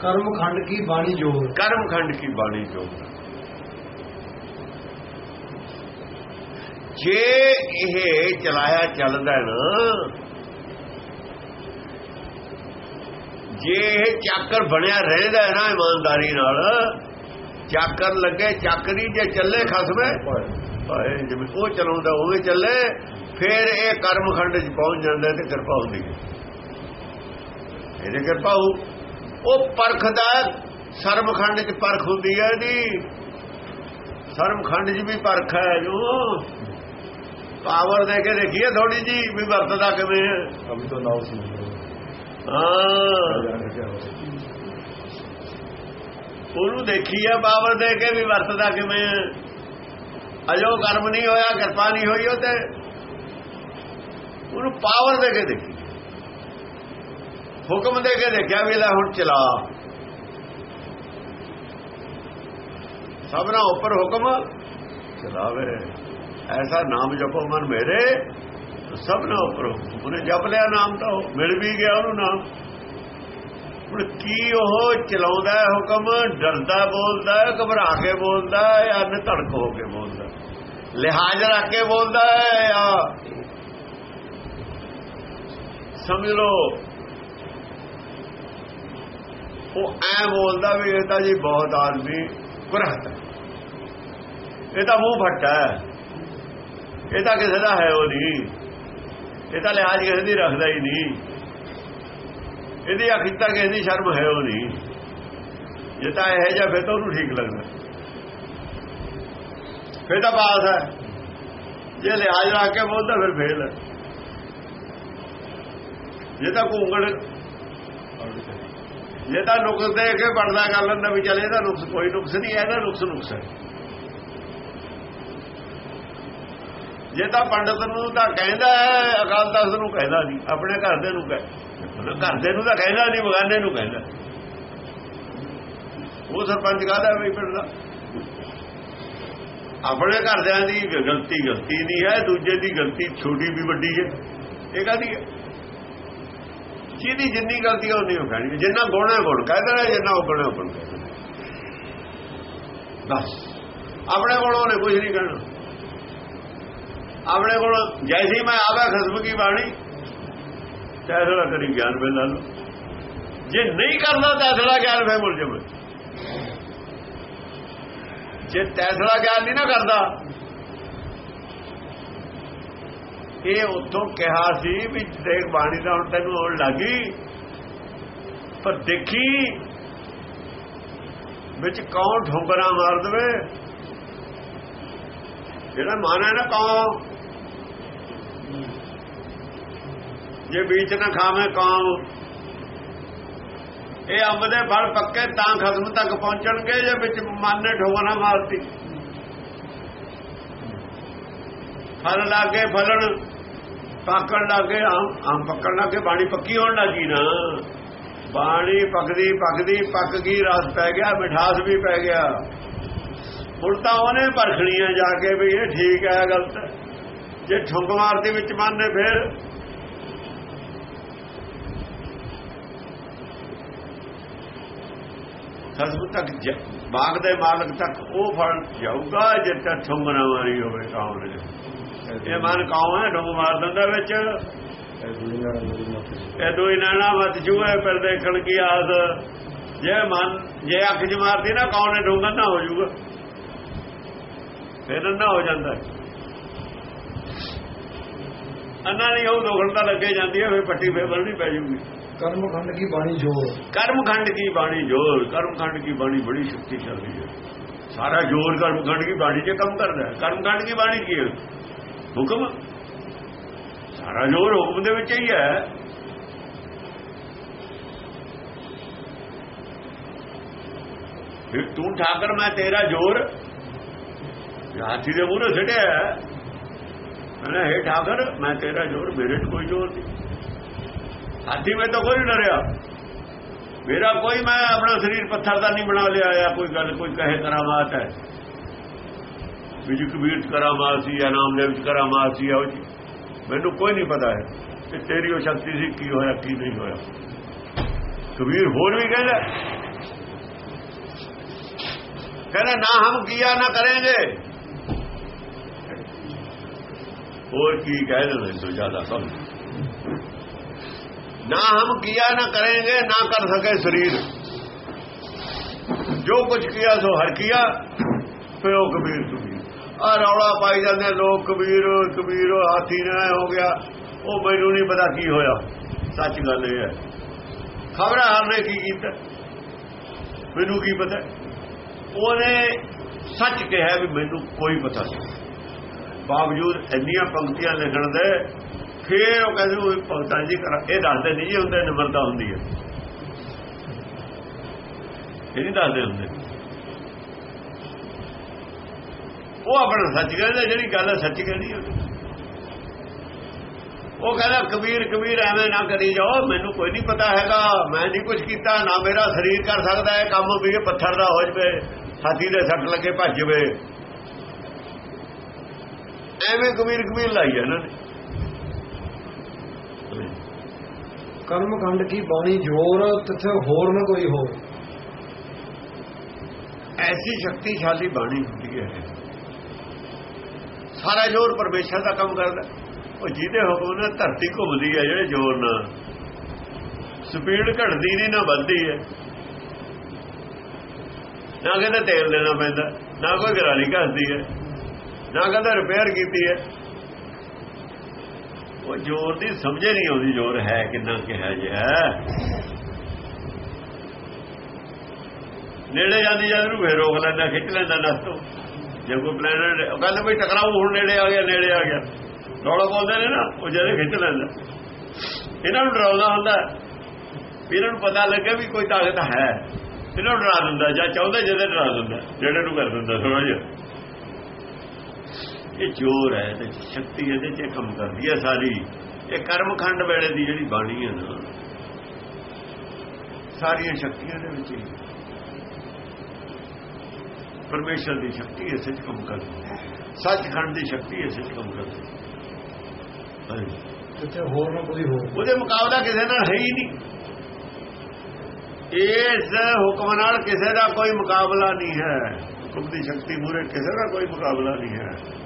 ਕਰਮ ਖੰਡ ਕੀ ਬਾਣੀ ਜੋਰ ਕਰਮ ਖੰਡ ਕੀ ਬਾਣੀ ਜੋ ਜੇ ਇਹ ਚਲਾਇਆ ਚੱਲਦਾ ਨਾ ਜੇ ਇਹ ਚੱਕਰ ਬਣਿਆ ਰਹਿੰਦਾ ਹੈ ਨਾ ਇਮਾਨਦਾਰੀ ਨਾਲ ਚੱਕਰ ਲੱਗੇ ਚੱਕਰੀ ਜੇ ਚੱਲੇ ਖਸਮੇ ਭਾਏ ਜਿਵੇਂ ਉਹ ਚਲਾਉਂਦਾ ਉਵੇਂ ਚੱਲੇ ਫਿਰ ਇਹ ਕਰਮ ਖੰਡ 'ਚ ਪਹੁੰਚ ਜਾਂਦਾ ਤੇ ਕਿਰਪਾ ਹੁੰਦੀ ਹੈ। ਇਹਦੀ ਕਿਰਪਾ ਹੋ ਉਹ ਪਰਖ ਦਾ ਸਰਬਖੰਡ ਚ ਪਰਖ ਹੁੰਦੀ ਹੈ ਇਹਦੀ। ਸਰਬਖੰਡ ਚ ਵੀ ਪਰਖ ਹੈ ਜੋ ਪਾਵਰ ਦੇ ਕੇ ਦੇਖੀਏ ਥੋੜੀ ਜੀ ਵੀ ਵਰਤਦਾ ਕਿਵੇਂ ਹੈ। ਅਭੀ ਤੋਂ ਨਾਉ ਸੀ। ਉਹਨੂੰ ਦੇਖੀ ਹੈ ਪਾਵਰ ਦੇ ਕੇ ਵੀ ਵਰਤਦਾ ਕਿਵੇਂ ਹੈ। ਅਜੋ ਕਰਮ ਨਹੀਂ ਹੋਇਆ ਕਿਰਪਾ ਨਹੀਂ ਹੋਈ ਉਹ ਤੇ ਉਹਨੂੰ ਪਾਵਰ ਦੇ ਕੇ ਦੇਖੀ। ਹੁਕਮ ਦੇ ਕੇ ਦੇਖਿਆ ਵੀ ਲੈ ਹੁਣ ਚਲਾ। ਸਭਨਾ ਉੱਪਰ ਹੁਕਮ ਚਲਾਵੇ। ਐਸਾ ਨਾਮ ਜਪੋ ਮਨ ਮੇਰੇ, ਸਭਨਾ ਉੱਪਰ ਹੁਕਮ। ਉਹਨੇ ਜਪ ਲਿਆ ਨਾਮ ਤਾਂ ਉਹ ਮਿਲ ਵੀ ਗਿਆ ਉਹਨੂੰ ਨਾਮ। ਹੁਣ ਕੀ ਉਹ ਚਲਾਉਂਦਾ ਹੁਕਮ? ਡਰਦਾ ਬੋਲਦਾ ਘਬਰਾ ਕੇ ਬੋਲਦਾ ਜਾਂ ਨਿਧੜਕ ਹੋ ਕੇ ਬੋਲਦਾ ਲਿਹਾਜ਼ ਰੱਖ ਕੇ ਬੋਲਦਾ ਜਾਂ ਸਮਝ ਲਓ ਉਹ ਐ ਬੋਲਦਾ ਵੀ ਇਹ ਤਾਂ ਜੀ ਬਹੁਤ ਆਦਮੀ ਕੁਰਹਤ ਹੈ। ਇਹ ਤਾਂ ਮੂੰਹ ਫੱਟਾ ਹੈ। ਇਹ ਤਾਂ ਕਿਸੇ ਦਾ ਹੈ ਉਹ ਨਹੀਂ। ਇਹ ਤਾਂ ਲਿਹਾਜ਼ ਕਿਸੇ ਦੀ ਰੱਖਦਾ ਹੀ ਨਹੀਂ। ਇਹਦੀ ਅਖੀਤਾ ਕਿਸੇ ਦੀ ਸ਼ਰਮ ਹੈ ਉਹ ਨਹੀਂ। ਜੇ ਤਾਂ ਇਹ ਜਾਂ ਫਿਰ ਤਾਂ ਉਹਨੂੰ ਠੀਕ ਲੱਗਦਾ। ਫਿਰ ਤਾਂ ਬਾਤ ਹੈ। ਜੇ ਲਿਹਾਜ਼ ਰੱਖ ਕੇ ਬੋਲਦਾ, ਫਿਰ ਫੇਲ ਹੈ। ਜੇ ਤਾਂ ਘੂੰਗੜ ਜੇ ਤਾਂ ਨੁਕਸ ਦੇ ਕੇ ਪੜਦਾ ਕਰ ਲੈਂਦਾ ਵੀ ਚੱਲ ਨੁਕਸ, ਕੋਈ ਨੁਕਸ ਨਹੀਂ ਹੈ ਇਹਦਾ ਨੁਕਸ ਨੁਕਸ ਹੈ। ਜੇ ਤਾਂ ਪੰਡਤ ਨੂੰ ਤਾਂ ਕਹਿੰਦਾ ਹੈ ਅਕਾਲ ਤਖਤ ਨੂੰ ਕਹਿੰਦਾ ਨਹੀਂ, ਆਪਣੇ ਘਰ ਦੇ ਨੂੰ ਕਹਿੰਦਾ ਘਰ ਦੇ ਨੂੰ ਤਾਂ ਕਹਿੰਦਾ ਨਹੀਂ, ਬਗਾਨੇ ਨੂੰ ਕਹਿੰਦਾ। ਉਹ ਸਰਪੰਚ ਕਹਦਾ ਵੀ ਪਿੰਡ ਦਾ? ਆਪਣੇ ਘਰਦਿਆਂ ਦੀ ਗਲਤੀ ਗਲਤੀ ਨਹੀਂ ਹੈ, ਦੂਜੇ ਦੀ ਗਲਤੀ ਛੋਟੀ ਵੀ ਵੱਡੀ ਹੈ। ਇਹ ਕਾਦੀ ਹੈ? ਜਿਹਦੀ ਜਿੰਨੀ ਗਲਤੀ ਉਹ ਕਹਿਣੀ ਜਿੰਨਾ ਗੁਣ ਹੈ ਗੁਣ। ਕਹਿ ਦੇਣਾ, ਜਿੰਨਾ ਉਹ ਗੁਣ ਹੈ ਗੁਣ। ਬਸ ਆਪਣੇ ਕੋਲ ਉਹਨੇ ਕੁਝ ਨਹੀਂ ਕਹਿਣਾ। ਆਪਣੇ ਕੋਲ ਜੈਸੀ ਮੈਂ ਆਵੇ, ਖਸਮ ਕੀ ਬਾਣੀ? ਤੈਸਲਾ ਕਰੀ ਗਿਆਨ ਵੇਲਾ ਲੋ ਜੇ ਨਹੀਂ ਕਰਦਾ, ਤੈਸਲਾ ਗਿਆਨ ਵੇ ਮੁਰਜਮ ਜੇ ਤੈਸਲਾ ਗਿਆਨ ਨਹੀਂ ਨਾ ਕਰਦਾ ਇਹ ਉੱਥੋਂ ਕਿਹਾ ਸੀ ਵੀ ਦੇਖ ਬਾਣੀ ਦਾ ਹੁਣ ਤੈਨੂੰ ਆਉਣ ਲੱਗੀ। ਪਰ ਦੇਖੀ ਵਿੱਚ ਕੌਣ ਠੋਕਰਾ ਮਾਰ ਦਵੇ? ਜਿਹੜਾ ਮਨ ਹੈ ਨਾ ਕੌਣ ਜੇ ਵਿੱਚ ਨਾ ਖਾਵੇਂ ਕੌਮ। ਇਹ ਅੰਬ ਦੇ ਫਲ ਪੱਕੇ ਤਾਂ ਖਸਮ ਤੱਕ ਪਹੁੰਚਣਗੇ ਜੇ ਵਿੱਚ ਮਨ ਨੇ ਠੋਕਰਾ ਮਾਰਤੀ। ਫਲ ਲਾਗੇ ਫਲਣ ਪੱਕਣ ਲੱਗੇ ਆਮ ਆਮ ਪੱਕਣ ਲੱਗੇ ਬਾਣੀ ਪੱਕੀ ਹੋਣ ਲੱਗੀ ਨਾ। ਬਾਣੀ ਪੱਕਦੀ ਪੱਕਦੀ, ਪੱਕ ਗਈ, ਰਸ ਪੈ ਗਿਆ, ਮਿਠਾਸ ਵੀ ਪੈ ਗਿਆ। ਹੁਣ ਤਾਂ ਉਹਨੇ ਪਰਖਣੀਆਂ ਜਾ ਕੇ ਵੀ ਇਹ ਠੀਕ ਹੈ, ਗਲਤ ਜੇ ਠੁੰਕ ਮਾਰਦੀ ਵਿੱਚ ਮਨ ਫਿਰ ਫੇਰ। ਖਸਮ ਤੱਕ ਬਾਗ ਦੇ ਮਾਲਕ ਤੱਕ ਉਹ ਫਲ ਜਾਊਗਾ, ਜੇ ਤਾਂ ਠੁੰਗ ਨਾ ਹੋਵੇ ਕਾਮ ਇਹ ਮਨ ਕਾਉ ਹੈ? ਠੁੰਗ ਮਾਰ ਦਿੰਦਾ ਵਿੱਚ। ਇਹ ਦੋਈ ਨਾਣਾ ਮਤ ਜੂਏ ਪਰ ਦੇਖਣ ਕੀ ਆਸ। ਜੇ ਮਨ ਜੇ ਅੱਖ ਚ ਮਾਰਦੀ ਨਾ ਕੌਣ ਨੇ ਢੂੰਗਾ ਨਾ ਹੋ ਜਾਊਗਾ। ਫਿਰ ਨਾ ਹੋ ਜਾਂਦਾ। ਅੰਨਾ ਨਹੀਂ ਉਹ ਦੋਖਣ ਤਾਂ ਲੱਗੇ ਜਾਂਦੀ ਹੈ ਫਿਰ ਪੱਟੀ ਫੇਰ ਬੰਨਣੀ ਪੈ ਜੂਗੀ ਕਰਮ ਖੰਡ ਕੀ ਬਾਣੀ ਜੋਰ? ਕਰਮ ਖੰਡ ਕੀ ਬਾਣੀ ਜੋਰ? ਕਰਮ ਖੰਡ ਕੀ ਬਾਣੀ ਬੜੀ ਸ਼ਕਤੀਸ਼ਾਲੀ ਹੈ। ਸਾਰਾ ਜੋਰ ਕਰਮ ਖੰਡ ਕੀ ਬਾਣੀ 'ਚ ਕੰਮ ਕਰਦਾ ਹੈ। ਕਰਮ ਖੰਡ ਕੀ ਬਾਣੀ ਕੀ ਹੈ? ਹੁਕਮ ਸਾਰਾ ਜੋਰ ਹੁਕਮ ਦੇ ਵਿੱਚ ਹੀ ਹੈ। ਫਿਰ ਤੂੰ ਠਾਕਰ, ਮੈਂ ਤੇਰਾ ਜੋਰ ਹਾਥੀ ਦੇ ਮੂਹਰੇ ਛੱਡਿਆ ਕਹਿੰਦਾ ਹੈ ਠਾਕਰ, ਮੈਂ ਤੇਰਾ ਜੋਰ, ਮੇਰੇ 'ਚ ਕੋਈ ਜੋਰ ਨਹੀਂ। ਹਾਥੀ ਮੈਂ ਤਾਂ ਕੋਈ ਡਰਿਆ। ਮੇਰਾ ਕੋਈ, ਮੈਂ ਆਪਣਾ ਸਰੀਰ ਪੱਥਰ ਦਾ ਨਹੀਂ ਬਣਾ ਲਿਆ ਆ, ਕੋਈ ਗੱਲ, ਕੋਈ ਕਹੇ ਕਰਾਮਾਤ ਹੈ। ਵਿਜ ਕਬੀਰ ਕਰਾਮਾਤ ਸੀ ਜਾਂ ਨਾਮਦੇਵ ਚ ਕਰਾਮਾਤ ਸੀ ਉਹ ਜੀ ਮੈਨੂੰ ਕੋਈ ਨਹੀਂ ਪਤਾ ਹੈ ਕਿ ਤੇਰੀ ਉਹ ਸ਼ਕਤੀ ਸੀ, ਕੀ ਹੋਇਆ, ਕੀ ਨਹੀਂ ਹੋਇਆ। ਕਬੀਰ ਹੋਰ ਵੀ ਕਹਿੰਦਾ ਕਹਿੰਦਾ, ਨਾ ਹਮ ਕੀਆ ਨਾ ਕਰਾਂਗੇ। ਹੋਰ ਕੀ ਕਹਿ ਦੇਣਾ ਇਸ ਤੋਂ ਜ਼ਿਆਦਾ ਸਭ। ਨਾ ਹਮ ਕੀਆ ਨਾ ਕਰਾਂਗੇ, ਨਾ ਕਰ ਸਕੇ ਸਰੀਰ। ਜੋ ਕੁਝ ਕੀਆ ਸੋ ਹਰ ਕੀਆ, ਫਿਰ ਉਹ ਕਬੀਰ ਕਬੀਰ ਆ ਰੌਲਾ ਪਾਈ ਜਾਂਦੇ ਲੋਕ ਕਬੀਰ ਕਬੀਰ ਹਾਥੀ ਨੇ ਹੋ ਗਿਆ। ਉਹ ਮੈਨੂੰ ਨਹੀਂ ਪਤਾ ਕੀ ਹੋਇਆ। ਸੱਚ ਗੱਲ ਇਹ ਹੈ। ਖਬਰਾਂ ਹਰ ਨੇ ਕੀ ਕੀਤਾ? ਮੈਨੂੰ ਕੀ ਪਤਾ? ਉਹਨੇ ਸੱਚ ਕਿਹਾ ਵੀ ਮੈਨੂੰ ਕੋਈ ਪਤਾ ਨਹੀਂ। ਬਾਵਜੂਦ ਇੰਨੀਆਂ ਪੰਕਤੀਆਂ ਲਿਖਣ ਦੇ, ਫੇਰ ਉਹ ਕਹਿੰਦੇ ਉਹ ਭਗਤਾਂ ਜੀ ਕਰ ਇਹ ਦੱਸਦੇ ਨਹੀਂ ਜੀ ਹੁੰਦੇ ਨਿਮਰਤਾ ਹੁੰਦੀ ਹੈ। ਇਹ ਨਹੀਂ ਦੱਸਦੇ ਹੁੰਦੇ। ਉਹ ਆਪਣਾ ਸੱਚ ਕਹਿੰਦਾ ਜਿਹੜੀ ਗੱਲ ਸੱਚ ਕਹਿੰਦੀ ਉਹ ਉਹ ਕਹਿੰਦਾ ਕਬੀਰ ਕਬੀਰ ਐਵੇਂ ਨਾ ਕਰੀ ਜਾਓ ਮੈਨੂੰ ਕੋਈ ਨਹੀਂ ਪਤਾ ਹੈਗਾ। ਮੈਂ ਨਹੀਂ ਕੁਝ ਕੀਤਾ ਨਾ ਮੇਰਾ ਸਰੀਰ ਕਰ ਸਕਦਾ ਹੈ ਕੰਮ ਵੀ ਇਹ ਪੱਥਰ ਦਾ ਹੋ ਜਵੇ ਹਾਥੀ ਦੇ ਸੱਟ ਲੱਗੇ ਭੱਜ ਜਵੇ। ਐਵੇਂ ਕਬੀਰ ਕਬੀਰ ਲਾਈ ਹੈ ਨੇ। ਕਰਮ ਖੰਡ ਕੀ ਬਾਣੀ ਜੋਰ ਤਥੇ ਹੋਰ ਨਾ ਕੋਈ ਹੋਰ। ਐਸੀ ਸ਼ਕਤੀਸ਼ਾਲੀ ਬਾਣੀ ਹੁੰਦੀ ਹੈ। ਸਾਰਾ ਜ਼ੋਰ ਪਰਮੇਸ਼ਰ ਦਾ ਕੰਮ ਕਰਦਾ। ਉਹ ਜਿਹਦੇ ਹੁਕਮ ਨਾਲ ਧਰਤੀ ਘੁੰਮਦੀ ਹੈ, ਜਿਹੜੇ ਜ਼ੋਰ ਨਾਲ। ਸਪੀਡ ਘਟਦੀ ਨਹੀਂ, ਨਾ ਵੱਧਦੀ ਹੈ। ਨਾ ਕਹਿੰਦਾ ਤੇਲ ਲੈਣਾ ਪੈਂਦਾ, ਨਾ ਕੋਈ ਗਰਾਲੀ ਘਸਦੀ ਹੈ, ਨਾ ਕਹਿੰਦਾ ਰਿਪੇਅਰ ਕੀਤੀ ਹੈ। ਉਹ ਜ਼ੋਰ ਦੀ ਸਮਝੇ ਨਹੀਂ ਆਉਂਦੀ, ਜ਼ੋਰ ਹੈ ਕਿੰਨਾ ਕਿਹਾ ਜਿਹਾ। ਨੇੜੇ ਜਾਂਦੀ ਜਦ ਨੂੰ ਫੇਰ ਰੋਕ ਲੈਂਦਾ, ਖਿੱਚ ਲੈਂਦਾ ਨਸ ਤੋਂ। ਜੇ ਕੋਈ ਪਲੈਨਟ ਉਹ ਕਹਿੰਦਾ ਵੀ ਟਕਰਾਉ ਹੁਣ ਨੇੜੇ ਆ ਗਿਆ, ਨੇੜੇ ਆ ਗਿਆ। ਰੌਲਾ ਬੋਲਦੇ ਨੇ ਨਾ, ਉਹ ਜਿਹੜੇ ਖਿੱਚ ਲੈਂਦਾ। ਇਹਨਾਂ ਨੂੰ ਡਰਾਉਂਦਾ ਹੁੰਦਾ ਇਹਨਾਂ ਨੂੰ ਪਤਾ ਲੱਗੇ ਵੀ ਕੋਈ ਤਾਕਤ ਹੈ। ਇਹਨਾਂ ਨੂੰ ਡਰਾ ਦਿੰਦਾ ਜਾਂ ਚਾਹੁੰਦਾ ਜਿਹਦੇ ਡਰਾ ਦਿੰਦਾ ਜਿਹੜੇ ਨੂੰ ਕਰ ਦਿੰਦਾ ਥੋੜਾ ਜਿਹਾ ਇਹ ਜੋਰ ਹੈ ਤੇ ਸ਼ਕਤੀ ਇਹਦੇ 'ਚ ਕੰਮ ਕਰਦੀ ਹੈ ਸਾਰੀ। ਇਹ ਕਰਮਖੰਡ ਵੇਲੇ ਦੀ ਜਿਹੜੀ ਬਾਣੀ ਹੈ ਨਾ, ਸਾਰੀਆਂ ਸ਼ਕਤੀਆਂ ਦੇ ਵਿੱਚ ਹੀ। ਪਰਮੇਸ਼ਰ ਦੀ ਸ਼ਕਤੀ ਇਸੇ 'ਚ ਕੰਮ ਕਰਦੀ ਹੈ। ਸੱਚਖੰਡ ਦੀ ਸ਼ਕਤੀ ਇਸੇ 'ਚ ਕੰਮ ਕਰਦੀ ਹੈ। ਤਥੇ ਹੋਰ ਨਾ ਕੋਈ ਹੋਰ। ਉਹਦੇ ਮੁਕਾਬਲਾ ਕਿਸੇ ਨਾਲ ਹੈ ਹੀ ਨਹੀਂ। ਇਸ ਹੁਕਮ ਨਾਲ ਕਿਸੇ ਦਾ ਕੋਈ ਮੁਕਾਬਲਾ ਨਹੀਂ ਹੈ। ਹੁਕਮ ਦੀ ਸ਼ਕਤੀ ਮੂਰੇ ਕਿਸੇ ਦਾ ਕੋਈ ਮੁਕਾਬਲਾ ਨਹੀਂ ਹੈ।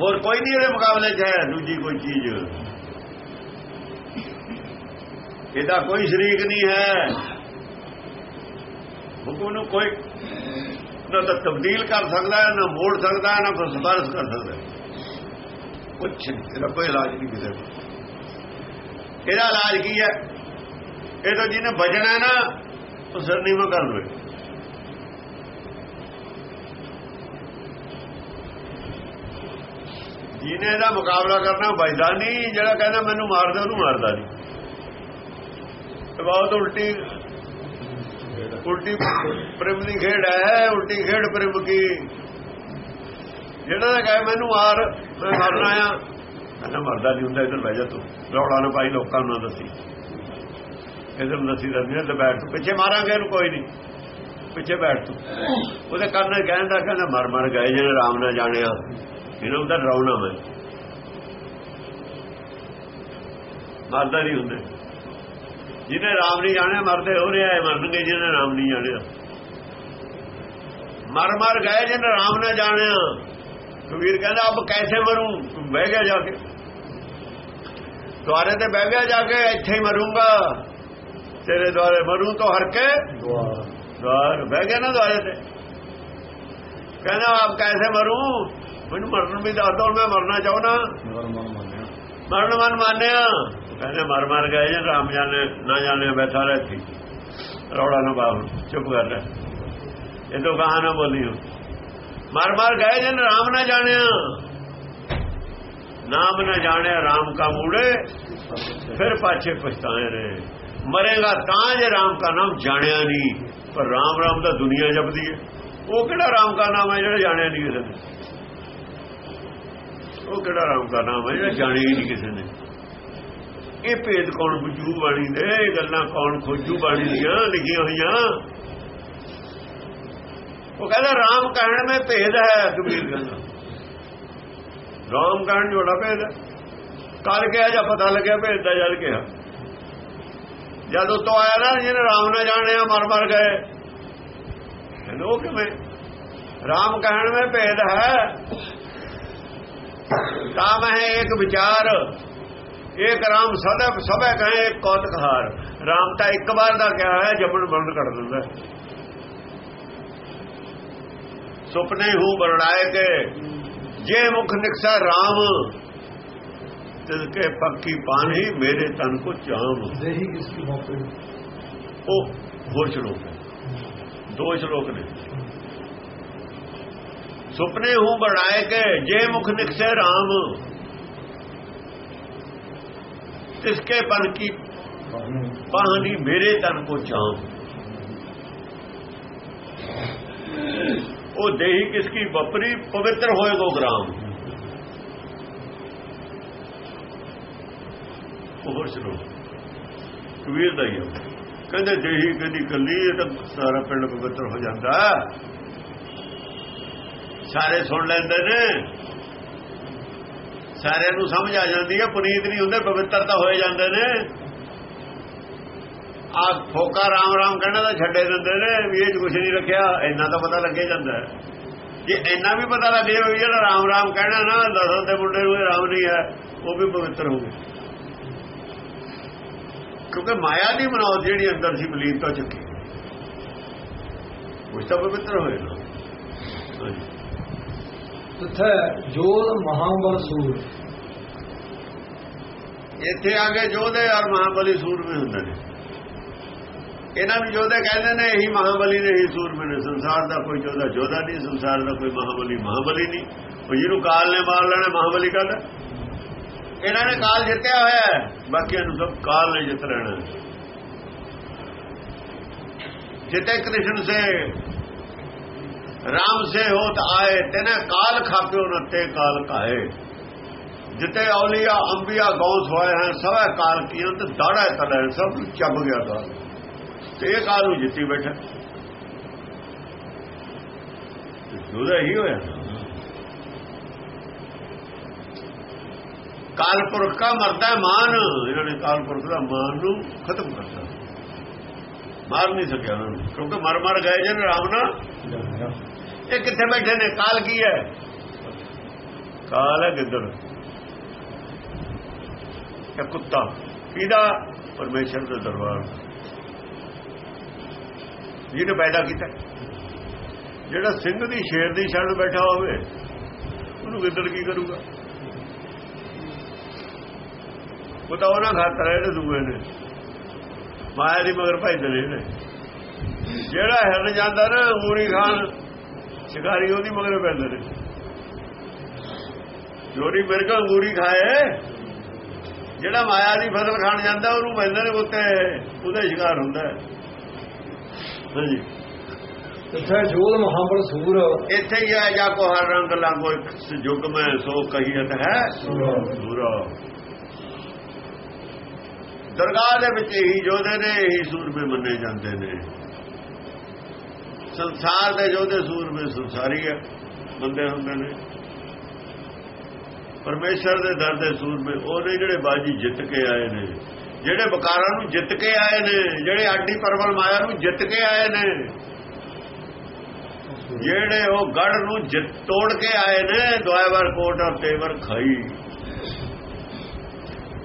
ਹੋਰ ਕੋਈ ਨਹੀਂ ਇਹਦੇ ਮੁਕਾਬਲੇ 'ਚ ਹੈ ਦੂਜੀ ਕੋਈ ਚੀਜ਼। ਇਹਦਾ ਕੋਈ ਸ਼ਰੀਕ ਨਹੀਂ ਹੈ। ਹੁਕਮ ਨੂੰ ਕੋਈ ਨਾ ਤਾਂ ਤਬਦੀਲ ਕਰ ਸਕਦਾ ਹੈ, ਨਾ ਮੋੜ ਸਕਦਾ ਹੈ, ਨਾ ਕੋਈ ਸਿਫਾਰਿਸ਼ ਕਰ ਸਕਦਾ ਕੁਛ ਇਹਦਾ ਕੋਈ ਇਲਾਜ ਨਹੀਂ ਕਿਸੇ ਦਾ। ਇਹਦਾ ਇਲਾਜ ਕੀ ਹੈ? ਇਹ ਤਾਂ ਜਿਹਨੇ ਬਚਣਾ ਨਾ, ਉਹ ਸਿਰ ਕਰ ਲਵੇ ਜਿਹਨੇ ਇਹਦਾ ਮੁਕਾਬਲਾ ਕਰਨਾ ਬਚਦਾ ਨਹੀਂ, ਜਿਹੜਾ ਕਹਿੰਦਾ ਮੈਨੂੰ ਮਾਰਦਾ, ਉਹਨੂੰ ਮਾਰਦਾ ਨਹੀਂ। ਬਹੁਤ ਉਲਟੀ ਉਲਟੀ ਪ੍ਰੇਮ ਦੀ ਖੇਡ ਹੈ, ਉਲਟੀ ਖੇਡ ਪ੍ਰੇਮ ਕੀ? ਜਿਹੜਾ ਕਹੇ ਮੈਨੂੰ ਆਰ ਮੈਂ ਮਰਨਾ ਆ ਕਹਿੰਦਾ ਮਰਦਾ ਨਹੀਂ ਹੁੰਦਾ, ਇਧਰ ਬਹਿ ਜਾ ਤੂੰ। ਰੌਲਾ ਨਾ ਪਾਈ, ਲੋਕਾਂ ਨੂੰ ਨਾ ਦੱਸੀ। ਇਧਰ ਦੱਸੀ ਦੱਸੀ ਤੇ ਬੈਠ ਤੂੰ। ਪਿੱਛੇ ਮਾਰਾਂਗੇ ਇਹਨੂੰ ਕੋਈ ਨਹੀਂ। ਪਿੱਛੇ ਬੈਠ ਤੂੰ। ਉਹਦੇ ਕੰਨ ਕਹਿੰਦਾ ਕਹਿੰਦਾ, ਮਰ ਮਰ ਗਏ ਜਿਹੜੇ ਆਰਾਮ ਨਾਲ ਜਾਣਿਆ ਇਹਨੂੰ ਤਾਂ ਡਰਾਉਣਾ ਮੈਂ। ਮਰਦਾ ਨਹੀਂ ਹੁੰਦਾ। ਜਿਹਨੇ ਰਾਮ ਨਹੀਂ ਜਾਣਿਆ ਮਰਦੇ ਹੋ ਰਿਹਾ ਹੈ ਮਰਨਗੇ ਜਿਹਨੇ ਰਾਮ ਨਹੀਂ ਜਾਣਿਆ। ਮਰ ਮਰ ਗਏ ਜਿਹਨੇ ਰਾਮ ਨੇ ਜਾਣਿਆ। ਕਬੀਰ ਕਹਿੰਦਾ ਅਬ ਕੈਸੇ ਮਰੂੰ? ਬਹਿ ਗਿਆ ਜਾ ਕੇ। ਦੁਆਰੇ ਤੇ ਬਹਿ ਗਿਆ ਜਾ ਕੇ ਇੱਥੇ ਹੀ ਮਰੂੰਗਾ। ਤੇਰੇ ਦੁਆਰੇ ਮਰੂੰ ਤਾਂ ਹਰ ਕੇ ਦੁਆਰ। ਬਹਿ ਗਿਆ ਨਾ ਦੁਆਰੇ ਤੇ। ਕਹਿੰਦਾ ਆਪ ਕੈਸੇ ਮਰੂੰ? ਮੈਨੂੰ ਮਰਨ ਵੀ ਦੱਸ ਦੋ ਮੈਂ ਮਰਨਾ ਚਾਹੁੰਦਾ। ਮਰਨ ਮਨ ਮੰਨਿਆ। ਕਹਿੰਦੇ ਮਰ ਮਰ ਗਏ ਜੇ ਰਾਮ ਜਾਣੇ ਨਾ ਜਾਣੇ ਬੈਠਾ ਰਹਿ ਸੀ ਰੌਲਾ ਨਾ ਬਾਹਰ ਚੁੱਪ ਕਰ ਲੈ ਇਹ ਤੋਂ ਕਹਾ ਨਾ ਬੋਲੀ ਮਰ ਮਰ ਗਏ ਜਨ ਰਾਮ ਨਾ ਜਾਣਿਆ। ਨਾਮ ਨਾ ਜਾਣਿਆ, ਰਾਮ ਕਾ ਮੂੜੇ। ਫਿਰ ਪਾਛੇ ਪਛਤਾਏ ਰੇ ਮਰੇਗਾ ਤਾਂ ਜੇ ਰਾਮ ਕਾ ਨਾਮ ਜਾਣਿਆ ਨਹੀਂ। ਪਰ ਰਾਮ ਰਾਮ ਦਾ ਦੁਨੀਆ ਜਪਦੀ ਹੈ। ਉਹ ਕਿਹੜਾ ਰਾਮ ਕਾ ਨਾਮ ਹੈ ਜਿਹੜਾ ਜਾਣਿਆ ਨਹੀਂ ਕਿਸੇ ਨੇ? ਉਹ ਕਿਹੜਾ ਰਾਮ ਕਾ ਨਾਮ ਹੈ ਜਿਹੜਾ ਜਾਣਿਆ ਹੀ ਨਹੀਂ ਕਿਸੇ ਨੇ? ਇਹ ਭੇਦ ਕੌਣ ਬੁਝੂ ਬਾਣੀ ਦੇ? ਇਹ ਗੱਲਾਂ ਕੌਣ ਖੋਜੂ ਬਾਣੀ ਦੀਆਂ? ਲਿਖੀਆਂ ਹੋਈਆਂ। ਉਹ ਕਹਿੰਦਾ, ਰਾਮ ਕਹਿਣ ਵਿੱਚ ਭੇਦ ਹੈ ਕਬੀਰ ਕਹਿੰਦਾ ਰਾਮ ਕਹਿਣ ਜੋੜਾ ਭੇਦ ਹੈ। ਕੱਲ ਕਿਹਾ ਜਾਂ ਪਤਾ ਲੱਗਿਆ, ਭੇਦ ਦਾ ਜਦ ਕਿਹਾ। ਜਦੋਂ ਤੋਂ ਆਇਆ ਨਾ, ਜਿਹਨੇ ਰਾਮ ਨੇ ਜਾਣਿਆ, ਮਰ ਮਰ ਗਏ। ਕਹਿੰਦੇ, ਉਹ ਕਿਵੇਂ? ਰਾਮ ਕਹਿਣ ਵਿੱਚ ਭੇਦ ਹੈ। ਤਾਂ ਮੈਂ ਇੱਕ ਵਿਚਾਰ ਇੱਕ ਰਾਮ ਸਦਾ ਸਭੇ ਕਹੇ ਇੱਕ ਕੌਤਕ ਹਾਰ। ਰਾਮ ਤਾਂ ਇੱਕ ਵਾਰ ਦਾ ਕਿਹਾ ਹੈ ਜੰਮਣ ਬੰਦ ਕਰ ਦਿੰਦਾ। ਸੁਪਨੇ ਹੂ ਬਰੜਾਏ ਕੇ ਜੇ ਮੁਖ ਨਿਕਸਾ ਰਾਮ ਤਿਲਕੇ ਪੱਕੀ ਪਾਣੀ ਮੇਰੇ ਤਨ ਕੋ ਚਾਮ। ਦੇਹੀ ਕਿਸ ਕੀ ਮੌਕੇ ਉਹ ਹੋਰ ਸ਼ਲੋਕ ਹੈ ਦੋ ਸ਼ਲੋਕ ਨੇ। ਸੁਪਨੇ ਹੂ ਬੜਾਏ ਕੇ ਜੇ ਮੁਖ ਨਿਕਸੇ ਰਾਮ ਤਿਸਕੇ ਪਨ ਕੀ? ਪਾਣੀ ਮੇਰੇ ਤਨ ਕੋ ਚਾਮ ਉਹ ਦੇਹੀ ਕਿਸ ਬਪਰੀ ਪਵਿੱਤਰ ਹੋਏ ਗੋ ਗ੍ਰਾਮ। ਹੋਰ ਸ਼ਲੋਕ ਕਬੀਰ ਦਾ ਹੀ ਕਹਿੰਦੇ ਦੇਹੀ ਕਦੀ ਕੱਲੀ ਇਹ ਤਾਂ ਸਾਰਾ ਪਿੰਡ ਪਵਿੱਤਰ ਹੋ ਜਾਂਦਾ। ਸਾਰੇ ਸੁਣ ਲੈਂਦੇ ਨੇ। ਸਾਰਿਆਂ ਨੂੰ ਸਮਝ ਆ ਜਾਂਦੀ ਹੈ, ਪੁਨੀਤ ਨਹੀਂ ਹੁੰਦੇ, ਪਵਿੱਤਰ ਤਾਂ ਹੋਏ ਜਾਂਦੇ ਨੇ। ਆ ਫੋਕਾ ਰਾਮ ਰਾਮ ਕਹਿਣਾ ਤਾਂ ਛੱਡੇ ਦਿੰਦੇ ਨੇ, ਵੀ ਇਹ ਕੁਝ ਨਹੀਂ ਰੱਖਿਆ, ਇੰਨਾ ਤਾਂ ਪਤਾ ਲੱਗੇ ਜਾਂਦਾ ਜੇ ਇੰਨਾ ਵੀ ਪਤਾ ਲੱਗੇ ਵੀ ਜਿਹੜਾ ਰਾਮ ਰਾਮ ਕਹਿਣਾ ਨਾ ਦਸਨ ਦੇ ਮੁੰਡੇ ਨੂੰ ਇਹ ਰਾਮ ਨਹੀਂ ਹੈ, ਉਹ ਵੀ ਪਵਿੱਤਰ ਹੋ ਗਏ ਕਿਉਂਕਿ ਮਾਇਆ ਦੀ ਮਨੋਤ ਜਿਹੜੀ ਅੰਦਰ ਸੀ ਮਲੀਨਤਾ ਚੁੱਕੀ। ਉਸ ਤਾਂ ਪਵਿੱਤਰ ਹੋਏ ਨਾ ਹਾਂਜੀ। ਤਥਾ ਜੋਲ ਮਹਾਬਲ ਸੂਰ ਇੱਥੇ ਆ ਕੇ ਜੋਧੇ ਔਰ ਮਹਾਬਲੀ ਸੂਰਮੇ ਹੁੰਦੇ ਨੇ। ਇਹਨਾਂ ਨੂੰ ਜੋਧੇ ਕਹਿੰਦੇ ਨੇ, ਇਹੀ ਮਹਾਬਲੀ ਨੇ ਹੀ ਸੂਰਮੇ ਨੇ। ਸੰਸਾਰ ਦਾ ਕੋਈ ਜੋਧਾ ਜੋਧਾ ਨਹੀਂ, ਸੰਸਾਰ ਦਾ ਕੋਈ ਮਹਾਬਲੀ ਮਹਾਬਲੀ ਨਹੀਂ। ਉਹ ਜਿਹਨੂੰ ਕਾਲ ਨੇ ਮਾਰ ਲੈਣਾ, ਮਹਾਬਲੀ ਕਹਿੰਦਾ ਇਹਨਾਂ ਨੇ ਕਾਲ ਜਿੱਤਿਆ ਹੋਇਆ ਹੈ। ਬਾਕੀਆਂ ਨੂੰ ਸਭ ਕਾਲ ਨੇ ਜਿੱਤ ਲੈਣਾ ਜਿੱਤੇ ਕ੍ਰਿਸ਼ਨ ਸੇ ਰਾਮ ਸੇ ਹੋਤ ਆਏ, ਤੈਨੇ ਕਾਲ ਖਾਪਿਓ ਨਤੇ ਕਾਲ ਕਾਏ। ਜਿਤੇ ਔਲੀਆ, ਅੰਬੀਆ, ਗੌਸ ਹੋਏ ਹਨ, ਸਭੇ ਕਾਲ ਕੀ ਅੰਤ ਦਾੜਾ ਤਲੇ ਸਭ ਚੱਬ ਗਿਆ ਦਾ ਤੇ ਇਹ ਕਾਲ ਨੂੰ ਜਿੱਤੀ ਬੈਠਾ। ਉਹਦਾ ਹੀ ਹੋਇਆ। ਕਾਲਪੁਰਖ ਦਾ ਮਰਦਾ ਮਾਨ। ਇਹਨਾਂ ਨੇ ਕਾਲਪੁਰਖ ਦਾ ਮਾਨ ਨੂੰ ਖਤਮ ਕਰਤਾ। ਮਾਰ ਨਹੀਂ ਸਕਿਆ ਉਹਨਾਂ ਨੂੰ, ਕਿਉਂਕਿ ਮਰ ਮਰ ਗਏ ਜਨ ਰਾਮ ਨਾ ਇਹ ਕਿੱਥੇ ਬੈਠੇ ਨੇ? ਕਾਲ ਕੀ ਹੈ? ਕਾਲ ਹੈ ਗਿੱਦੜ ਇਹ ਕੁੱਤਾ। ਕਿਹਦਾ? ਪਰਮੇਸ਼ਰ ਦੇ ਦਰਬਾਰ ਜਿਹਨੇ ਪੈਦਾ ਕੀਤਾ। ਜਿਹੜਾ ਸਿੰਘ ਦੀ ਸ਼ੇਰ ਦੀ ਛੜ ਬੈਠਾ ਹੋਵੇ, ਉਹਨੂੰ ਗਿੱਦੜ ਕੀ ਕਰੂਗਾ? ਉਹ ਤਾਂ ਉਹਨਾਂ ਖਾਤਰ ਇਹਦੇ ਦੂਏ ਨੇ। ਮਾਇਆ ਦੀ ਮਗਰ ਭਾਈ ਦਲੇ ਨੇ। ਜਿਹੜਾ ਹਿਰਨ ਜਾਂਦਾ ਨਾ ਅੰਗੂਰੀ ਖਾਨ ਸ਼ਿਕਾਰੀ ਉਹਦੀ ਮਗਰ ਪੈਂਦੇ ਨੇ। ਚੋਰੀ ਮਿਰਗਾ ਅੰਗੂਰੀ ਖਾਏ। ਜਿਹੜਾ ਮਾਇਆ ਦੀ ਫਸਲ ਖਾਣ ਜਾਂਦਾ ਉਹਨੂੰ ਪੈਂਦੇ ਨੇ ਉੱਤੇ। ਉਹਦਾ ਸ਼ਿਕਾਰ ਹੁੰਦਾ। ਹਾਂਜੀ। ਤਥਾ ਜੋਲ ਮਹਾਬਲ ਸੂਰ। ਇੱਥੇ ਹੀ ਆ ਜਾ ਕੋ ਹਰ ਰੰਗ ਲਾਗੋ ਜੁਗ ਮੈਂ ਸੋ ਕਹੀਤ ਹੈ। ਦੂਰਾ ਦਰਗਾਹ ਦੇ ਵਿੱਚ ਇਹੀ ਜੋਧੇ ਨੇ ਇਹੀ ਸੂਰਮੇ ਮੰਨੇ ਜਾਂਦੇ ਨੇ। ਸੰਸਾਰ ਦੇ ਜੋਧੇ ਸੂਰਮੇ ਸੰਸਾਰੀ ਹੈ, ਬੰਦੇ ਹੁੰਦੇ ਨੇ। ਪਰਮੇਸ਼ਰ ਦੇ ਦਰ ਦੇ ਸੂਰਮੇ ਉਹ ਨੇ ਜਿਹੜੇ ਬਾਜੀ ਜਿੱਤ ਕੇ ਆਏ ਨੇ, ਜਿਹੜੇ ਬਕਾਰਾਂ ਨੂੰ ਜਿੱਤ ਕੇ ਆਏ ਨੇ, ਜਿਹੜੇ ਆਡੀ ਪਰਵਲ ਮਾਇਆ ਨੂੰ ਜਿੱਤ ਕੇ ਆਏ ਨੇ, ਜਿਹੜੇ ਉਹ ਗੜ ਨੂੰ ਜਿੱਤ ਤੋੜ ਕੇ ਆਏ ਨੇ ਦੁਆਇਵਰ ਕੋਟ ਔਰ ਤੇਵਰ ਖਾਈ।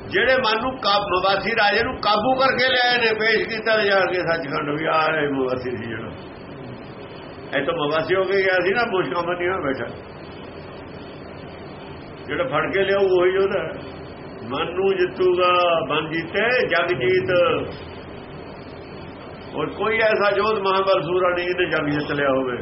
ਜਿਹੜੇ ਮਨ ਨੂੰ ਕਾਬ, ਮਵਾਸੀ ਰਾਜੇ ਨੂੰ ਕਾਬੂ ਕਰਕੇ ਲਿਆਏ ਨੇ, ਪੇਸ਼ ਕੀਤਾ ਜਾ ਕੇ ਸੱਚਖੰਡ ਵੀ ਆ ਇਹ ਮਵਾਸੀ ਸੀ ਜਿਹੜਾ। ਇਹ ਤਾਂ ਮਵਾਸੀ ਹੋ ਕੇ ਗਿਆ ਸੀ ਨਾ ਮੁਸ਼ਕਲ ਮੰਨਿਆ ਬੈਠਾ। ਜਿਹੜਾ ਫੜ ਕੇ ਲਿਆਉ ਉਹੀ ਉਹਦਾ। ਮਨ ਨੂੰ ਜਿੱਤੂਗਾ ਮਨ ਜੀਤੇ ਜਗ ਜੀਤ ਹੋਰ ਕੋਈ ਐਸਾ ਜੋਧ ਮਹਾਬਲ ਸੂਰਾ ਨਹੀਂ ਜਿਹਨੇ ਜਗ ਜਿੱਤ ਲਿਆ ਹੋਵੇ।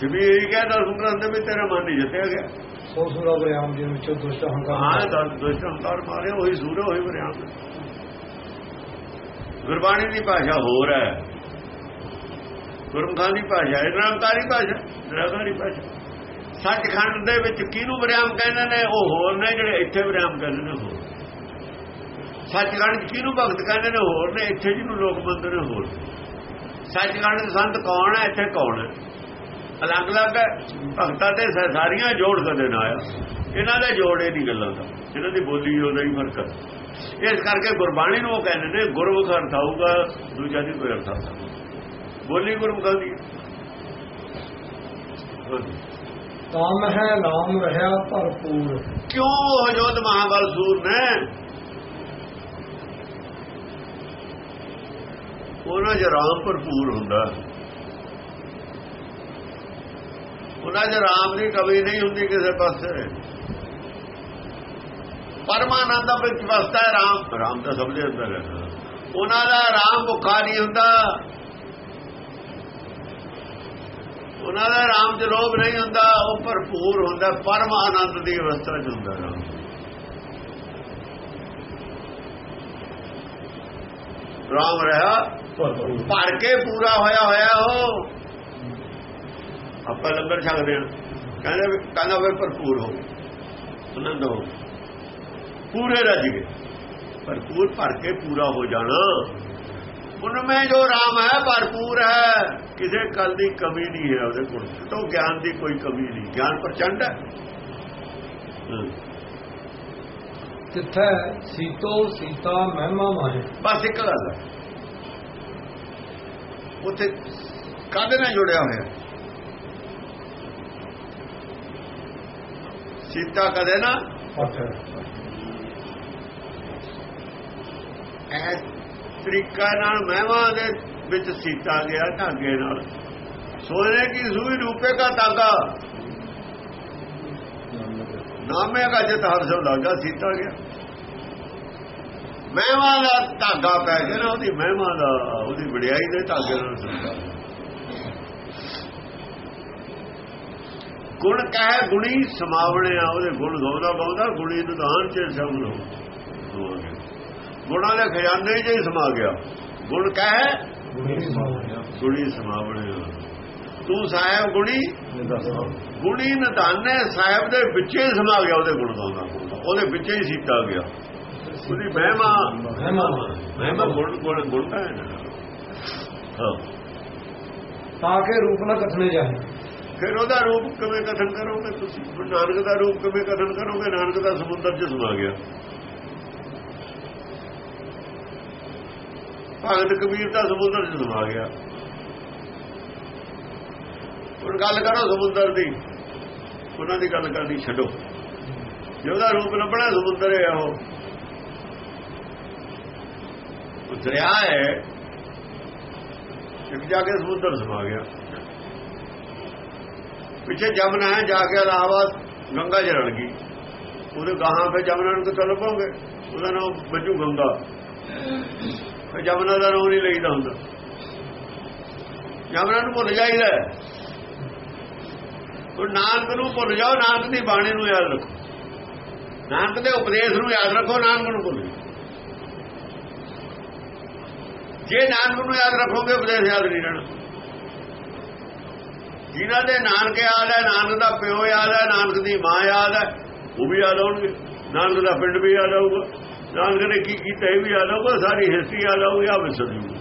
ਜਿਵੇਂ ਇਹ ਕਹਿੰਦਾ ਸੁਣਨ ਦੇ ਵੀ ਤੇਰਾ ਮਨ ਨਹੀਂ ਜਿੱਤਿਆ ਗਿਆ। ਸੋ ਸੂਰਾ ਬਰਿਆਮ ਦੇ ਵਿੱਚੋਂ ਦੁਸ਼ਟ ਹਾਂ ਹੰਕਾਰ ਦਸ ਦੁਸ਼ਟ ਹੰਕਾਰ ਮਾਰੇ ਉਹੀ ਸੂਰ ਹੋਈ ਬਰਿਆਮ ਗੁਰਬਾਣੀ ਦੀ ਭਾਸ਼ਾ ਹੋਰ ਹੈ। ਗੁਰਮਖਾਨ ਦੀ ਭਾਸ਼ਾ ਹੈ ਨਿਰੰਕਾਰੀ ਭਾਸ਼ਾ। ਨਿਰੰਕਾਰੀ ਭਾਸ਼ਾ। ਸੱਚਖੰਡ ਦੇ ਵਿੱਚ ਕਿਹਨੂੰ ਬਰਿਆਮ ਕਹਿੰਦੇ ਨੇ? ਉਹ ਹੋਰ ਨੇ ਜਿਹੜੇ ਇੱਥੇ ਬਰਿਆਮ ਕਹਿੰਦੇ ਨੇ ਹੋਰ। ਸੱਚਖੰਡ ਕਿਹਨੂੰ ਭਗਤ ਕਹਿੰਦੇ ਨੇ? ਹੋਰ ਨੇ। ਇੱਥੇ ਜਿਹਨੂੰ ਲੋਕ ਮੰਨਦੇ ਨੇ ਹੋਰ। ਸੱਚਖੰਡ ਦੇ ਸੰਤ ਕੌਣ ਹੈ? ਇੱਥੇ ਕੌਣ ਹੈ? ਅਲੱਗ-ਅਲੱਗ ਭਗਤਾਂ ਤੇ ਸਾਰੀਆਂ ਜੋੜ ਕਦੇ ਨਾ ਆਇਆ। ਇਹਨਾਂ ਦਾ ਜੋੜ ਇਹ ਨਹੀਂ ਗੱਲਾਂ ਦਾ। ਇਹਨਾਂ ਦੀ ਬੋਲੀ ਉਹਦਾ ਹੀ ਫ਼ਰਕ ਹੈ। ਇਸ ਕਰਕੇ ਗੁਰਬਾਣੀ ਨੂੰ ਉਹ ਕਹਿੰਦੇ ਨੇ ਗੁਰਮੁਖ ਅਰਥ ਆਊਗਾ ਦੂਜਾ ਨਹੀਂ ਕੋਈ ਅਰਥ ਆਉਂਦਾ ਬੋਲੀ ਗੁਰਮੁਖਾਂ ਦੀ ਤਾਮ ਹੈ ਨਾਮ ਰਹਾ ਭਰਪੂਰ। ਕਿਉਂ ਉਹ ਜੋਤ ਮਹਾਬਲ ਸੂਰ ਨੇ? ਉਹਨਾਂ 'ਚ ਰਾਮ ਭਰਪੂਰ ਹੁੰਦਾ। ਉਹਨਾਂ 'ਚ ਰਾਮ ਦੀ ਕਮੀ ਨਹੀਂ ਹੁੰਦੀ ਕਿਸੇ ਪਾਸੇ। ਪਰਮਾਨੰਦ ਵਿੱਚ ਵਸਦਾ ਹੈ ਰਾਮ। ਰਾਮ ਤਾਂ ਸਭ ਦੇ ਅੰਦਰ ਹੈ। ਉਹਨਾਂ ਦਾ ਰਾਮ ਭੁੱਖਾ ਨਹੀਂ ਹੁੰਦਾ। ਉਹਨਾਂ ਦਾ ਰਾਮ ਚ ਲੋਭ ਨਹੀਂ ਹੁੰਦਾ ਉਹ ਭਰਪੂਰ ਹੁੰਦਾ ਪਰਮ ਆਨੰਦ ਦੀ ਅਵਸਥਾ ਚ ਹੁੰਦਾ ਰਾਮ। ਰਾਮ ਰਹਾ ਭਰ ਕੇ ਪੂਰਾ ਹੋਇਆ ਹੋਇਆ ਉਹ। ਆਪਾਂ ਲੰਗਰ ਛਕਦੇ ਹਾਂ। ਕਹਿੰਦੇ ਕਹਿੰਦਾ ਵੇ ਭਰਪੂਰ ਹੋ। ਆਨੰਦ ਹੋ। ਪੂਰੇ ਰੱਜ ਗਏ। ਭਰਪੂਰ ਭਰ ਕੇ ਪੂਰਾ ਹੋ ਜਾਣਾ। ਉਨਮੇ ਜੋ ਰਾਮ ਹੈ ਭਰਪੂਰ ਹੈ। ਕਿਸੇ ਕੱਲ ਦੀ ਕਮੀ ਨਹੀਂ ਹੈ ਉਹਦੇ ਕੋਲ। ਤੋਂ ਗਿਆਨ ਦੀ ਕੋਈ ਕਮੀ ਨਹੀਂ। ਗਿਆਨ ਪ੍ਰਚੰਡ ਹੈ। ਤਿੱਥੈ ਸੀਤੋ ਸੀਤਾ ਮਹਿਮਾ ਮਾਹੇ। ਬਸ ਇੱਕ ਗੱਲ ਹੈ। ਉੱਥੇ ਕਾਹਦੇ ਨਾਲ ਜੁੜਿਆ ਹੋਇਆ? ਸੀਤਾ ਕਦੇ ਨਾ ਪੱਠ ਤਰੀਕਾ ਨਾਲ ਮਹਿਮਾ ਦੇ ਵਿੱਚ ਸੀਤਾ ਗਿਆ ਧਾਗੇ ਨਾਲ। ਸੋਨੇ ਕੀ ਸੂਈ ਰੂਪੇ ਦਾ ਧਾਗਾ ਨਾਮੇ ਦਾ ਜਿਤ ਹਰ ਸਭ ਲਾਗਾ ਸੀਤਾ ਗਿਆ। ਮਹਿਮਾ ਦਾ ਧਾਗਾ ਪੈ ਗਿਆ ਨਾ ਉਹਦੀ ਮਹਿਮਾ ਦਾ ਉਹਦੀ ਵਡਿਆਈ ਦੇ ਧਾਗੇ ਨਾਲ ਸੀਤਾ। ਗੁਣ ਕਹਿ ਗੁਣੀ ਸਮਾਵਣਿਆ, ਉਹਦੇ ਗੁਣ ਗਾਉਂਦਾ ਗਾਉਂਦਾ ਗੁਣੀ ਨਿਧਾਨ ਚ ਸਭ ਨੂੰ ਗੁਣਾਂ ਦੇ ਖਜ਼ਾਨੇ 'ਚ ਹੀ ਸਮਾ ਗਿਆ। ਗੁਣ ਕਹਿ ਗੁਣੀ ਸਮਾਵਣਿਆ। ਤੂੰ ਸਾਹਿਬ ਗੁਣੀ ਗੁਣੀ ਨਿਧਾਨੇ ਸਾਹਿਬ ਦੇ ਵਿੱਚੇ ਹੀ ਸਮਾ ਗਿਆ ਉਹਦੇ ਗੁਣ ਗਾਉਂਦਾ। ਉਹਦੇ ਵਿੱਚੇ ਹੀ ਸੀਤਾ ਗਿਆ। ਉਹਦੀ ਮਹਿਮਾ ਮਹਿਮਾ। ਮਹਿਮਾ ਗੁਣ ਗੁਣ ਗੁਣ ਹੈ। ਤਾਂ ਕਿ ਰੂਪ ਨਾ ਕਥਨੇ ਜਾਏ ਫਿਰ ਉਹਦਾ ਰੂਪ ਕਿਵੇਂ ਕਥਨ ਕਰੋਗੇ ਤੁਸੀਂ? ਨਾਨਕ ਦਾ ਰੂਪ ਕਿਵੇਂ ਕਥਨ ਕਰੋਗੇ? ਨਾਨਕ ਦਾ ਸਮੁੰਦਰ 'ਚ ਸਮਾ ਗਿਆ। ਭਗਤ ਕਬੀਰ ਦਾ ਸਮੁੰਦਰ 'ਚ ਸਮਾ ਗਿਆ। ਹੁਣ ਗੱਲ ਕਰੋ ਸਮੁੰਦਰ ਦੀ। ਉਹਨਾਂ ਦੀ ਗੱਲ ਕਰਨੀ ਛੱਡੋ। ਜੇ ਉਹਦਾ ਰੂਪ ਲੱਭਣਾ ਸਮੁੰਦਰ ਹੈ ਉਹ। ਦਰਿਆ ਹੈ। ਇੱਕ ਜਾ ਕੇ ਸਮੁੰਦਰ ਸਮਾ ਗਿਆ। ਪਿੱਛੇ ਜਮਨਾ ਹੈ, ਜਾ ਕੇ ਇਲਾਹਾਬਾਦ ਗੰਗਾ ਚ ਰਲ ਗਈ। ਉਹਦੇ ਗਾਹਾਂ ਤੇ ਜਮਨਾ ਨੂੰ ਕਿੱਥੋਂ ਲੱਭੋਗੇ? ਉਹਦਾ ਨਾਮ ਬੱਜੂ ਗੰਗਾ। ਫੇ ਜਮਨਾ ਦਾ ਨਾਮ ਨਹੀਂ ਲਈਦਾ ਹੁੰਦਾ। ਜਮਨਾ ਨੂੰ ਭੁੱਲ ਜਾਈਦਾ ਹੁਣ ਨਾਨਕ ਨੂੰ ਭੁੱਲ ਜਾਓ, ਨਾਨਕ ਦੀ ਬਾਣੀ ਨੂੰ ਯਾਦ ਰੱਖੋ। ਨਾਨਕ ਦੇ ਉਪਦੇਸ਼ ਨੂੰ ਯਾਦ ਰੱਖੋ, ਨਾਨਕ ਨੂੰ ਭੁੱਲ ਜਾਓ। ਜੇ ਨਾਨਕ ਨੂੰ ਯਾਦ ਰੱਖੋਗੇ, ਉਪਦੇਸ਼ ਯਾਦ ਨਹੀਂ ਰਹਿਣਾ। ਜਿਨ੍ਹਾਂ ਦੇ ਨਾਨਕ ਯਾਦ ਹੈ, ਨਾਨਕ ਦਾ ਪਿਓ ਯਾਦ ਹੈ, ਨਾਨਕ ਦੀ ਮਾਂ ਯਾਦ ਹੈ, ਉਹ ਵੀ ਯਾਦ ਆਉਣਗੇ। ਨਾਨਕ ਦਾ ਪਿੰਡ ਵੀ ਯਾਦ ਆਊਗਾ। ਨਾਨਕ ਨੇ ਕੀ ਕੀਤਾ? ਇਹ ਵੀ ਯਾਦ ਆਊਗਾ ਸਾਰੀ ਹਿਸਟਰੀ ਯਾਦ ਆਊਗੀ ਆ ਵਿਸਰ ਜੂਗੀ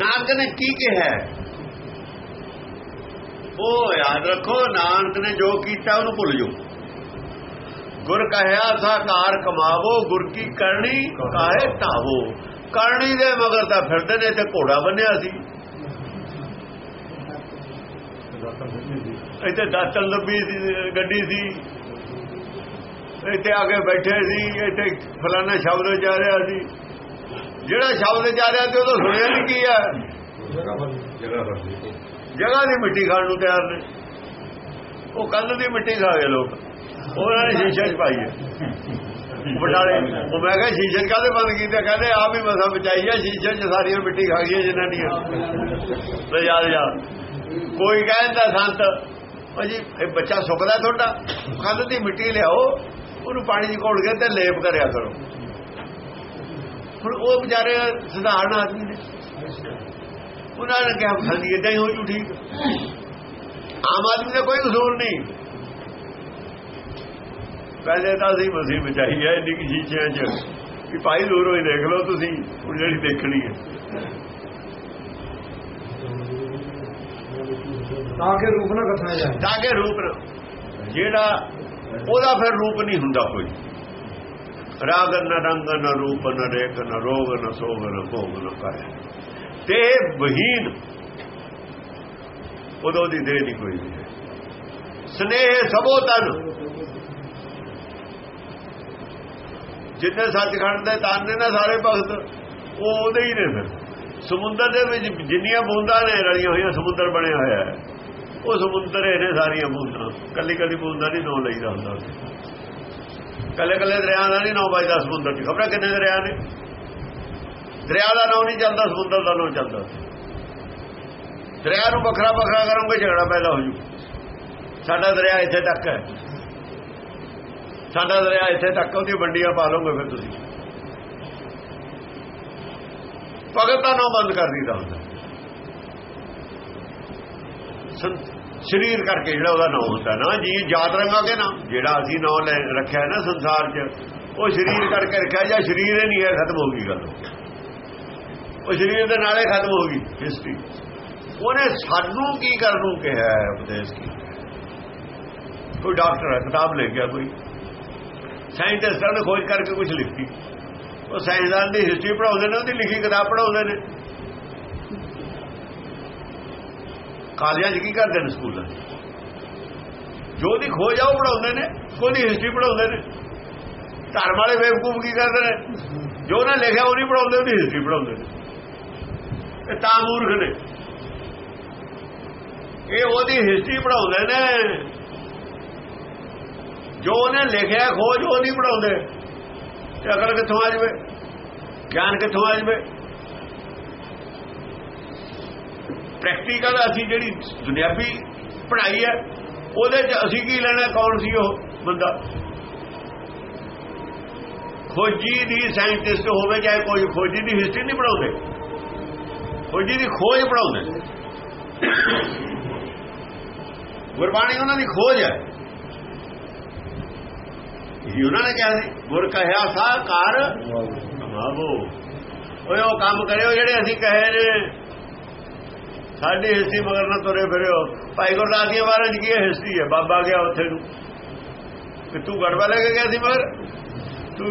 ਨਾਨਕ ਨੇ ਕੀ ਕਿਹਾ? ਉਹ ਯਾਦ ਰੱਖੋ, ਨਾਨਕ ਨੇ ਜੋ ਕੀਤਾ, ਉਹਨੂੰ ਭੁੱਲ ਜਾਓ। ਗੁਰ ਕਹਿਆ ਸਾਕਾਰ ਕਮਾਵੋ, ਗੁਰ ਕੀ ਕਰਨੀ ਕਾਹੇ ਧਾਵੋ। ਕਰਨੀ ਦੇ ਮਗਰ ਤਾਂ ਫਿਰਦੇ ਨੇ ਤੇ ਘੋੜਾ ਬੰਨਿਆ ਸੀ। ਇੱਥੇ ਦਾਤਲ ਲੱਭੀ ਸੀ ਗੱਡੀ ਸੀ। ਇੱਥੇ ਆ ਕੇ ਬੈਠੇ ਸੀ ਇੱਥੇ ਫਲਾਣਾ ਸ਼ਬਦ ਜਾ ਰਿਹਾ ਸੀ। ਜਿਹੜਾ ਸ਼ਬਦ ਜਾ ਰਿਹਾ ਤੇ ਉਹ ਤਾਂ ਸੁਣਿਆ ਨਹੀਂ ਕੀ ਹੈ ਜਗ੍ਹਾ ਦੀ ਮਿੱਟੀ ਖਾਣ ਨੂੰ ਤਿਆਰ ਨੇ। ਉਹ ਕੰਧ ਦੀ ਮਿੱਟੀ ਖਾ ਗਏ ਲੋਕ। ਉਹਨਾਂ ਨੇ ਸ਼ੀਸ਼ੇ 'ਚ ਪਾਈ ਹੈ ਬਟਾਲੇ। ਉਹ ਮੈਂ ਕਿਹਾ ਸ਼ੀਸ਼ੇ ਕਾਦੇ ਬੰਦ ਕੀਤੇ? ਕਹਿੰਦੇ ਆ ਵੀ ਮਸਾ ਬਚਾਈ ਹੈ ਸ਼ੀਸ਼ੇ 'ਚ ਸਾਰੀਆਂ ਮਿੱਟੀ ਖਾ ਗਈਆਂ ਜਿਨ੍ਹਾਂ ਦੀਆਂ। ਤੇ ਯਾਦ ਯਾਦ ਕੋਈ ਕਹਿੰਦਾ ਸੰਤ ਭਾਜੀ, ਇਹ ਬੱਚਾ ਸੁੱਕਦਾ ਤੁਹਾਡਾ? ਕੰਧ ਦੀ ਮਿੱਟੀ ਲਿਆਓ, ਉਹਨੂੰ ਪਾਣੀ 'ਚ ਘੋਲ ਕੇ ਤੇ ਲੇਪ ਕਰਿਆ ਕਰੋ। ਹੁਣ ਉਹ ਵਿਚਾਰੇ ਸਧਾਰਨ ਆਦਮੀ ਨੇ। ਉਹਨਾਂ ਨੇ ਕਿਹਾ ਖਾਂਦੀ ਇਦਾਂ ਹੀ ਹੋ ਜੂ, ਠੀਕ। ਆਮ ਆਦਮੀ ਦਾ ਕੋਈ ਕਸੂਰ ਨਹੀਂ। ਪਹਿਲੇ ਤਾਂ ਅਸੀਂ ਮਸੀਹ ਬਚਾਈ ਹੈ, ਇੰਨੀ ਕਿ ਸ਼ੀਸ਼ਿਆਂ 'ਚ। ਕਿ ਭਾਈ ਦੂਰੋਂ ਹੀ ਦੇਖ ਲਓ ਤੁਸੀਂ, ਹੁਣ ਜਿਹੜੀ ਦੇਖਣੀ ਹੈ। ਤਾਂ ਕਿ ਰੂਪ ਨਾ ਕਥਨੇ ਜਾਏ ਤਾਂ ਕਿ ਰੂਪ ਨਾ ਜਿਹੜਾ ਉਹਦਾ ਫਿਰ ਰੂਪ ਨਹੀਂ ਹੁੰਦਾ ਕੋਈ। ਰਾਗ ਨਾ ਰੰਗ ਨਾ ਰੂਪ ਨਾ ਰੇਖ ਨਾ ਰੋਗ ਨਾ ਸੋਗ ਨਾ ਭੋਗ ਨਾ ਕਾਇਆ। ਤੇ ਬਹੀਨ ਉਦੋਂ ਦੀ ਦੇ ਨਹੀਂ ਕੋਈ ਵੀ ਸਨੇਹ ਸਭੋ ਤਨ। ਜਿੱਥੇ ਸੱਚਖੰਡ ਦੇ ਤਨ ਨੇ ਨਾ ਸਾਰੇ ਭਗਤ, ਉਹ ਉਹਦੇ ਹੀ ਨੇ ਫਿਰ। ਸਮੁੰਦਰ ਦੇ ਵਿੱਚ ਜਿੰਨੀਆਂ ਬੂੰਦਾਂ ਨੇ ਰਲੀਆਂ ਹੋਈਆਂ, ਸਮੁੰਦਰ ਬਣਿਆ ਹੋਇਆ ਹੈ। ਉਹ ਸਮੁੰਦਰ ਇਹਨੇ ਸਾਰੀਆਂ ਬੂੰਦਾਂ। ਕੱਲੀ ਕੱਲੀ ਬੂੰਦਾਂ ਨਹੀਂ ਨੋ ਲਈਦਾ ਹੁੰਦਾ ਕੱਲੇ ਕੱਲੇ ਦਰਿਆ ਦਾ ਨਹੀਂ ਨੋ ਵੱਜਦਾ ਸਮੁੰਦਰ 'ਚ। ਖਬਰਾਂ ਕਿੰਨੇ ਦਰਿਆ ਨੇ? ਦਰਿਆ ਦਾ ਨਾਂ ਨਹੀਂ ਚੱਲਦਾ, ਸਮੁੰਦਰ ਦਾ ਨਾਂ ਚੱਲਦਾ ਦਰਿਆ ਨੂੰ ਵੱਖਰਾ ਵੱਖਰਾ ਕਰੋਗੇ, ਝਗੜਾ ਪੈਦਾ ਹੋ ਜੂ। ਸਾਡਾ ਦਰਿਆ ਇੱਥੇ ਤੱਕ ਹੈ। ਸਾਡਾ ਦਰਿਆ ਇੱਥੇ ਤੱਕ ਉਹਦੀ ਵੰਡੀਆਂ ਪਾ ਲਓਗੇ ਫਿਰ ਤੁਸੀਂ। ਭਗਤ ਦਾ ਨਾਂ ਬੰਦ ਕਰ ਦਿੱਤਾ ਹੁੰਦਾ। ਸਰੀਰ ਕਰਕੇ ਜਿਹੜਾ ਉਹਦਾ ਨਾਮ ਹੁੰਦਾ ਨਾ, ਜੀ, ਯਾਦ ਰੰਗਾਂਗੇ ਨਾ, ਜਿਹੜਾ ਅਸੀਂ ਨਾਮ ਲੈ ਰੱਖਿਆ ਨਾ ਸੰਸਾਰ 'ਚ, ਉਹ ਸਰੀਰ ਕਰਕੇ ਰੱਖਿਆ ਜਾਂ ਸਰੀਰ ਹੀ ਨਹੀਂ ਹੈ, ਖਤਮ ਹੋ ਗਈ ਗੱਲ। ਉਹ ਸਰੀਰ ਦੇ ਨਾਲੇ ਖਤਮ ਹੋ ਗਈ ਹਿਸਟਰੀ ਉਹਨੇ ਸਾਨੂੰ ਕੀ ਕਰਨ ਨੂੰ ਕਿਹਾ ਹੈ, ਉਪਦੇਸ਼ ਕੀ? ਕੋਈ ਡਾਕਟਰ ਕਿਤਾਬ ਲੈ ਗਿਆ ਕੋਈ। ਸਾਇੰਟਿਸਟਾਂ ਨੇ ਖੋਜ ਕਰਕੇ ਕੁਝ ਲਿਖਤੀ। ਉਹ ਸਾਇੰਸਦਾਨ ਦੀ ਹਿਸਟਰੀ ਪੜਾਉਂਦੇ ਨੇ, ਉਹਦੀ ਲਿਖੀ ਕਿਤਾਬ ਪੜਾਉਂਦੇ ਨੇ। ਕਾਲਜਾਂ 'ਚ ਕੀ ਕਰਦੇ ਨੇ ਸਕੂਲਾਂ? 'ਚ ਜੋ ਦੀ ਖੋਜ ਆ ਉਹ ਪੜਾਉਂਦੇ ਨੇ ਕੋਈ ਹਿਸਟਰੀ ਪੜਾਉਂਦੇ ਨੇ। ਧਰਮ ਵਾਲੇ ਬੇਵਕੂਫ ਕੀ ਕਰਦੇ ਨੇ? ਜੋ ਉਹਨਾਂ ਲਿਖਿਆ ਉਹ ਨਹੀਂ ਪੜਾਉਂਦੇ ਉਹਦੀ ਹਿਸਟਰੀ ਪੜਾਉਂਦੇ ਨੇ। ਇਹ ਤਾਂ ਮੂਰਖ ਨੇ। ਇਹ ਉਹਦੀ ਹਿਸਟਰੀ ਪੜਾਉਂਦੇ ਨੇ। ਜੋ ਉਹਨੇ ਲਿਖਿਆ ਖੋਜ ਉਹ ਨਹੀਂ ਪੜਾਉਂਦੇ ਤੇ ਅਕਲ ਕਿੱਥੋਂ ਆ ਜਵੇ? ਗਿਆਨ ਕਿੱਥੋਂ ਆ ਜਵੇ? ਪ੍ਰੈਕਟੀਕਲ ਅਸੀਂ ਜਿਹੜੀ ਦੁਨਿਆਵੀ ਪੜ੍ਹਾਈ ਹੈ ਉਹਦੇ 'ਚ ਅਸੀਂ ਕੀ ਲੈਣਾ ਕੌਣ ਸੀ ਉਹ ਬੰਦਾ? ਖੋਜੀ ਦੀ ਸਾਇੰਟਿਸਟ ਹੋਵੇ ਚਾਹੇ ਕੋਈ ਖੋਜੀ ਦੀ ਹਿਸਟਰੀ ਨਹੀਂ ਪੜਾਉਂਦੇ ਖੋਜੀ ਦੀ ਖੋਜ ਪੜਾਉਂਦੇ ਗੁਰਬਾਣੀ ਉਹਨਾਂ ਦੀ ਖੋਜ ਹੈ। ਇਹ ਉਹਨਾਂ ਨੇ ਕਿਹਾ ਸੀ ਗੁਰ ਕਹਿਆ ਸਾ ਕਰ ਕਮਾਵੋ ਓਏ ਉਹ ਕੰਮ ਕਰਿਓ ਜਿਹੜੇ ਅਸੀਂ ਕਹੇ ਨੇ। ਸਾਡੀ ਹਿਸਟਰੀ ਮਗਰ ਨਾ ਤੁਰੇ ਫਿਰਿਓ। ਭਾਈ ਗੁਰਦਾਸ ਦੀਆਂ ਬਾਰੇ ਚ ਕੀ ਹਿਸਟਰੀ ਹੈ? ਬਾਬਾ ਗਿਆ ਉੱਥੇ ਨੂੰ। ਕਿ ਤੂੰ ਗੜਵਾ ਲੈ ਕੇ ਗਿਆ ਸੀ ਮਗਰ? ਤੂੰ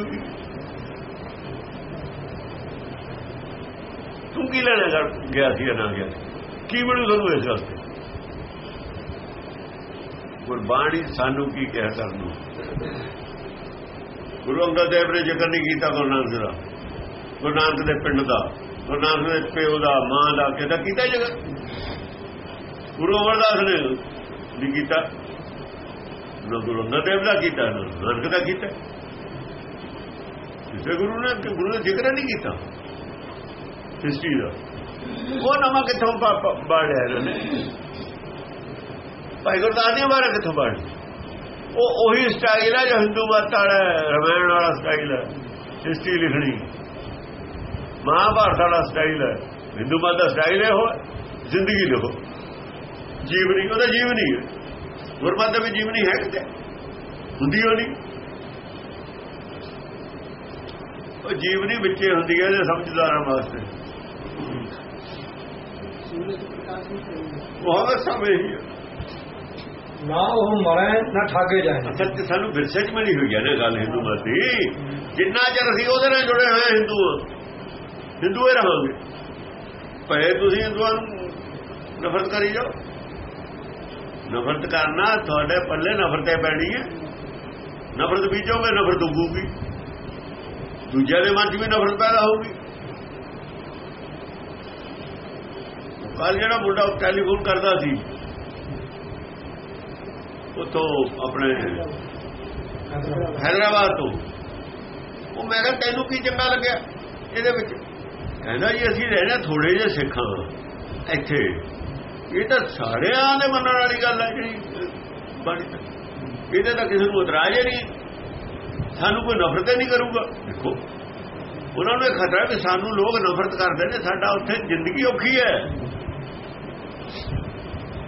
ਤੂੰ ਕੀ ਲੈਣਾ ਗਿਆ ਸੀ ਨਾ ਗਿਆ? ਕੀ ਬਣੂ ਤੁਹਾਨੂੰ ਇਸ ਵਾਸਤੇ? ਗੁਰਬਾਣੀ ਸਾਨੂੰ ਕੀ ਕਹਿ ਕਰਨ ਗੁਰੂ ਅੰਗਦ ਦੇਵ ਨੇ ਜ਼ਿਕਰ ਨਹੀਂ ਕੀਤਾ ਗੁਰੂ ਨਾਨਕ ਦਾ। ਗੁਰੂ ਨਾਨਕ ਦੇ ਪਿੰਡ ਦਾ, ਗੁਰੂ ਨਾਨਕ ਦੇ ਪਿਓ ਦਾ, ਮਾਂ ਦਾ ਕਿਹਦਾ ਕੀਤਾ ਜ਼ਿਕਰ? ਗੁਰੂ ਅਮਰਦਾਸ ਨੇ ਨਹੀਂ ਕੀਤਾ। ਨਾ ਗੁਰੂ ਅੰਗਦ ਦੇਵ ਦਾ ਕੀਤਾ ਨਾ ਨਾਨਕ ਦਾ ਕੀਤਾ। ਕਿਸੇ ਗੁਰੂ ਨੇ ਗੁਰੂ ਦਾ ਜ਼ਿਕਰ ਨਹੀਂ ਕੀਤਾ। ਹਿਸਟਰੀ ਦਾ। ਉਹ ਨਵਾਂ ਕਿੱਥੋਂ ਬਾੜਿਆ ਇਹਨਾਂ ਨੇ? ਭਾਈ ਗੁਰਦਾਸ ਦੀਆਂ ਬਾਰੇ ਕਿੱਥੋਂ ਬਾੜ ਉਹ ਉਹੀ ਸਟਾਈਲ ਹੈ ਜੋ ਹਿੰਦੂ ਮਤ ਵਾਲਾ, ਰਮਾਇਣ ਵਾਲਾ ਸਟਾਈਲ ਹੈ ਹਿਸਟਰੀ ਲਿਖਣੀ। ਮਹਾਭਾਰਤ ਵਾਲਾ ਸਟਾਈਲ ਹੈ ਹਿੰਦੂ ਮਤ ਦਾ ਸਟਾਈਲ ਹੈ ਉਹ ਜ਼ਿੰਦਗੀ ਲਿਖੋ। ਜੀਵਨੀ ਉਹਦਾ ਜੀਵਨੀ ਹੈ। ਗੁਰਮਤਿ ਦਾ ਵੀ ਜੀਵਨੀ ਹੈ ਕਿਤੇ ਹੁੰਦੀ ਹੋ ਨਹੀਂ। ਉਹ ਜੀਵਨੀ ਵਿੱਚੇ ਹੁੰਦੀ ਹੈ ਜੇ ਸਮਝਦਾਰਾਂ ਵਾਸਤੇ। ਉਹ ਹਰ ਸਮੇਂ ਹੀ। ਨਾ ਉਹ ਮਰੇ ਨਾ ਠਾਗੇ ਜਾਏ। ਅਸਲ ਤੇ ਸਾਨੂੰ ਵਿਰਸੇ 'ਚ ਮਿਲੀ ਹੋਈ ਹੈ ਨਾ ਗੱਲ ਹਿੰਦੂ ਮਤ ਜਿੰਨਾ ਚਿਰ ਅਸੀਂ ਉਹਦੇ ਨਾਲ ਜੁੜੇ ਹੋਏ ਹਿੰਦੂ ਹਿੰਦੂ ਹੀ ਰਹਾਂਗੇ। ਭਏ ਤੁਸੀਂ ਹਿੰਦੂਆਂ ਨੂੰ ਨਫ਼ਰਤ ਕਰੀ ਜਾਓ। ਨਫ਼ਰਤ ਕਰਨਾ, ਤੁਹਾਡੇ ਪੱਲੇ ਨਫ਼ਰਤੇ ਪੈਣੀ ਹੈ। ਨਫ਼ਰਤ ਬੀਜੋਗੇ, ਨਫ਼ਰਤ ਉਗੂਗੀ। ਦੂਜਿਆਂ ਦੇ ਮਨ 'ਚ ਵੀ ਨਫ਼ਰਤ ਪੈਦਾ ਹੋਊਗੀ। ਕੱਲ ਜਿਹੜਾ ਮੁੰਡਾ ਟੈਲੀਫੋਨ ਕਰਦਾ ਸੀ ਉਤੋਂ ਆਪਣੇ ਹੈਦਰਾਬਾਦ ਤੋਂ। ਉਹ ਮੈਂ ਕਿਹਾ, ਤੈਨੂੰ ਕੀ ਚੰਗਾ ਲੱਗਿਆ ਇਹਦੇ ਵਿੱਚ? ਕਹਿੰਦਾ ਜੀ, ਅਸੀਂ ਰਹਿਣਾ ਥੋੜੇ ਜਿਹੇ ਸਿੱਖਾਂ ਇੱਥੇ। ਇਹ ਤਾਂ ਸਾਰਿਆਂ ਦੇ ਮੰਨਣ ਵਾਲੀ ਗੱਲ ਹੈ ਜਿਹੜੀ ਬੜੀ ਇਹਦੇ ਤਾਂ ਕਿਸੇ ਨੂੰ ਇਤਰਾਜ਼ ਹੀ ਨਹੀਂ। ਸਾਨੂੰ ਕੋਈ ਨਫ਼ਰਤ ਨਹੀਂ ਕਰੂਗਾ। ਦੇਖੋ, ਉਹਨਾਂ ਨੂੰ ਇਹ ਖਤਰਾ ਕਿ ਸਾਨੂੰ ਲੋਕ ਨਫ਼ਰਤ ਕਰਦੇ ਨੇ। ਸਾਡਾ ਉੱਥੇ ਜ਼ਿੰਦਗੀ ਔਖੀ ਹੈ।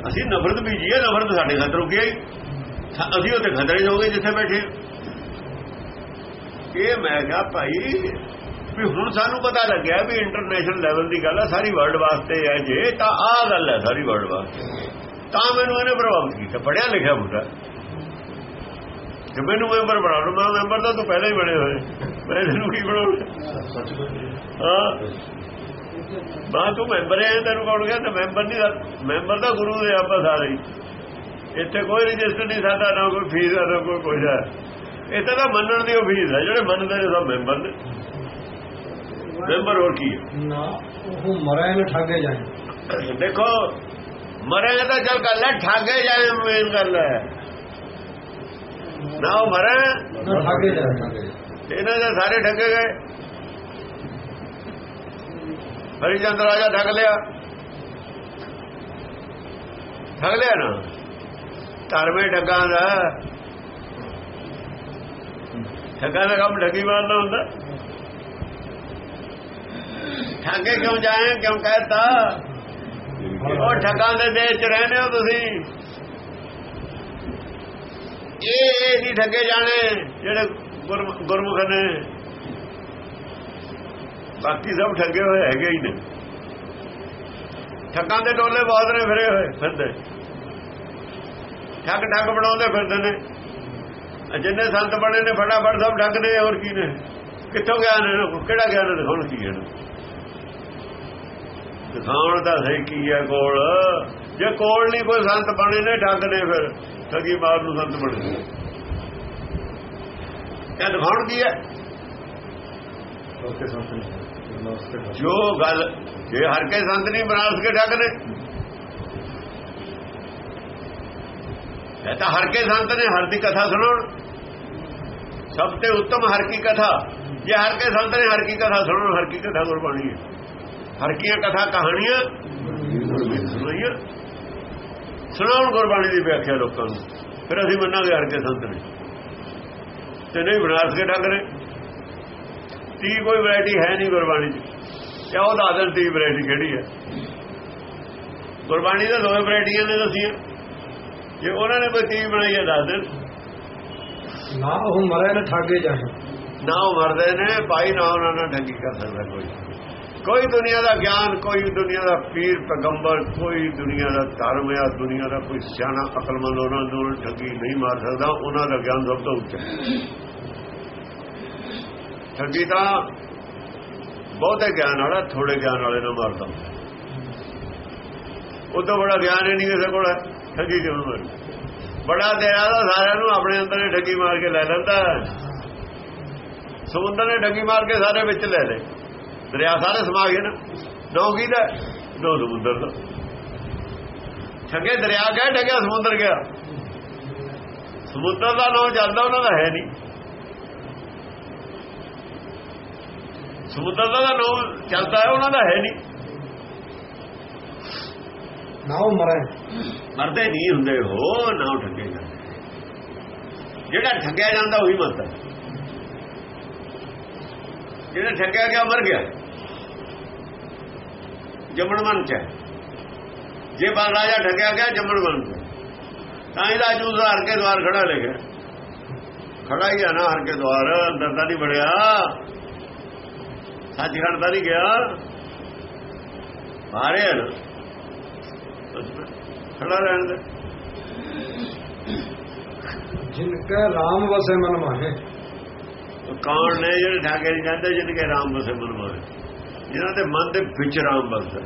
ਅਸੀਂ ਨਫ਼ਰਤ ਬੀਜੀਏ ਨਫ਼ਰਤ ਸਾਡੇ ਖਤਰ ਹੋ ਗਈ ਅਸੀਂ ਉੱਥੇ ਖਤਰੇ ਹੋ ਜਿੱਥੇ ਬੈਠੇ ਇਹ ਮੈਂ ਕਿਹਾ ਭਾਈ ਵੀ ਹੁਣ ਸਾਨੂੰ ਪਤਾ ਲੱਗਿਆ ਵੀ ਇੰਟਰਨੈਸ਼ਨਲ ਲੈਵਲ ਦੀ ਗੱਲ ਹੈ ਸਾਰੀ ਵਰਲਡ ਵਾਸਤੇ ਹੈ ਜੇ, ਤਾਂ ਆਹ ਗੱਲ ਹੈ ਸਾਰੀ ਵਰਲਡ ਵਾਸਤੇ। ਤਾਂ ਮੈਨੂੰ ਇਹਨੇ ਪ੍ਰਭਾਵਿਤ ਕੀਤਾ ਪੜਿਆ ਲਿਖਿਆ ਮੁੰਡਾ। ਜੇ ਮੈਨੂੰ ਮੈਂਬਰ ਬਣਾ ਲਓ, ਮੈਂ ਮੈਂਬਰ ਤਾਂ ਤੂੰ ਪਹਿਲਾਂ ਹੀ ਬਣੇ ਹੋਏ। ਮੈਂ ਤੈਨੂੰ ਕੀ ਬਣਾਉਣਾ? ਹਾਂ। ਬਾ ਤੂੰ ਮੈਂਬਰ ਹੈ ਤੈਨੂੰ ਕੌਣ ਕਹਿੰਦਾ? ਮੈਂਬਰ ਨਹੀਂ ਮੈਂਬਰ ਤਾਂ ਗੁਰੂ ਦੇ ਆਪਾਂ ਸਾਰੇ ਹੀ। ਇੱਥੇ ਕੋਈ ਰਜਿਸਟਰ ਨਹੀਂ, ਸਾਡਾ ਨਾ ਕੋਈ ਫੀਸ ਹੈ ਨਾ ਕੋਈ ਕੁਝ ਹੈ। ਇੱਥੇ ਤਾਂ ਮੰਨਣ ਦੀ ਉਹ ਫੀਸ ਹੈ ਜਿਹੜੇ ਮੰਨਦੇ ਨੇ ਸਭ ਮੈਂਬਰ ਨੇ। ਮੈਂਬਰ ਹੋਰ ਕੀ ਹੈ? ਨਾ ਉਹ ਮਰੇ ਨੇ ਠਾਗੇ ਜਾਏ। ਦੇਖੋ ਮਰੇਗਾ ਤਾਂ ਚੱਲ ਕਰ ਲੈ ਠਾਗੇ ਜਾਏ ਮੇਨ ਗੱਲ ਹੈ। ਨਾ ਉਹ ਮਰੇ ਨਾ। ਠਾਗੇ ਜਾਏ ਇਹਨਾਂ ਦੇ ਸਾਰੇ ਠੱਗੇ ਗਏ। ਹਰੀਚੰਦ ਰਾਜਾ ਠੱਗ ਲਿਆ। ਠੱਗ ਲਿਆ ਨਾ। ਧਰਮੇ ਠੱਗਾਂ ਦਾ। ਠੱਗਾਂ ਦਾ ਕੰਮ ਠੱਗੀ ਮਾਰਨਾ ਹੁੰਦਾ। ਠੱਗੇ ਕਿਉਂ ਜਾਏ, ਕਿਉਂ ਕਹਿਤਾ? ਉਹ ਠੱਗਾਂ ਦੇ ਦੇਸ਼ ਚ ਰਹਿੰਦੇ ਹੋ ਤੁਸੀਂ। ਇਹ ਇਹ ਨਹੀਂ ਠੱਗੇ ਜਾਣੇ, ਜਿਹੜੇ ਗੁਰਮ- ਗੁਰਮੁਖ ਨੇ। ਬਾਕੀ ਸਭ ਠੱਗੇ ਹੋਏ ਹੈਗੇ ਹੀ ਨੇ। ਠੱਗਾਂ ਦੇ ਟੋਲੇ ਬਹੁਤ ਨੇ ਫਿਰੇ ਹੋਏ, ਫਿਰਦੇ। ਠੱਗ ਠੱਗ ਬਣਾਉਂਦੇ ਫਿਰਦੇ ਨੇ। ਜਿੰਨੇ ਸੰਤ ਬਣੇ ਨੇ, ਫਟਾਫਟ ਸਭ ਠੱਗ ਨੇ ਹੋਰ ਕੀ ਨੇ? ਕਿੱਥੋਂ ਗਿਆਨ ਇਹਨਾਂ ਕਿਹੜਾ ਗਿਆਨ ਹੈ ਦਿਖਾਉਣ ਕੀ ਹੈ ਦਿਖਾਉਣ ਦਾ ਸਹੀ ਕੀ ਹੈ ਕੋਲ? ਜੇ ਕੋਲ ਨਹੀਂ ਕੋਈ ਸੰਤ ਬਣੇ ਨੇ ਠੱਗ ਨੇ ਫਿਰ। ਠੱਗੀ ਮਾਰ ਨੂੰ ਸੰਤ ਬਣੇ ਇਹ ਦਿਖਾਉਣ ਕੀ ਹੈ? ਜੋ। ਗੱਲ ਜੇ ਹਰ ਕੇ ਸੰਤ ਨਹੀਂ ਬਣਾ ਸਕੇ ਠੱਗ ਨੇ ਇਹ ਤਾਂ ਹਰ ਕੇ ਸੰਤ ਨੇ ਹਰ ਦੀ ਕਥਾ ਸੁਣਾਉਣ। ਸਭ ਤੋਂ ਉੱਤਮ ਹਰ ਕੀ ਕਥਾ। ਜੇ ਹਰ ਕੇ ਸੰਤ ਨੇ ਹਰ ਕੀ ਕਥਾ ਸੁਣਾਉਣ ਹਰ ਕੀ ਕਥਾ ਗੁਰਬਾਣੀ ਹੈ। ਹਰ ਕੀਆਂ ਕਥਾ ਕਹਾਣੀਆਂ। ਸੁਣਾਉਣ ਗੁਰਬਾਣੀ ਦੀ ਵਿਆਖਿਆ ਲੋਕਾਂ ਨੂੰ। ਫਿਰ ਅਸੀਂ ਮੰਨਾਂਗੇ ਹਰ ਕੇ ਸੰਤ ਨੇ। ਤੇ ਨਹੀਂ ਬਣਾ ਸਕੇ ਠੱਗ ਨੇ। ਤੀ ਕੋਈ ਵੈਰਾਈਟੀ ਹੈ ਨਹੀਂ ਗੁਰਬਾਣੀ ਦੀ। ਕਿਆ ਉਹ ਦੇਣ ਤੀ ਵੈਰਾਈਟੀ ਕਿਹੜੀ ਹੈ। ਗੁਰਬਾਣੀ ਦੇ ਦੋਵੇਂ ਵੈਰਾਈਟੀਆਂ ਨੇ ਦੱਸੀਆਂ। ਜੇ ਉਹਨਾਂ ਨੇ ਕੋਈ ਤੀ ਬਣਾਈ ਹੈ ਦੱਸ ਦੇਣ। ਨਾ ਉਹ ਮਰੇ ਨੇ ਠਾਗੇ ਜਾਏ ਨਾ ਉਹ ਮਰਦੇ ਨੇ ਭਾਈ ਨਾ ਉਹਨਾਂ ਨਾਲ ਠੱਗੀ ਕਰ ਸਕਦਾ ਕੋਈ। ਕੋਈ ਦੁਨੀਆ ਦਾ ਗਿਆਨ, ਕੋਈ ਦੁਨੀਆ ਦਾ ਪੀਰ, ਪੈਗੰਬਰ, ਕੋਈ ਦੁਨੀਆ ਦਾ ਧਰਮ ਜਾਂ ਦੁਨੀਆ ਦਾ ਕੋਈ ਸਿਆਣਾ, ਅਕਲਮੰਦ ਉਹਨਾਂ ਨੂੰ ਠੱਗੀ ਨਹੀਂ ਮਾਰ ਸਕਦਾ, ਉਹਨਾਂ ਦਾ ਗਿਆਨ ਸਭ ਤੋਂ ਉੱਚਾ ਠੱਗੀ ਤਾਂ ਬਹੁਤੇ ਗਿਆਨ ਵਾਲਾ, ਥੋੜੇ ਗਿਆਨ ਵਾਲੇ ਨੂੰ ਮਾਰਦਾ ਉਦੋਂ ਬੜਾ ਗਿਆਨ ਹੀ ਨਹੀਂ ਕਿਸੇ ਕੋਲ ਠੱਗੀ ਕਿਉਂ ਮਾਰੂ? ਬੜਾ ਤੇਰਾ ਤਾਂ ਸਾਰਿਆਂ ਨੂੰ ਆਪਣੇ ਅੰਦਰ ਹੀ ਠੱਗੀ ਮਾਰ ਕੇ ਲੈ ਲੈਂਦਾ ਸਮੁੰਦਰ ਨੇ ਠੱਗੀ ਮਾਰ ਕੇ ਸਾਰੇ ਵਿੱਚ ਲੈ ਲਏ। ਦਰਿਆ ਸਾਰੇ ਸਮਾ ਗਏ ਨਾ। ਨੌ ਕੀ ਦਾ ਨੌ ਸਮੁੰਦਰ ਦਾ ਠੱਗੇ ਦਰਿਆ ਗਿਆ ਠੱਗਿਆ ਸਮੁੰਦਰ ਗਿਆ। ਸਮੁੰਦਰ ਦਾ ਨੌ ਚੱਲਦਾ ਉਹਨਾਂ ਦਾ ਹੈ ਨਹੀਂ। ਸਮੁੰਦਰ ਦਾ ਨੌ ਚੱਲਦਾ ਹੈ ਉਹਨਾਂ ਦਾ ਹੈ ਨਹੀਂ। ਨਾ ਉਹ ਮਰੇ। ਮਰਦੇ ਨਹੀਂ ਹੁੰਦੇ ਹੋ ਨਾ ਉਹ ਠੱਗੇ ਜਾਂਦੇ। ਜਿਹੜਾ ਠੱਗਿਆ ਜਾਂਦਾ ਉਹੀ ਮਰਦਾ। ਜਿਹੜਾ ਠੱਗਿਆ ਗਿਆ ਮਰ ਗਿਆ। ਜੰਮਣ ਮਨ ਚ। ਜੇ ਬਾਲ ਰਾਜਾ ਠੱਗਿਆ ਗਿਆ, ਜੰਮਣ ਮਨ ਚ। ਤਾਂ ਇਹਦਾ ਜੂਸ ਹਰ ਕੇ ਦਵਾਰ ਖੜਾ ਲੈ ਗਿਆ। ਖੜਾ ਹੀ ਆ ਨਾ ਹਰ ਕੇ ਦਵਾਰ ਅੰਦਰ ਤਾਂ ਨਹੀਂ ਬੜਿਆ ਸੱਚ ਤਾਂ ਨਹੀਂ ਗਿਆ। ਬਾਹਰ ਹੈ ਨਾ। ਖੜਾ ਰਹਿਣ ਦੇ। ਜਿਨ ਕੈ ਰਾਮ ਵਸੇ ਮਨ ਮਾਹੇ। ਕੌਣ ਨੇ ਜਿਹੜੇ ਠਾਕੇ ਨਹੀਂ ਜਾਂਦੇ ਜਿਨ ਕੇ ਰਾਮ ਵਸੇ ਮਨ ਮਾਰੇ। ਜਿਨ੍ਹਾਂ ਦੇ ਮਨ ਦੇ ਵਿੱਚ ਰਾਮ ਵਸਦਾ।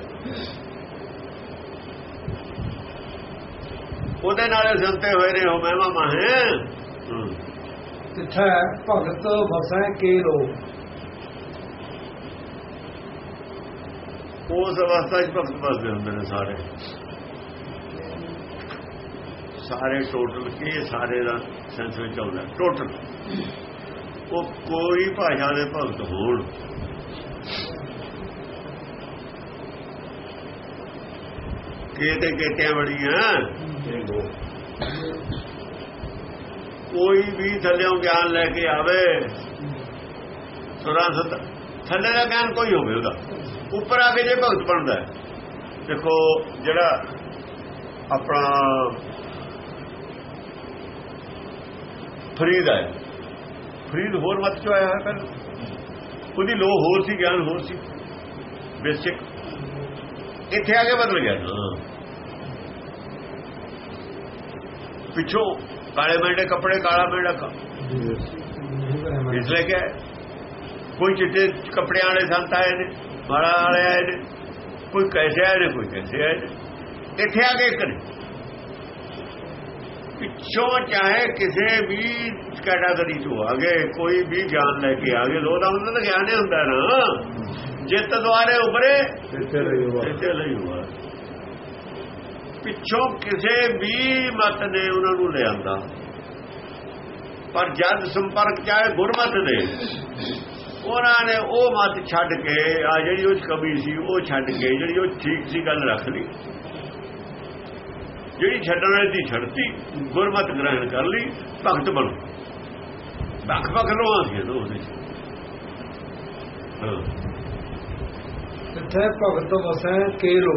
ਉਹਦੇ ਨਾਲੇ ਸੰਤੇ ਹੋਏ ਨੇ ਉਹ ਮਹਿਮਾ ਮਾਹੇ। ਹੂੰ। ਤਿੱਥੈ ਭਗਤ ਵਸੈ ਕੇ ਲੋ ਉਸ ਅਵਸਥਾ 'ਚ ਭਗਤ ਵਸਦੇ ਹੁੰਦੇ ਨੇ ਸਾਰੇ। ਸਾਰੇ ਟੋਟਲ ਇਹ ਸਾਰੇ ਦਾ ਸੈਂਸ ਵਿੱਚ ਆਉਂਦਾ। ਟੋਟਲ। ਉਹ ਕੋਈ ਭਾਸ਼ਾ ਦੇ ਭਗਤ ਹੋਣ। ਕਿਤੇ ਕਿਤੇ ਬੜੀਆਂ ਕੋਈ ਵੀ ਥੱਲਿਓਂ ਗਿਆਨ ਲੈ ਕੇ ਆਵੇ, ਸੁਰਾਂ ਸਤ ਥੱਲੇ ਦਾ ਗਿਆਨ ਕੋਈ ਹੋਵੇ ਉਹਦਾ। ਉੱਪਰ ਆ ਕੇ ਜੇ ਭਗਤ ਬਣਦਾ ਦੇਖੋ, ਜਿਹੜਾ ਆਪਣਾ ਫਰੀਦ ਹੈ ਫਰੀਦ ਹੋਰ ਮਤ ਚੋਂ ਆਇਆ ਹੈ ਪਹਿਲਾਂ। ਉਹਦੀ ਲੋ ਹੋਰ ਸੀ, ਗਿਆਨ ਹੋਰ ਸੀ। ਬੇਸਿਕ। ਇੱਥੇ ਆ ਕੇ ਬਦਲ ਗਿਆ। ਪਿੱਛੋਂ ਕਾਲੇ ਮੈਂਡੇ ਕੱਪੜੇ, ਕਾਲਾ ਮੈਂਡਾ ਇਸ ਲਈ ਕਿ ਕੋਈ ਚਿੱਟੇ ਕੱਪੜਿਆਂ ਵਾਲੇ ਸੰਤ ਆਏ ਨੇ, ਮਾਲਾ ਵਾਲੇ ਆਏ ਨੇ, ਕੋਈ ਕੈਸੇ ਆਏ ਨੇ, ਕੋਈ ਕੈਸੇ ਆਏ ਨੇ। ਇੱਥੇ ਆ ਕੇ ਇੱਕ ਨੇ। ਪਿੱਛੋਂ ਚਾਹੇ ਕਿਸੇ ਵੀ ਕੈਟਾਗਰੀ ਤੋਂ ਆਗੇ ਕੋਈ ਵੀ ਗਿਆਨ ਲੈ ਕੇ ਆਗੇ ਲੋ ਦਾ ਮਤਲਬ ਗਿਆਨ ਹੀ ਹੁੰਦਾ ਨਾ। ਜਿੱਤ ਦੁਆਰੇ ਹੋਵਾ ਇੱਥੇ ਲਈ ਹੋਆ। ਪਿੱਛੋਂ ਕਿਸੇ ਵੀ ਮਤ ਨੇ ਉਹਨਾਂ ਨੂੰ ਲਿਆਂਦਾ। ਪਰ ਜਦ ਸੰਪਰਕ ਚਾਹੇ ਗੁਰਮਤ ਦੇ ਉਹਨਾਂ ਨੇ ਉਹ ਮਤ ਛੱਡ ਕੇ ਆ ਜਿਹੜੀ ਉਹ ਕਮੀ ਸੀ ਉਹ ਛੱਡ ਕੇ ਜਿਹੜੀ ਉਹ ਠੀਕ ਸੀ ਗੱਲ ਰੱਖ ਲਈ। ਜਿਹੜੀ ਛੱਡਣ ਵਾਲੀ ਸੀ ਛੱਡਤੀ। ਗੁਰਮਤ ਗ੍ਰਹਿਣ ਕਰ ਲਈ ਭਗਤ ਬਣੋ। ਵੱਖ ਵੱਖ ਲੋਹਾਂ ਸੀ ਉਹਦੇ ਇੱਥੇ ਭਗਤ ਵਸੈ ਕੇ ਲੋ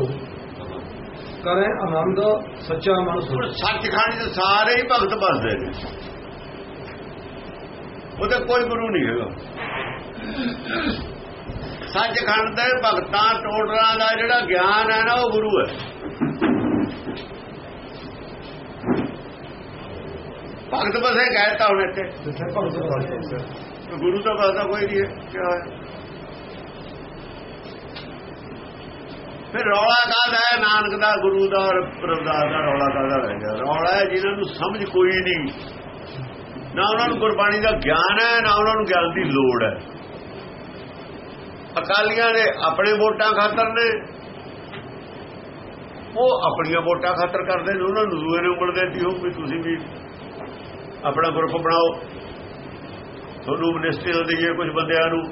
ਕਰੇ ਆਨੰਦ ਸੱਚਾ ਮਨ ਸੁਣ। ਸੱਚਖੰਡ ਦੇ ਸਾਰੇ ਹੀ ਭਗਤ ਬਸਦੇ ਨੇ। ਉਹਦੇ ਕੋਈ ਗੁਰੂ ਨਹੀਂ ਹੈਗਾ। ਸੱਚਖੰਡ ਦੇ ਭਗਤਾਂ ਟੋਟਲਾਂ ਦਾ ਜਿਹੜਾ ਗਿਆਨ ਹੈ ਨਾ ਉਹ ਗੁਰੂ ਹੈ। ਭਗਤ ਬਸੇ ਕਹਿਤਾ ਹੁਣ ਇੱਥੇ। ਗੁਰੂ ਤਾਂ ਬਸਦਾ ਕੋਈ ਨਹੀਂ ਹੈ ਕਿਆ ਹੈ। ਫਿਰ ਰੌਲਾ ਕਾਹਦਾ ਹੈ? ਨਾਨਕ ਦਾ ਗੁਰੂ ਦਾ ਔਰ ਪ੍ਰਭਦਾਸ ਦਾ ਰੌਲਾ ਕਾਹਦਾ ਰਹਿ ਗਿਆ? ਰੌਲਾ ਹੈ ਜਿਨ੍ਹਾਂ ਨੂੰ ਸਮਝ ਕੋਈ ਨਹੀਂ ਨਾ ਉਹਨਾਂ ਨੂੰ ਗੁਰਬਾਣੀ ਦਾ ਗਿਆਨ ਹੈ ਨਾ ਉਹਨਾਂ ਨੂੰ ਗਿਆਨ ਦੀ ਲੋੜ ਹੈ। ਅਕਾਲੀਆਂ ਦੇ ਆਪਣੇ ਵੋਟਾਂ ਖਾਤਰ ਨੇ। ਉਹ ਆਪਣੀਆਂ ਵੋਟਾਂ ਖਾਤਰ ਕਰਦੇ ਨੇ ਉਹਨਾਂ ਨੂੰ ਦੂਏ ਨੇ ਉਂਗਲ ਦੇਤੀ ਹੋ ਵੀ ਤੁਸੀਂ ਵੀ ਆਪਣਾ ਗਰੁੱਪ ਬਣਾਓ। ਤੁਹਾਨੂੰ ਮਿਨਿਸਟਰੀ ਦੇ ਦਈਏ ਕੁਝ ਬੰਦਿਆਂ ਨੂੰ।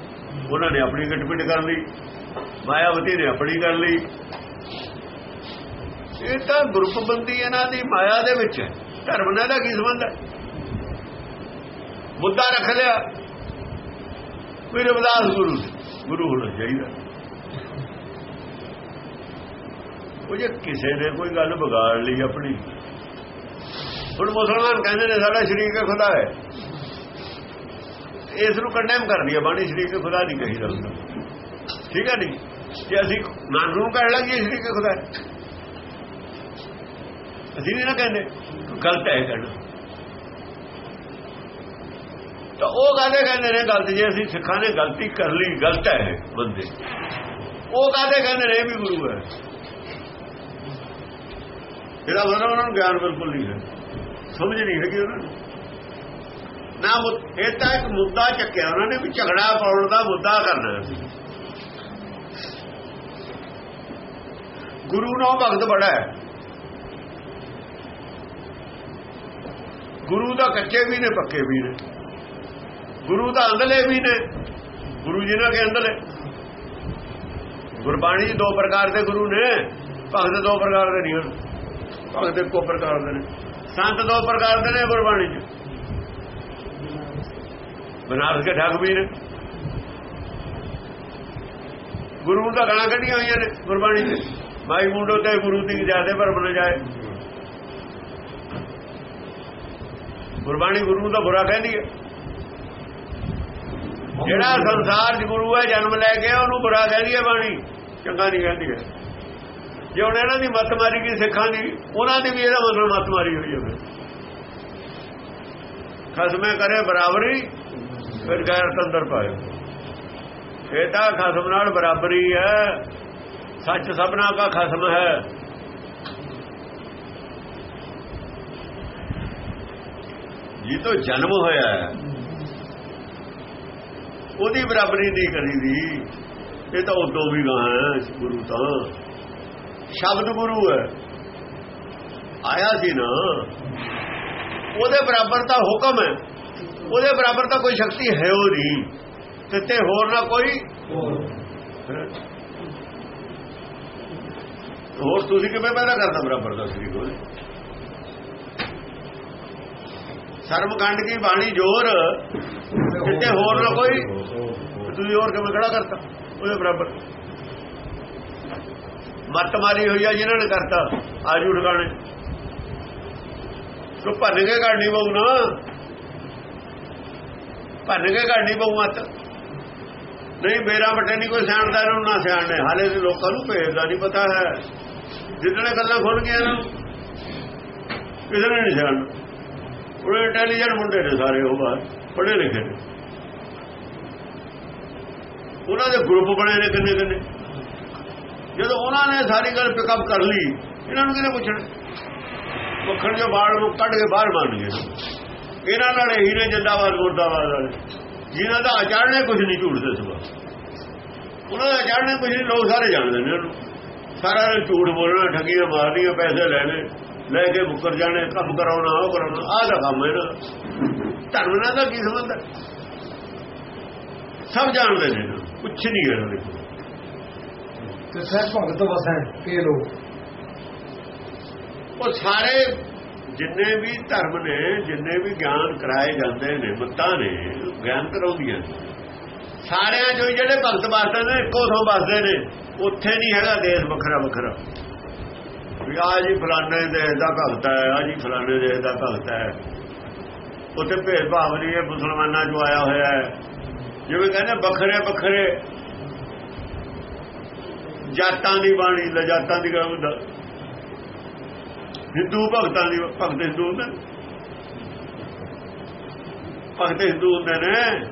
ਉਹਨਾਂ ਨੇ ਆਪਣੀ ਗੱਟਪਿੰਡ ਕਰ ਲਈ। ਮਾਇਆਵਤੀ ਨੇ ਆਪਣੀ ਕਰ ਲਈ। ਇਹ ਤਾਂ ਗਰੁੱਪ ਬੰਦੀ ਇਹਨਾਂ ਦੀ ਮਾਇਆ ਦੇ ਵਿੱਚ ਹੈ। ਧਰਮ ਨਾਲ ਦਾ ਕੀ ਸੰਬੰਧ ਹੈ? ਮੁੱਦਾ ਰੱਖ ਲਿਆ। ਕੋਈ ਰਵਿਦਾਸ ਗੁਰੂ ਗੁਰੂ ਹੋਣਾ ਚਾਹੀਦਾ। ਉਹ ਜੇ ਕਿਸੇ ਨੇ ਕੋਈ ਗੱਲ ਵਿਗਾੜ ਲਈ ਆਪਣੀ ਹੁਣ ਮੁਸਲਮਾਨ ਕਹਿੰਦੇ ਨੇ ਸਾਡਾ ਸ਼ਰੀਕ ਖੁਦਾ ਹੈ। ਇਸ ਨੂੰ ਕੰਡੈਮ ਕਰਦੀ ਹੈ, ਬਾਣੀ ਸ਼ਰੀਕ ਖੁਦਾ ਨਹੀਂ ਕਹੀ ਹੁੰਦਾ ਠੀਕ ਹੈ ਨਹੀਂ? ਜੇ ਅਸੀਂ ਨਾਨਕ ਨੂੰ ਕਹਿਣ ਲਾਂਗੇ ਸ਼ਰੀਕ ਹੈ ਖੁਦਾ ਹੈ। ਅਸੀਂ ਨਹੀਂ ਨਾ ਕਹਿੰਦੇ, ਗਲਤ ਹੈ ਕਹਿਣਾ। ਤਾਂ ਉਹ ਕਾਹਦੇ ਕਹਿੰਦੇ ਨੇ ਗਲਤ? ਜੇ ਅਸੀਂ ਸਿੱਖਾਂ ਨੇ ਗਲਤੀ ਕਰ ਲਈ, ਗਲਤ ਹੈ ਇਹ ਬੰਦੇ। ਉਹ ਕਾਹਦੇ ਕਹਿੰਦੇ ਨੇ? ਇਹ ਵੀ ਗੁਰੂ ਹੈ। ਜਿਹੜਾ ਬੰਦਾ ਉਹਨਾਂ ਨੂੰ ਗਿਆਨ ਬਿਲਕੁਲ ਨਹੀਂ ਹੈ। ਸਮਝ ਨਹੀਂ ਹੈਗੀ ਉਹਨਾਂ ਨੂੰ। ਨਾ ਇਹ ਤਾਂ ਇੱਕ ਮੁੱਦਾ ਚੱਕਿਆ ਉਹਨਾਂ ਨੇ ਵੀ ਝਗੜਾ ਪਾਉਣ ਦਾ ਮੁੱਦਾ ਕਰਨਾ ਸੀ। ਗੁਰੂ ਨੂੰ ਭਗਤ ਬੜਾ ਹੈ। ਗੁਰੂ ਦਾ ਕੱਚੇ ਵੀ ਨੇ, ਪੱਕੇ ਵੀ ਨੇ। ਗੁਰੂ ਦਾ ਅੰਦਲੇ ਵੀ ਨੇ। ਗੁਰੂ ਜੀ ਨਾਲ ਕੇ ਅੰਦਲੇ ਗੁਰਬਾਣੀ 'ਚ ਦੋ ਪ੍ਰਕਾਰ ਦੇ ਗੁਰੂ ਨੇ, ਭਗਤ ਦੋ ਪ੍ਰਕਾਰ ਦੇ ਨਹੀਂ ਹਨ। ਭਗਤ ਇੱਕੋ ਪ੍ਰਕਾਰ ਦੇ ਨੇ। ਸੰਤ ਦੋ ਪ੍ਰਕਾਰ ਦੇ ਨੇ ਗੁਰਬਾਣੀ 'ਚ। ਬਨਾਰਸ ਕੇ ਠੱਗ ਵੀ ਨੇ। ਗੁਰੂ ਦਾ ਗਾਣਾ ਕੱਢੀਆਂ ਹੋਈਆਂ ਨੇ ਗੁਰਬਾਣੀ 'ਚ। ਮਾਈ ਮੁੰਡੋ ਤੇ ਗੁਰੂ ਦੀ ਜਿਆਦੇ ਪਰ ਬਣ ਜਾਏ। ਗੁਰਬਾਣੀ ਗੁਰੂ ਦਾ ਬੁਰਾ ਕਹਿੰਦੀ ਹੈ। ਜਿਹੜਾ ਸੰਸਾਰ 'ਚ ਗੁਰੂ ਹੈ, ਜਨਮ ਲੈ ਕੇ ਉਹਨੂੰ ਬੁਰਾ ਕਹਿੰਦੀ ਹੈ ਬਾਣੀ। ਚੰਗਾ ਨਹੀਂ ਕਹਿੰਦੀ ਹੈ। ਜੇ ਹੁਣ ਇਹਨਾਂ ਦੀ ਮੱਤ ਮਾਰੀ ਗਈ ਸਿੱਖਾਂ ਦੀ, ਉਹਨਾਂ ਦੀ ਵੀ ਇਹਦਾ ਮਤਲਬ ਮਤ ਮਾਰੀ ਹੋਈ ਹੈ ਖਸਮੇ ਕਰੇ ਬਰਾਬਰੀ, ਫਿਰ ਗੈਰਤ ਅੰਦਰ ਪਾਏ ਇਹ ਤਾਂ ਖਸਮ ਨਾਲ ਬਰਾਬਰੀ ਹੈ, ਸੱਚ ਸਭਨਾ ਦਾ ਖਸਮ ਹੈ। ਜੀ ਤੋਂ ਜਨਮ ਹੋਇਆ ਉਹਦੀ ਬਰਾਬਰੀ ਨਹੀਂ ਕਰੀਦੀ। ਇਹ ਤਾਂ ਉਦੋਂ ਵੀ ਗਾਂ ਹੈ, ਗੁਰੂ ਤਾਂ। ਸ਼ਬਦ ਗੁਰੂ ਹੈ। ਆਇਆ ਸੀ ਨਾ। ਉਹਦੇ ਬਰਾਬਰ ਤਾਂ ਹੁਕਮ ਹੈ। ਉਹਦੇ ਬਰਾਬਰ ਤਾਂ ਕੋਈ ਸ਼ਕਤੀ ਹੈ ਉਹ ਨਹੀਂ। ਤੇ ਤੇ ਹੋਰ ਨਾ ਕੋਈ? ਹੋਰ। ਤੁਸੀਂ ਕਿਵੇਂ ਪੈਦਾ ਕਰਦਾ ਬਰਾਬਰ ਦਾ ਸ੍ਰੀ ਕੋਲ ਸਰਮਕੰਡ ਕੀ ਬਾਣੀ ਜੋਰ? ਜਿੱਤੇ ਹੋਰ ਨਾ ਕੋਈ? ਤੁਸੀਂ ਹੋਰ ਕਿਵੇਂ ਖੜਾ ਕਰਤਾ ਉਹਦੇ ਬਰਾਬਰ? ਮੱਤ ਮਾਰੀ ਹੋਈ ਆ ਜਿਹਨਾਂ ਨੇ ਕਰਤਾ, ਆਜੂ ਠਿਕਾਣੇ ਤੋ ਭੰਨ ਕੇ ਕਾਢਣੀ ਪਊ ਨਾ। ਭੰਨ ਕੇ ਕਾਢਣੀ ਪਊ ਮੱਤ। ਨਹੀਂ, ਮੇਰਾ ਬਟੇ ਨਹੀਂ ਕੋਈ ਸਿਆਣਦਾ ਇਹਨੂੰ, ਨਾ ਸਿਆਣਨੇ ਹਾਲੇ ਦੇ ਲੋਕਾਂ ਨੂੰ ਭੇਜਦਾ ਨਹੀਂ ਪਤਾ ਹੈ। ਜਿੱਦਣੇ ਗੱਲਾਂ ਖੁੱਲ ਗਈਆਂ ਨਾ, ਕਿਸੇ ਨੇ ਨਹੀਂ ਸਿਆਣਨਾ। ਉਹ ਇੰਟੈਲੀਜੈਂਟ ਮੁੰਡੇ ਨੇ ਸਾਰੇ ਉਹ ਬਾਹਰ, ਪੜ੍ਹੇ ਲਿਖੇ ਨੇ। ਉਹਨਾਂ ਦੇ ਗਰੁੱਪ ਬਣੇ ਨੇ ਕਿੰਨੇ ਕਿੰਨੇ ਜਦੋਂ ਉਹਨਾਂ ਨੇ ਸਾਰੀ ਗੱਲ ਪਿਕਅਪ ਕਰ ਲਈ ਇਹਨਾਂ ਨੂੰ ਕਿਹਨੇ ਪੁੱਛਣਾ? ਮੱਖਣ ਜੋ ਬਾੜ ਨੂੰ ਕੱਢ ਕੇ ਬਾਹਰ ਮੰਨ ਗਏ। ਇਹਨਾਂ ਨਾਲ ਇਹੀ ਨੇ ਜਿੰਦਾਬਾਦ ਮੁਰਦਾਬਾਦ ਵਾਲੇ ਜਿਨ੍ਹਾਂ ਦਾ ਅਚਾਰਣੇ ਕੁਝ ਨਹੀਂ ਝੂਠਦੇ ਸਵਾ। ਉਹਨਾਂ ਦਾ ਅਚਾਰਣੇ ਕੁਝ ਨਹੀਂ ਲੋਕ ਸਾਰੇ ਜਾਣਦੇ ਨੇ ਉਹਨੂੰ ਸਾਰਾ ਦਿਨ ਝੂਠ ਬੋਲਣਾ ਠੱਗੀਆਂ ਮਾਰਨੀਆਂ ਪੈਸੇ ਲੈਣੇ ਲੈ ਕੇ ਮੁੱਕਰ ਜਾਣੇ ਕੰਮ ਕਰਾਉਣਾ ਉਹ ਕਰਾਉਣਾ ਆਹ ਦਾ ਕੰਮ ਇਹਨਾਂ ਨਾ। ਧਰਮ ਨਾਲ ਦਾ ਕੀ ਸੰਬੰਧ ਸਭ ਜਾਣਦੇ ਨੇ ਇਹਨੂੰ, ਕੁਛ ਨਹੀਂ ਇਹਨਾਂ ਦੇ ਕੋਲ। ਤੇ ਸਹਿਜ ਭਗਤ ਵਸੈ ਕੇ ਲੋਕ ਉਹ ਸਾਰੇ ਜਿੰਨੇ ਵੀ ਧਰਮ ਨੇ, ਜਿੰਨੇ ਵੀ ਗਿਆਨ ਕਰਾਏ ਜਾਂਦੇ ਨੇ, ਮੱਤਾਂ ਨੇ, ਗਿਆਨ ਕਰਾਉਂਦੀਆਂ ਸਾਰਿਆਂ ਚੋਂ ਜਿਹੜੇ ਭਗਤ ਵਸਦੇ ਨੇ, ਇੱਕੋ ਥਾਂ ਵਸਦੇ ਨੇ, ਉੱਥੇ ਨਹੀਂ ਹੈਗਾ ਦੇਸ਼ ਵੱਖਰਾ ਵੱਖਰਾ। ਵੀ ਆ ਜੀ ਫਲਾਣੇ ਦੇਸ਼ ਦਾ ਭਗਤ ਹੈ ਆ ਜੀ ਫਲਾਣੇ ਦੇਸ਼ ਦਾ ਭਗਤ ਹੈ। ਉੱਥੇ ਭੇਦ ਭਾਵ ਨਹੀਂ ਹੈ, ਮੁਸਲਮਾਨਾਂ ਚੋਂ ਆਇਆ ਹੋਇਆ ਹੈ। ਜਿਵੇਂ ਕਹਿੰਦੇ ਵੱਖਰੇ ਵੱਖਰੇ ਜਾਤਾਂ ਦੀ ਬਾਣੀ ਲੈ ਜਾਤਾਂ ਦੀ ਗੱਲ ਹੁੰਦਾ। ਹਿੰਦੂ ਭਗਤਾਂ ਦੀ ਭਗਤ ਹਿੰਦੂ ਹੁੰਦੇ ਭਗਤ ਹਿੰਦੂ ਹੁੰਦੇ ਨੇ।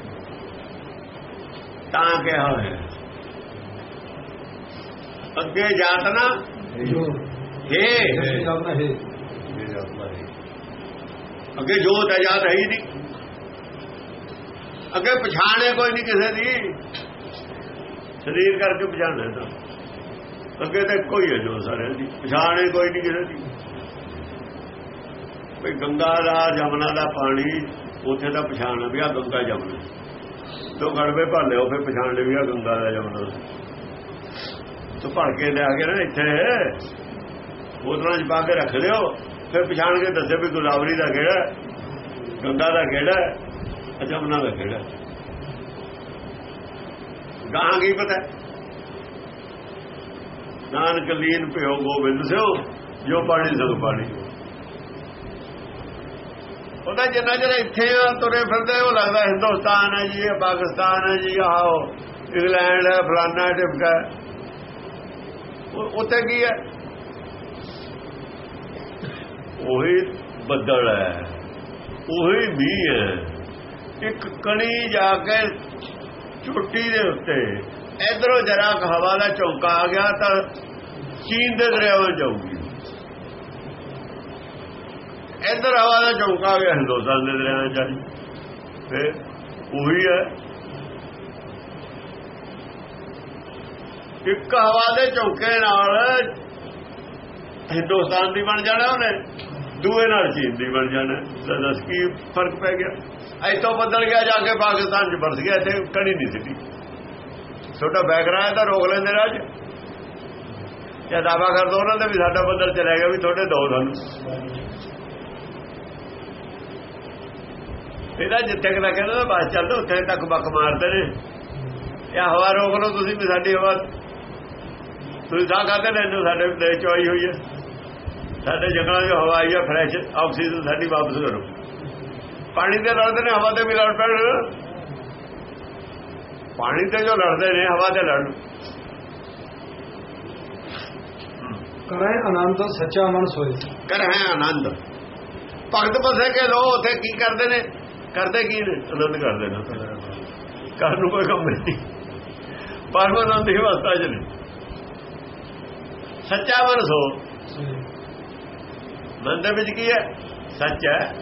ਤਾਂ ਕਿਹਾ ਹੋਇਆ। ਅੱਗੇ ਜਾਤ ਨਾ। ਜੋ ਅੱਗੇ ਜੋਤ ਹੈ, ਜਾਤ ਹੈ ਹੀ ਨਹੀਂ। ਅੱਗੇ ਪਛਾਣੇ ਕੋਈ ਨਹੀਂ ਕਿਸੇ ਦੀ। ਸਰੀਰ ਕਰਕੇ ਪਛਾਣਦਾ ਤਾਂ। ਅੱਗੇ ਤਾਂ ਕੋਈ ਹੈ ਜੋ ਸਾਰਿਆਂ ਦੀ। ਪਛਾਣੇ ਕੋਈ ਨਹੀਂ ਕਿਸੇ ਦੀ। ਕੋਈ ਗੰਗਾ ਦਾ, ਜਮਨਾ ਦਾ ਪਾਣੀ, ਉੱਥੇ ਦਾ ਪਛਾਣ ਵੀ ਆ ਗੰਗਾ ਜਮਨਾ। ਤੋਂ ਗੜਵੇ ਭਾਲੇ ਉਹ ਫਿਰ ਪਛਾਣ ਲਈ ਵੀ ਆ ਗੰਗਾ ਦਾ ਜਮਨਾ। ਤੋਂ ਭੜ ਕੇ ਲਿਆ ਆ ਕੇ ਨਾ ਇੱਥੇ। ਬੋਤਲਾਂ 'ਚ ਪਾ ਕੇ ਰੱਖ ਲਿਓ। ਫਿਰ ਪਛਾਣ ਕੇ ਦੱਸੇ ਵੀ ਗੁਲਾਵਰੀ ਦਾ ਕਿਹੜਾ ਗੰਗਾ ਦਾ ਕਿਹੜਾ ਜਮਨਾ ਦਾ ਕਿਹੜਾ ਗਾਂ ਕੀ ਪਤਾ ਨਾਨਕ ਲੀਨ ਭਿਓ ਗੋਬਿੰਦ ਸਿਓ ਜੋ ਪਾਣੀ ਸਭ ਪਾਣੀ। ਉਹਦਾ ਜਿੰਨਾ ਚਿਰ ਇੱਥੇ ਆ, ਤੁਰੇ ਫਿਰਦੇ ਉਹ ਲੱਗਦਾ ਹਿੰਦੁਸਤਾਨ ਹੈ ਜੀ, ਇਹ ਪਾਕਿਸਤਾਨ ਹੈ ਜੀ ਆਓ ਇੰਗਲੈਂਡ ਹੈ, ਫਲਾਨਾ ਟਿਪਕਾ ਹੈ। ਉੱਥੇ ਕੀ ਹੈ? ਉਹੀ ਬੱਦਲ ਹੈ, ਉਹੀ ਮੀਂਹ ਹੈ। ਇੱਕ ਕਣੀ ਜਾ ਕੇ ਚੋਟੀ ਦੇ ਉੱਤੇ ਇਧਰੋਂ ਜਰਾ ਹਵਾ ਦਾ ਝੋਂਕਾ ਆ ਗਿਆ ਤਾਂ ਚੀਨ ਦੇ ਦਰਿਆ ਵਿੱਚ ਜਾਊਗੀ। ਇਧਰ ਹਵਾ ਦਾ ਝੋਂਕਾ ਆ ਗਿਆ, ਹਿੰਦੁਸਤਾਨ ਦੇ ਦਰਿਆਵਾਂ ਵਿੱਚ ਫਿਰ ਉਹੀ ਹੈ। ਇੱਕ ਹਵਾ ਦੇ ਝੋਂਕੇ ਨਾਲ ਹਿੰਦੁਸਤਾਨ ਦੀ ਬਣ ਜਾਣਾ ਉਹਨੇ, ਦੂਏ ਨਾਲ ਚੀਨ ਦੀ ਬਣ ਜਾਣਾ। ਤਾਂ ਦੱਸ ਕੀ ਫ਼ਰਕ ਪੈ ਗਿਆ? ਐਤੋਂ ਬਦਲ ਗਿਆ, ਜਾ ਕੇ ਪਾਕਿਸਤਾਨ ਚ ਵਰਸ ਗਿਆ, ਇੱਥੇ ਕਣੀ ਨਹੀਂ ਸਿੱਟੀ। ਤੁਹਾਡਾ ਬੈਕਗ੍ਰਾਉਂਡ ਤਾਂ ਰੋਕ ਲੈਂਦੇ ਰਾਜ ਜਾਂ ਦਾਵਾ ਕਰ ਦੋ ਉਹਨਾਂ ਦੇ ਵੀ ਸਾਡਾ ਬੰਦਰ ਚਲਾ ਗਿਆ ਵੀ ਤੁਹਾਡੇ ਦੋ ਸਾਨੂੰ। ਇਹਦਾ ਜਿੱਥੇ ਕਿਦਾ ਕਹਿੰਦਾ ਬਸ ਚੱਲਦਾ ਉੱਥੇ ਤੱਕ ਬੱਕ ਮਾਰਦੇ ਨੇ। ਇਹ ਹਵਾ ਰੋਕ ਲਓ ਤੁਸੀਂ ਵੀ ਸਾਡੀ ਹਵਾ। ਤੁਸੀਂ ਸਾਹ ਕਾਹਦੇ ਲੈਂਦੇ ਸਾਡੇ ਦੇਸ਼ ਚ ਆਈ ਹੋਈ ਹੈ। ਸਾਡੇ ਜੰਗਲਾਂ 'ਚ ਹਵਾ ਆਈ ਹੈ ਫਰੈਸ਼ ਆਕਸੀਜਨ ਸਾਡੀ ਵਾਪਸ ਕਰੋ। ਪਾਣੀ ਤੇ ਲੜਦੇ ਨੇ ਹਵਾ ਤੇ ਵੀ ਲੜ ਪੈਣ। ਪਾਣੀ ਤੇ ਜੋ ਲੜਦੇ ਨੇ ਹਵਾ ਤੇ ਲੜਨ। ਕਰੈ ਆਨੰਦ ਸੱਚਾ ਮਨ ਸੋਏ ਕਰ ਆਨੰਦ। ਭਗਤ ਬਸੇ ਕੇ ਲੋ ਉਥੇ ਕੀ ਕਰਦੇ ਨੇ? ਕਰਦੇ ਕੀ ਨੇ? ਆਨੰਦ ਕਰਦੇ ਨੇ। ਕਰਨ ਨੂੰ ਕੋਈ ਕੰਮ ਨਹੀਂ। ਪਰਮ ਆਨੰਦ ਹੀ ਵਸਤਾ ਚ ਨੇ। ਸੱਚਾ ਮਨ ਸੋ ਮਨ ਦੇ ਵਿੱਚ ਕੀ ਹੈ? ਸੱਚ ਹੈ।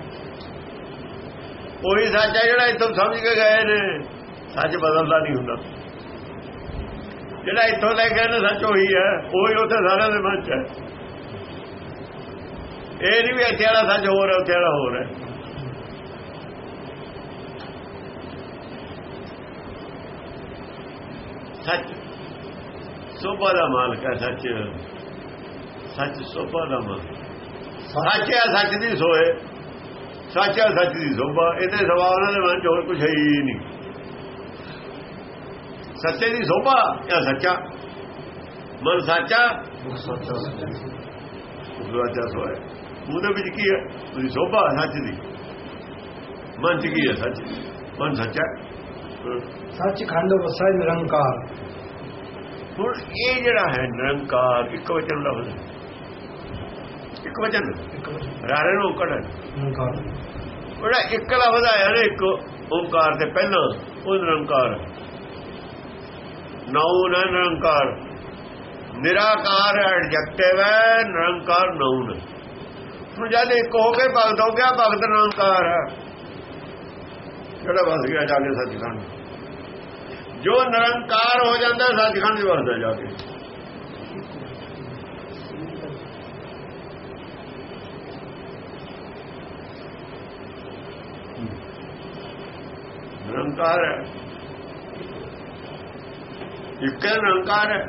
ਉਹੀ ਸੱਚ ਹੈ ਜਿਹੜਾ ਇੱਥੋਂ ਸਮਝ ਕੇ ਗਏ ਨੇ। ਸੱਚ ਬਦਲਦਾ ਨਹੀਂ ਹੁੰਦਾ। ਜਿਹੜਾ ਇੱਥੋਂ ਲੈ ਕੇ ਨੇ ਸੱਚ ਉਹੀ ਹੈ। ਉਹੀ ਉੱਥੇ ਸਾਰਿਆਂ ਦੇ ਮਨ ਚ ਹੈ। ਇਹ ਨਹੀਂ ਵੀ ਇੱਥੇ ਵਾਲਾ ਸੱਚ ਹੋਰ ਹੈ, ਉੱਥੇ ਵਾਲਾ ਹੋਰ ਹੈ। ਸੱਚ ਸੋਭਾ ਦਾ ਮਾਲਕ ਹੈ, ਸੱਚ। ਸੱਚ ਸੋਭਾ ਦਾ ਮਾਲਕ। ਸੱਚ ਹੈ, ਸੱਚ ਦੀ ਸੋਏ। ਸੱਚ ਹੈ, ਸੱਚ ਦੀ ਸੋਭਾ। ਇਹਦੇ ਸਵਾ ਉਹਨਾਂ ਦੇ ਮਨ ਚ ਹੋਰ ਕੁਝ ਹੈ ਹੀ ਨਹੀਂ। ਸੱਚੇ ਦੀ ਸੋਭਾ ਜਾਂ ਸੱਚਾ? ਮਨ ਸੱਚਾ? ਸੱਚਾ ਸੋਏ ਉਹਦੇ ਵਿੱਚ ਕੀ ਹੈ? ਉਹਦੀ ਸੋਭਾ ਸੱਚ ਦੀ। ਮਨ ਚ ਕੀ ਹੈ ਸੱਚ? ਮਨ ਸੱਚਾ। ਸੱਚ ਖੰਡ ਵਸੈ ਨਿਰੰਕਾਰ। ਹੁਣ ਇਹ ਜਿਹੜਾ ਹੈ ਨਿਰੰਕਾਰ ਇੱਕ ਵਚਨ ਇੱਕ ਵਚਨ। ਇੱਕ ਵਚਨ, ਰਾਰੇ ਨੂੰ ਕੜ ਨਿਰੰਕਾਰ। ਉਹਦਾ ਇੱਕ ਲਫ਼ਜ਼ ਆਇਆ ਨਾ ਇੱਕ ਓੰਕਾਰ ਦੇ ਪਹਿਲਾਂ ਉਹ ਨਿਰੰਕਾਰ ਨਾਉ ਹੈ ਨਿਰੰਕਾਰ ਨਿਰਾਕਾਰ ਐਡਜੈਕਟਿਵ ਹੈ ਨਿਰੰਕਾਰ ਨਾਉਨ ਹੁਣ ਜਦ ਇੱਕ ਹੋ ਕੇ ਭਗਤ ਹੋ ਗਿਆ ਭਗਤ ਨਿਰੰਕਾਰ ਹੈ ਜਿਹੜਾ ਵਸ ਗਿਆ ਜਾ ਕੇ ਸੱਚਖੰਡ ਜੋ ਨਿਰੰਕਾਰ ਹੋ ਜਾਂਦਾ ਸੱਚਖੰਡ ਵਿੱਚ ਵਸਦਾ ਜਾ ਕੇ ਨਿਰੰਕਾਰ ਹੈ ਇੱਕ ਨਿਰੰਕਾਰ ਹੈ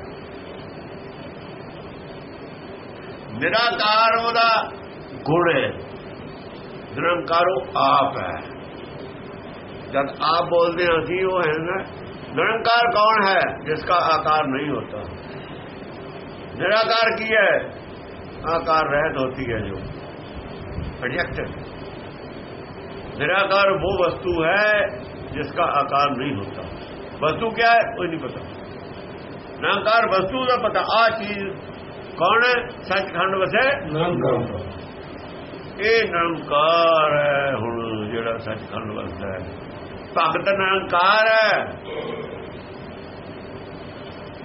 ਨਿਰਾਕਾਰ ਉਹਦਾ ਗੁਣ ਹੈ ਨਿਰੰਕਾਰ ਉਹ ਆਪ ਹੈ ਜਦ ਆਪ ਬੋਲਦੇ ਹਾਂ ਅਸੀਂ ਉਹ ਹੈ ਨਾ ਨਿਰੰਕਾਰ ਕੌਣ ਹੈ ਜਿਸ ਦਾ ਆਕਾਰ नहीं होता निराकार की है आकार रहत होती है जो प्रोजेक्ट निराकार वो वस्तु है जिसका आकार नहीं होता वस्तु क्या है कोई नहीं पता ਨਿਰੰਕਾਰ ਵਸਤੂ ਦਾ ਪਤਾ ਆ ਚੀਜ਼ ਕੌਣ ਹੈ? ਸੱਚਖੰਡ ਵਸੇ ਨਿਰੰਕਾਰ। ਇਹ ਨਿਰੰਕਾਰ ਹੈ ਹੁਣ ਜਿਹੜਾ ਸੱਚਖੰਡ ਵਸਦਾ ਹੈ। ਭਗਤ ਨਿਰੰਕਾਰ ਹੈ।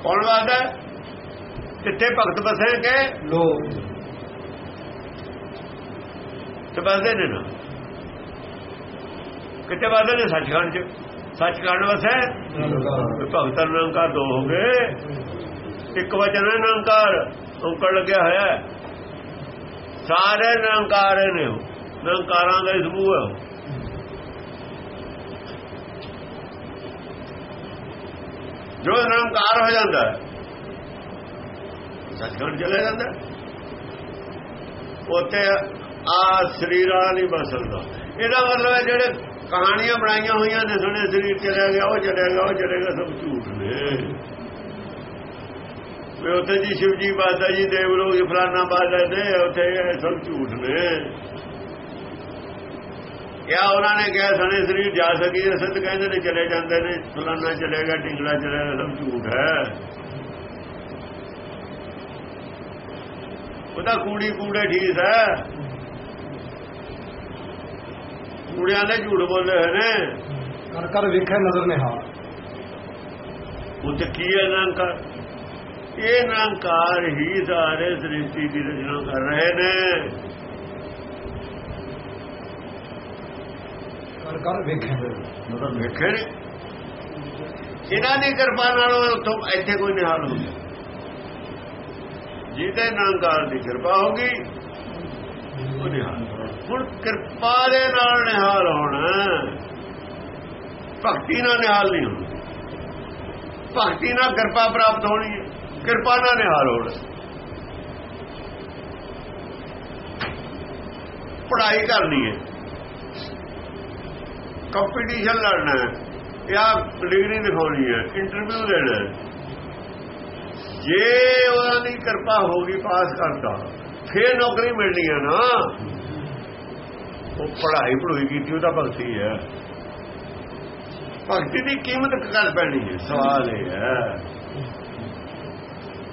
ਕੌਣ ਵਸਦਾ ਕਿੱਥੇ ਭਗਤ ਵਸੇ ਕੇ? ਲੋਕ। ਤੇ ਵਸਦੇ ਨੇ ਨਾ? ਕਿੱਥੇ ਵਸਦੇ ਨੇ ਸੱਚਖੰਡ ਚ? ਸੱਚਖੰਡ ਵਸੇ। ਨਿਰੰਕਾਰ ਤੇ ਭਗਤ ਨਿਰੰਕਾਰ ਦੋ ਹੋ ਗਏ। ਇੱਕ ਵਚਨ ਹੈ ਨਿਰੰਕਾਰ ਔਂਕੜ ਲੱਗਿਆ ਹੋਇਆ ਸਾਰੇ ਨਿਰੰਕਾਰ ਨੇ ਉਹ। ਨਿਰੰਕਾਰਾਂ ਦਾ ਸਮੂਹ ਹੈ ਜੋ ਨਿਰੰਕਾਰ ਹੋ ਜਾਂਦਾ ਸੱਚਖੰਡ ਚਲੇ ਜਾਂਦਾ ਉੱਥੇ ਆ ਸਰੀਰਾਂ ਨਹੀਂ ਬਸਲਦਾ ਇਹਦਾ ਮਤਲਬ ਹੈ ਜਿਹੜੇ ਕਹਾਣੀਆਂ ਬਣਾਈਆਂ ਹੋਈਆਂ ਨੇ ਸੁਣੇ ਸਰੀਰ ਚਲਿਆ ਗਿਆ, ਉਹ ਚਲਿਆ ਗਿਆ, ਉਹ ਚਲੇਗਾ ਸਭ ਝੂਠ ਨੇ। ਵੀ ਉੱਥੇ ਜੀ ਸ਼ਿਵ ਜੀ ਬਾਦਾ ਜੀ ਦੇਵ ਲੋਕ ਫਲਾਨਾ ਬਾਦਾ ਨੇ, ਉੱਥੇ ਇਹ ਸਭ ਝੂਠ ਨੇ। ਕਿਆ ਉਹਨਾਂ ਨੇ ਕਿਹਾ, ਸਣੇ ਸਰੀਰ ਜਾ ਸਕੀ, ਸਿੱਧ ਕਹਿੰਦੇ ਨੇ, ਚਲੇ ਜਾਂਦੇ ਨੇ, ਫਲਾਨਾ ਚਲੇਗਾ ਟਿੰਗਲਾ ਚਲੇਗਾ ਸਭ ਝੂਠ ਹੈ। ਉਹਦਾ ਕੂੜੀ ਕੂੜੇ ਠੀਕ ਹੈ। ਕੂੜਿਆਂ ਦੇ ਝੂਠ ਬੋਲੇ ਹੋਏ ਨੇ। ਕਰ ਕਰ ਵੇਖੇ ਨਜ਼ਰ ਨਿਹਾਲ ਉੱਥੇ ਕੀ ਹੈ ਨਿਰੰਕਾਰ ਇਹ ਨਿਰੰਕਾਰ ਹੀ ਸਾਰੇ ਸ੍ਰਿਸ਼ਟੀ ਦੀ ਰਚਨਾ ਕਰ ਰਹੇ ਨੇ। ਕਰ ਕਰ ਵੇਖੇ ਮਤਲਬ ਵੇਖੇ ਨੇ। ਇਹਨਾਂ ਦੀ ਕਿਰਪਾ ਨਾਲ ਉੱਥੋਂ ਇੱਥੇ ਕੋਈ ਨਿਹਾਲ ਹੋ ਗਿਆ। ਜਿਹਦੇ ਨਿਰੰਕਾਰ ਦੀ ਕਿਰਪਾ ਹੋ ਗਈ ਉਹ ਨਿਹਾਲ ਹੁਣ ਕਿਰਪਾ ਦੇ ਨਾਲ ਨਿਹਾਲ ਹੋਣਾ ਭਗਤੀ ਨਾਲ ਨਿਹਾਲ ਨਹੀਂ ਹੋਣਾ। ਭਗਤੀ ਨਾਲ ਕਿਰਪਾ ਪ੍ਰਾਪਤ ਹੋਣੀ ਹੈ। ਕਿਰਪਾ ਨਾਲ ਨਿਹਾਲ ਹੋਣਾ ਪੜ੍ਹਾਈ ਕਰਨੀ ਹੈ। ਕੰਪੀਟੀਸ਼ਨ ਲੜਨਾ ਹੈ। ਜਾਂ ਡਿਗਰੀ ਦਿਖਾਉਣੀ ਹੈ। ਇੰਟਰਵਿਊ ਦੇਣਾ ਹੈ। ਜੇ ਉਹਨਾਂ ਦੀ ਕਿਰਪਾ ਹੋ ਗਈ ਪਾਸ ਕਰਦਾ ਫੇਰ ਨੌਕਰੀ ਮਿਲਣੀ ਹੈ ਨਾ। ਉਹ ਪੜ੍ਹਾਈ ਪੜ੍ਹਾਈ ਕੀਤੀ, ਉਹਦਾ ਭਗਤੀ ਹੈ। ਭਗਤੀ ਦੀ ਕੀਮਤ ਕਰ ਪੈਣੀ ਹੈ, ਸਵਾਲ ਇਹ ਹੈ।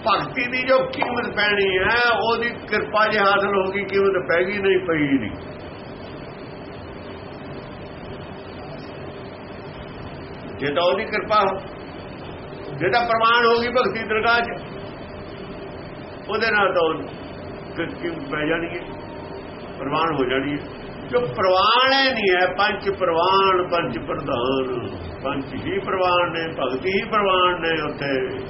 ਭਗਤੀ ਦੀ ਜੋ ਕੀਮਤ ਪੈਣੀ ਹੈ, ਉਹਦੀ ਕਿਰਪਾ ਜੇ ਹਾਸਲ ਹੋ ਗਈ, ਕੀਮਤ ਪੈ ਗਈ, ਨਹੀਂ, ਪਈ ਨਹੀਂ। ਜੇ ਤਾਂ ਉਹਦੀ ਕਿਰਪਾ ਹੋ, ਜੇ ਤਾਂ ਪ੍ਰਮਾਣ ਹੋ ਗਈ ਭਗਤੀ ਦਰਗਾਹ 'ਚ, ਉਹਦੇ ਨਾਲ ਤਾਂ ਕੀਮਤ ਪੈ ਜਾਣੀ ਹੈ, ਪ੍ਰਮਾਣ ਹੋ ਜਾਣੀ ਹੈ। ਜੋ ਪ੍ਰਵਾਨ ਹੈ ਨਹੀਂ ਹੈ, ਪੰਜ ਪ੍ਰਵਾਨ ਪੰਜ ਪ੍ਰਧਾਨ। ਪੰਜ ਹੀ ਪ੍ਰਵਾਨ ਨੇ, ਭਗਤੀ ਹੀ ਪ੍ਰਵਾਨ ਨੇ ਉੱਥੇ।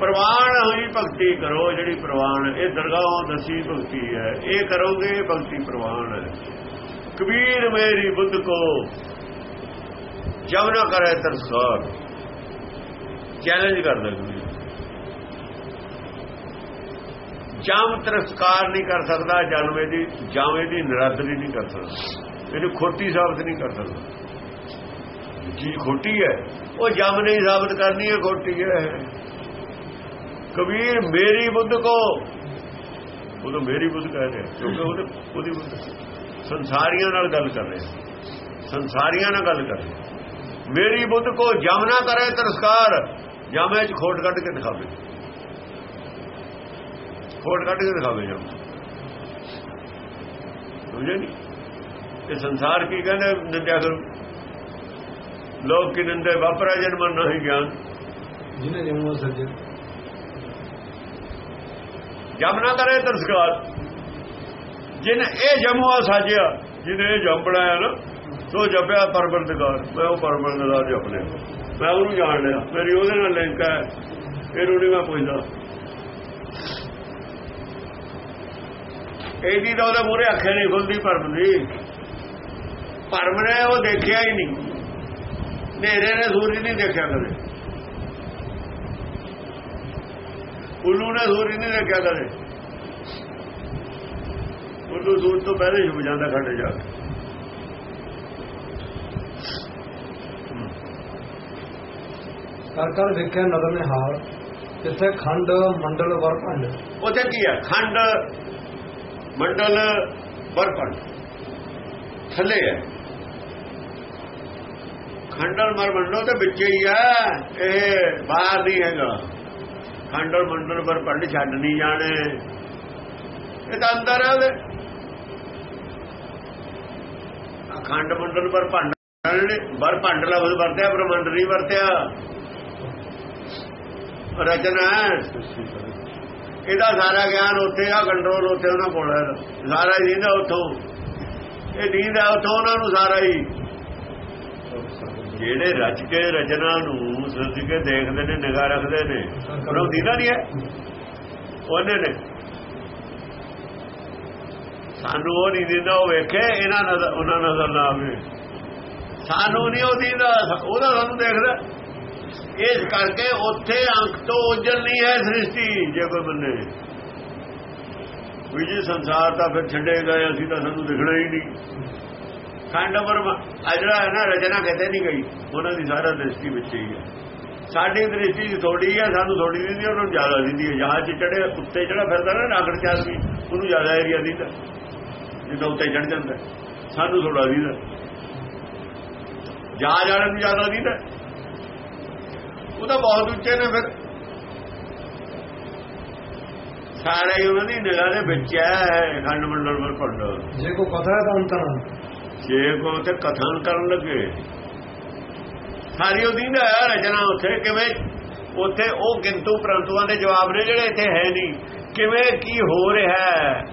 ਪ੍ਰਵਾਨ ਹੋਈ ਭਗਤੀ ਕਰੋ, ਜਿਹੜੀ ਪ੍ਰਵਾਨ ਇਹ ਦਰਗਾਹੋਂ ਦਸੀ ਭਗਤੀ ਹੈ। ਇਹ ਕਰੋਗੇ, ਭਗਤੀ ਪ੍ਰਵਾਨ ਹੈ। ਕਬੀਰ ਮੇਰੀ ਬੁੱਧ ਕੋ, ਜਬ ਨਾ ਕਰੇ ਤਰਸਾਰ। ਚੈਲੰਜ ਕਰਦਾ ਕਬੀਰ। ਜਮ ਤਰਸਕਾਰ ਨਹੀਂ ਕਰ ਸਕਦਾ ਜਨਮੇ ਦੀ, ਜਾਵੇਂ ਦੀ ਨਰਾਦਰੀ ਨਹੀਂ ਕਰ ਸਕਦਾ। ਇਹਨੂੰ ਖੋਟੀ ਸਾਬਤ ਨਹੀਂ ਕਰ ਸਕਦਾ। ਜੀ ਖੋਟੀ ਹੈ। ਉਹ ਜਮ ਨਹੀਂ ਸਾਬਤ ਕਰਨੀ ਹੈ ਖੋਟੀ ਹੈ। ਕਬੀਰ, ਮੇਰੀ ਬੁੱਧ ਕੋ। ਉਹ ਤਾਂ ਮੇਰੀ ਬੁੱਧ ਕਹਿ ਰਿਹਾ, ਕਿਉਂਕਿ ਉਹਦੇ ਉਹਦੀ ਬੁੱਧ ਸੰਸਾਰੀਆਂ ਨਾਲ ਗੱਲ ਕਰ ਰਿਹਾ। ਸੰਸਾਰੀਆਂ ਨਾਲ ਗੱਲ ਕਰ ਰਿਹਾ। ਮੇਰੀ ਬੁੱਧ ਕੋ ਜਮ ਨਾ ਕਰੇ ਤਰਸਕਾਰ। ਜਮੇ ਚ ਖੋਟ ਕੱਢ ਕੇ ਦਿਖਾਵੇ। ਖੋਟ ਕੱਢ ਕੇ ਦਿਖਾਵੇ ਜਮ ਸਮਝੇ ਨਹੀਂ ਇਹ ਸੰਸਾਰ ਕੀ ਕਹਿੰਦੇ ਨਿੰਦਿਆ ਕਰੂ? ਲੋਕ ਕੀ ਨਿੰਦੇ? ਵਾਪਰਾ ਜਨਮ ਨਹੀਂ ਗਿਆਨ। ਜਿਹਨੇ ਜਮੂ ਸੱਜੇ ਜਮ ਨਾ ਕਰੇ ਤਰਸਕਾਰ ਜਿਨ ਇਹ ਜਮੂਆ ਸਾਜਿਆ ਜਿਹਨੇ ਜਮ ਬਣਾਇਆ ਨਾ ਸੋ ਜਪਿਆ ਪਰਵਰਦਗਾਰ। ਮੈਂ ਉਹ ਪਰਵਰਦਗਾਰ ਜਪ ਲਿਆ ਮੈਂ ਉਹਨੂੰ ਜਾਣ ਲਿਆ। ਮੇਰੀ ਉਹਦੇ ਨਾਲ ਲਿੰਕ ਹੈ। ਇਹਨੂੰ ਨਹੀਂ ਮੈਂ ਪੁੱਛਦਾ। ਇਹਦੀ ਤਾਂ ਉਹਦੇ ਮੂਰੇ ਅੱਖੇ ਨਹੀਂ ਖੁੱਲਦੀ ਪਰਮ ਦੀ। ਪਰਮ ਨੇ ਉਹ ਦੇਖਿਆ ਹੀ ਨਹੀਂ। ਨੇਰੇ ਨੇ ਸੂਰਜ ਨਹੀਂ ਦੇਖਿਆ ਕਦੇ। ਉੱਲੂ ਨੇ ਸੂਰਜ ਨਹੀਂ ਦੇਖਿਆ ਕਦੇ। ਉੱਲੂ ਸੂਰਜ ਤੋਂ ਪਹਿਲੇ ਛੁਪ ਜਾਂਦਾ ਖੱਡੇ ਜਾ ਕੇ। ਕਰ ਕਰ ਵੇਖਿਆ ਨਦਰ ਨੇ ਹਾਲ ਜਿੱਥੇ ਖੰਡ ਮੰਡਲ ਵਰ ਭੰਡ ਉੱਥੇ ਕੀ ਹੈ ਖੰਡ ਮੰਡਲ ਬਰਪੰਡ ਥੱਲੇ ਹੈ। ਖੰਡਲ ਮਰ ਮੰਡਲ ਤੇ ਵਿੱਚ ਹੀ ਹੈ। ਇਹ ਬਾਹਰ ਨਹੀਂ ਹੈਗਾ। ਖੰਡਲ ਮੰਡਲ ਬਰਪੰਡ ਛੱਡ ਨਹੀਂ ਜਾਣੇ। ਇਹ ਤਾਂ ਅੰਦਰ ਹੈ ਉਹਦੇ। ਮੰਡਲ ਪਰ ਮੰਡਲ ਬਰ ਭੰਡ ਲਫ਼ਜ਼ ਵਰਤਿਆ, ਬ੍ਰਹਮੰਡ ਨਹੀਂ ਵਰਤਿਆ। ਰਚਨਾ ਇਹਦਾ ਸਾਰਾ ਗਿਆਨ ਉੱਥੇ ਆ ਕੰਟਰੋਲ ਉੱਥੇ ਉਹਨਾਂ ਕੋਲ ਹੈ ਸਾਰਾ ਹੀ ਦੀਂਦਾ ਉੱਥੋਂ। ਇਹ ਦੀਂਦਾ ਉੱਥੋਂ ਉਹਨਾਂ ਨੂੰ ਸਾਰਾ ਹੀ। ਜਿਹੜੇ ਰਚ ਕੇ ਰਚਨਾ ਨੂੰ ਸਿਰਜ ਕੇ ਦੇਖਦੇ ਨੇ, ਨਿਗਾਹ ਰੱਖਦੇ ਨੇ, ਉਹਨਾਂ ਨੂੰ ਦੀਂਦਾ ਨਹੀਂ ਹੈ। ਉਹਨੇ ਨੇ। ਸਾਨੂੰ ਉਹ ਨਹੀਂ ਦਿੰਦਾ, ਉਹ ਵੇਖੇ, ਇਹਨਾਂ ਨਜ਼ਰ ਉਹਨਾਂ ਨਜ਼ਰ ਨਾ ਆਵੇ। ਸਾਨੂੰ ਨਹੀਂ ਉਹ ਦਿੰਦਾ, ਉਹਦਾ ਸਾਨੂੰ ਦੇਖਦਾ। ਇਸ ਕਰਕੇ ਉੱਥੇ ਅੰਕ ਤੋਂ ਉਜਲ ਨਹੀਂ ਹੈ ਸ੍ਰਿਸ਼ਟੀ, ਜੇ ਕੋਈ ਮੰਨੇ ਵੀ ਜੀ ਸੰਸਾਰ ਤਾਂ ਫਿਰ ਛੱਡੇ ਗਏ, ਅਸੀਂ ਤਾਂ ਸਾਨੂੰ ਦਿਖਣਾ ਹੀ ਨਹੀਂ। ਖੰਡ ਵਰਮ ਅਜੜਾ ਹੈ ਨਾ, ਰਚਨਾ ਕਿਤੇ ਨਹੀਂ ਗਈ। ਉਹਨਾਂ ਦੀ ਸਾਰਾ ਦ੍ਰਿਸ਼ਟੀ ਵਿੱਚ ਹੀ ਹੈ। ਸਾਡੀ ਦ੍ਰਿਸ਼ਟੀ ਥੋੜੀ ਹੈ, ਸਾਨੂੰ ਥੋੜੀ ਦਿੰਦੀ, ਉਹਨਾਂ ਨੂੰ ਜ਼ਿਆਦਾ ਦਿੰਦੀ ਹੈ। ਜਹਾਜ਼ 'ਚ ਚੜੇ ਉੱਤੇ ਜਿਹੜਾ ਫਿਰਦਾ ਨਾ ਨਾਗਰ ਚਾਲ ਵੀ, ਉਹਨੂੰ ਜ਼ਿਆਦਾ ਏਰੀਆ ਦਿੰਦਾ। ਜਿੱਦਾਂ ਉੱਤੇ ਚੜ ਜਾਂਦਾ। ਸਾਨੂੰ ਥੋੜਾ ਦਿੰਦਾ। ਜਹਾਜ਼ ਵਾਲੇ ਨੂੰ ਜ਼ਿਆਦਾ ਦਿੰਦਾ। ਉਹ ਤਾਂ ਬਹੁਤ ਉੱਚੇ ਨੇ ਫਿਰ। ਸਾਰੇ ਉਹਨਾਂ ਦੀ ਨਿਗਾਹ ਦੇ ਵਿੱਚ ਹੈ ਖੰਡ ਮੰਡਲ ਵਰ ਪੰਡ ਜੇ ਕੋ ਪਤਾ ਹੈ ਤਾਂ ਅੰਤਰ ਜੇ ਕੋ ਤੇ ਕਥਨ ਕਰਨ ਲੱਗੇ। ਸਾਰੀ ਉਹਦੀ ਨਾ ਰਚਨਾ ਉੱਥੇ ਕਿਵੇਂ ਉੱਥੇ ਉਹ ਕਿੰਤੂ ਪ੍ਰੰਤੂਆਂ ਦੇ ਜਵਾਬ ਨੇ ਜਿਹੜੇ ਇੱਥੇ ਹੈ ਨਹੀਂ। ਕਿਵੇਂ ਕੀ ਹੋ ਰਿਹਾ ਹੈ?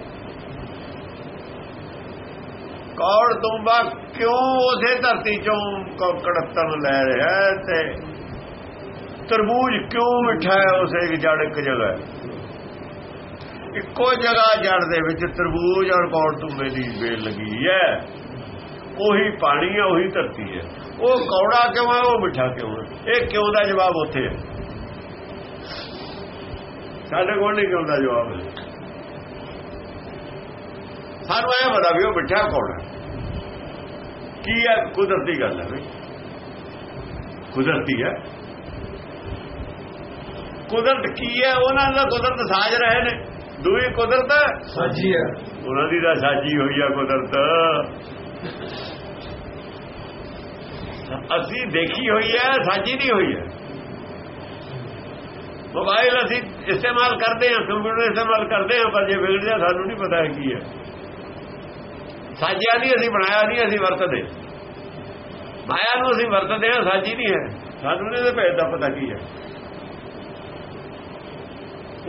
ਕੌੜ ਤੁੰਬਾ ਕਿਉਂ ਉਸੇ ਧਰਤੀ ਚੋਂ ਕੜਤਨ ਲੈ ਰਿਹਾ ਤੇ ਤਰਬੂਜ ਕਿਉਂ ਮਿੱਠਾ ਹੈ? ਉਸੇ ਇੱਕ ਜੜ ਇੱਕ ਜਗ੍ਹਾ ਇੱਕੋ ਜਗ੍ਹਾ ਜੜ ਦੇ ਵਿੱਚ ਤਰਬੂਜ ਔਰ ਕੌੜ ਤੁੰਬੇ ਦੀ ਵੇਲ ਲੱਗੀ ਹੈ? ਉਹੀ ਪਾਣੀ ਹੈ, ਉਹੀ ਧਰਤੀ ਹੈ। ਉਹ ਕੌੜਾ ਕਿਉਂ ਹੈ, ਉਹ ਮਿੱਠਾ ਕਿਉਂ ਹੈ? ਇਹ ਕਿਉਂ ਦਾ ਜਵਾਬ ਉੱਥੇ ਹੈ? ਸਾਡੇ ਕੋਲ ਨਹੀਂ ਕਿਉਂ ਦਾ ਜਵਾਬ ਹੈ? ਸਾਨੂੰ ਇਹ ਪਤਾ ਵੀ ਉਹ ਮਿੱਠਾ ਕੌੜਾ ਕੀ ਹੈ? ਕੁਦਰਤੀ ਗੱਲ ਹੈ ਵੀ ਕੁਦਰਤੀ ਹੈ। ਕੁਦਰਤ ਕੀ ਹੈ? ਉਹਨਾਂ ਦਾ ਕੁਦਰਤ ਸਾਜ ਰਹੇ ਨੇ। ਦੂਈ ਕੁਦਰਤ ਸਾਜੀ ਹੈ। ਉਹਨਾਂ ਦੀ ਤਾਂ ਸਾਜੀ ਹੋਈ ਆ ਕੁਦਰਤ। ਅਸੀਂ ਦੇਖੀ ਹੋਈ ਹੈ ਸਾਜੀ ਨਹੀਂ ਹੋਈ ਹੈ। ਮੋਬਾਈਲ ਅਸੀਂ ਇਸਤੇਮਾਲ ਕਰਦੇ ਹਾਂ ਕੰਪਿਊਟਰ ਇਸਤੇਮਾਲ ਕਰਦੇ ਹਾਂ ਪਰ ਜੇ ਵਿਗੜ ਜਾ ਸਾਨੂੰ ਨਹੀਂ ਪਤਾ ਹੈ ਕੀ ਹੈ। ਸਾਜਿਆ ਨਹੀਂ ਅਸੀਂ ਬਣਾਇਆ ਨਹੀਂ ਅਸੀਂ ਵਰਤਦੇ। ਮਾਇਆ ਨੂੰ ਅਸੀਂ ਵਰਤਦੇ ਹਾਂ ਸਾਜੀ ਨਹੀਂ ਹੈ। ਸਾਨੂੰ ਨਹੀਂ ਇਹਦੇ ਭੇਦ ਦਾ ਪਤਾ ਕੀ ਹੈ।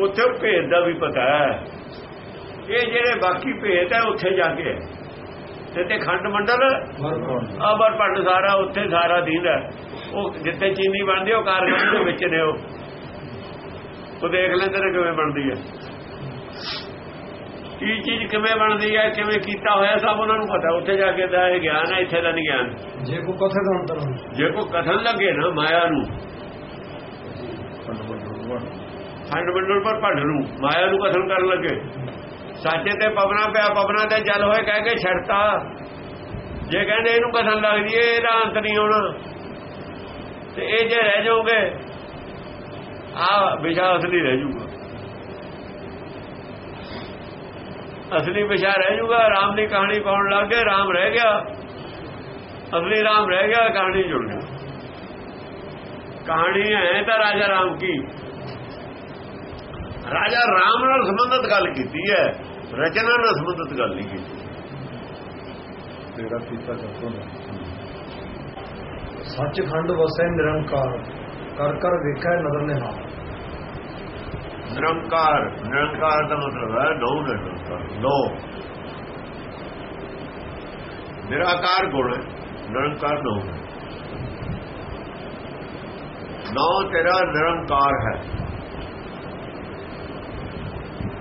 ਉੱਥੇ ਭੇਦ ਦਾ ਵੀ ਪਤਾ ਹੈ। ਇਹ ਜਿਹੜੇ ਬਾਕੀ ਭੇਦ ਹੈ ਉੱਥੇ ਜਾ ਕੇ। ਤੇ ਤੇ ਖੰਡ ਮੰਡਲ? ਭੰਡ ਆਬਰ ਪੱਟ ਸਾਰਾ ਉੱਥੇ ਸਾਰਾ ਦੀਦਾ ਉਹ ਜਿੱਥੇ ਚੀਨੀ ਬਣਦੀ ਉਹ ਕਾਰਖਾਨੇ ਦੇ ਵਿੱਚ ਨੇ ਉਹ। ਉਹ ਦੇਖ ਲੈਂਦੇ ਨੇ ਕਿਵੇਂ ਬਣਦੀ ਹੈ। ਕੀ ਚੀਜ਼ ਕਿਵੇਂ ਬਣਦੀ ਹੈ ਕਿਵੇਂ ਕੀਤਾ ਹੋਇਆ ਸਭ ਉਹਨਾਂ ਨੂੰ ਪਤਾ। ਉੱਥੇ ਜਾ ਕੇ ਦਾ ਇਹ ਗਿਆਨ ਹੈ ਇੱਥੇ ਦਾ ਨਹੀਂ ਗਿਆਨ। ਜੇ ਕੋ ਕਥੇ ਤਾਂ ਅੰਤਰ ਜੇ ਕੋ ਕਥਨ ਲੱਗੇ ਨਾ ਮਾਇਆ ਨੂੰ। ਖੰਡ ਵੰਡਣ ਪਰ ਭੰਡ ਨੂੰ, ਮਾਇਆ ਨੂੰ ਕਥਨ ਕਰਨ ਲੱਗੇ। ਸਾਚੇ ਤੇ ਪਵਨਾ ਪਿਆ, ਪਵਨਾ ਤੇ ਜਲ ਹੋਏ, ਕਹਿ ਕੇ ਛੜਤਾ ਜੇ ਕਹਿੰਦੇ ਇਹਨੂੰ ਕਥਨ ਲੱਗਦੀ ਏ, ਇਹਦਾ ਅੰਤ ਨਹੀਂ ਹੋਣਾ। ਤੇ ਇਹ ਜੇ ਰਹਿ ਜਾਓਗੇ, ਆ ਵਿਸ਼ਾ ਅਸਲੀ ਰਹਿ ਜਾਊਗਾ। ਅਸਲੀ ਵਿਸ਼ਾ ਰਹਿ ਜਾਊਗਾ, ਰਾਮ ਦੀ ਕਹਾਣੀ ਪਾਉਣ ਲੱਗ ਗਏ, ਰਾਮ ਰਹਿ ਗਿਆ। ਅਸਲੀ ਰਾਮ ਰਹਿ ਗਿਆ, ਕਹਾਣੀ ਜੁੜ ਗਈ। ਕਹਾਣੀ ਹੈ ਤਾਂ ਰਾਜਾ ਰਾਮ ਕੀ? ਰਾਜਾ ਰਾਮ ਨਾਲ ਸੰਬੰਧਿਤ ਗੱਲ ਕੀਤੀ ਹੈ ਰਚਨਾ ਨਾਲ ਸੰਬੰਧਿਤ ਗੱਲ ਨਹੀਂ ਕੀਤੀ। ਤੇਰਾ ਕੀਤਾ ਚੱਲਦਾ ਸੱਚਖੰਡ ਵਸੈ ਨਿਰੰਕਾਰ ਕਰ ਕਰ ਵੇਖੈ ਨਦਰ ਨਿਹਾਲ। ਨਿਰੰਕਾਰ ਨਿਰੰਕਾਰ ਦਾ ਮਤਲਬ ਹੈ ਨੌ ਨਿਰੰਕਾਰ ਨੌ ਨਿਰਾਕਾਰ ਗੁਣ ਹੈ, ਨਿਰੰਕਾਰ ਨੌ ਹੈ। ਨੌ ਤੇਰਾ ਨਿਰੰਕਾਰ ਹੈ।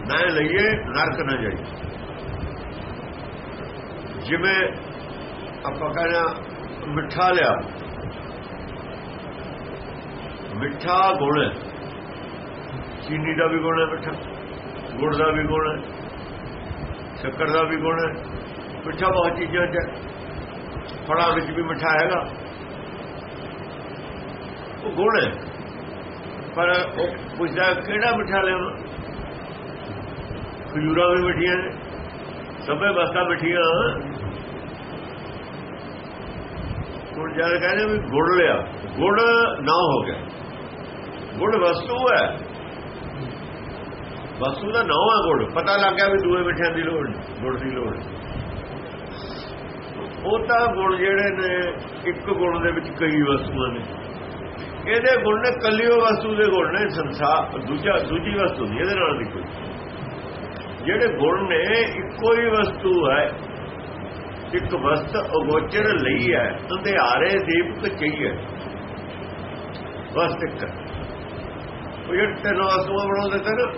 ਨਾ ਲਈਏ, ਨਰਕ ਨਾ ਜਾਈਏ ਜਿਵੇਂ ਆਪਾਂ ਕਹਿੰਦੇ ਮਿੱਠਾ ਲਿਆ। ਮਿੱਠਾ ਗੁਣ ਹੈ। ਚੀਨੀ ਦਾ ਵੀ ਗੁਣ ਹੈ ਮਿੱਠਾ, ਗੁੜ ਦਾ ਵੀ ਗੁਣ ਹੈ, ਸ਼ੱਕਰ ਦਾ ਵੀ ਗੁਣ ਹੈ। ਮਿੱਠਾ ਬਹੁਤ ਚੀਜ਼ਾਂ ਚ ਹੈ। ਫਲਾਂ ਵਿੱਚ ਵੀ ਮਿੱਠਾ ਹੈਗਾ। ਉਹ ਗੁਣ ਹੈ। ਪਰ ਉਹ ਪੁੱਛਦਾ, ਕਿਹੜਾ ਮਿੱਠਾ ਲਿਆਵਾਂ? ਖਜੂਰਾਂ ਵੀ ਮਿੱਠੀਆਂ ਨੇ। ਸਭੇ ਵਸਤਾਂ ਮਿੱਠੀਆਂ। ਹੁਣ ਜਦ ਕਹਿੰਦੇ ਵੀ ਗੁੜ ਲਿਆ, ਗੁੜ ਨਾ ਹੋ ਗਿਆ। ਗੁੜ ਵਸਤੂ ਹੈ। ਵਸਤੂ ਦਾ ਨਾਮ ਹੈ ਗੁੜ। ਪਤਾ ਲੱਗ ਗਿਆ ਵੀ ਦੂਏ ਮਿੱਠਿਆਂ ਦੀ ਲੋੜ ਗੁੜ ਦੀ ਲੋੜ ਉਹ ਤਾਂ ਗੁਣ ਜਿਹੜੇ ਨੇ, ਇੱਕ ਗੁਣ ਦੇ ਵਿੱਚ ਕਈ ਵਸਤੂਆਂ ਨੇ। ਇਹਦੇ ਗੁਣ ਨੇ ਕੱਲਿਓ ਵਸਤੂ ਦੇ ਗੁਣ ਨੇ, ਸੰਸਾਰ, ਦੂਜਾ, ਦੂਜੀ ਵਸਤੂ ਨਹੀਂ, ਇਹਦੇ ਨਾਲ ਦੀ ਕੋਈ। ਜਿਹੜੇ ਗੁਣ ਨੇ ਇੱਕੋ ਹੀ ਵਸਤੂ ਹੈ। ਇੱਕ ਵਸਤ ਅਗੋਚਰ ਲਈ ਹੈ। ਅੰਧਿਆਰੇ ਦੀਪਕ ਚਾਹੀਏ ਵਸਤ ਇੱਕ। ਉਹ ਜਿਹੜੇ ਤਿੰਨ ਵਸਤੂਆਂ ਬਣਾਉਂਦੇ ਤੇ ਨਾ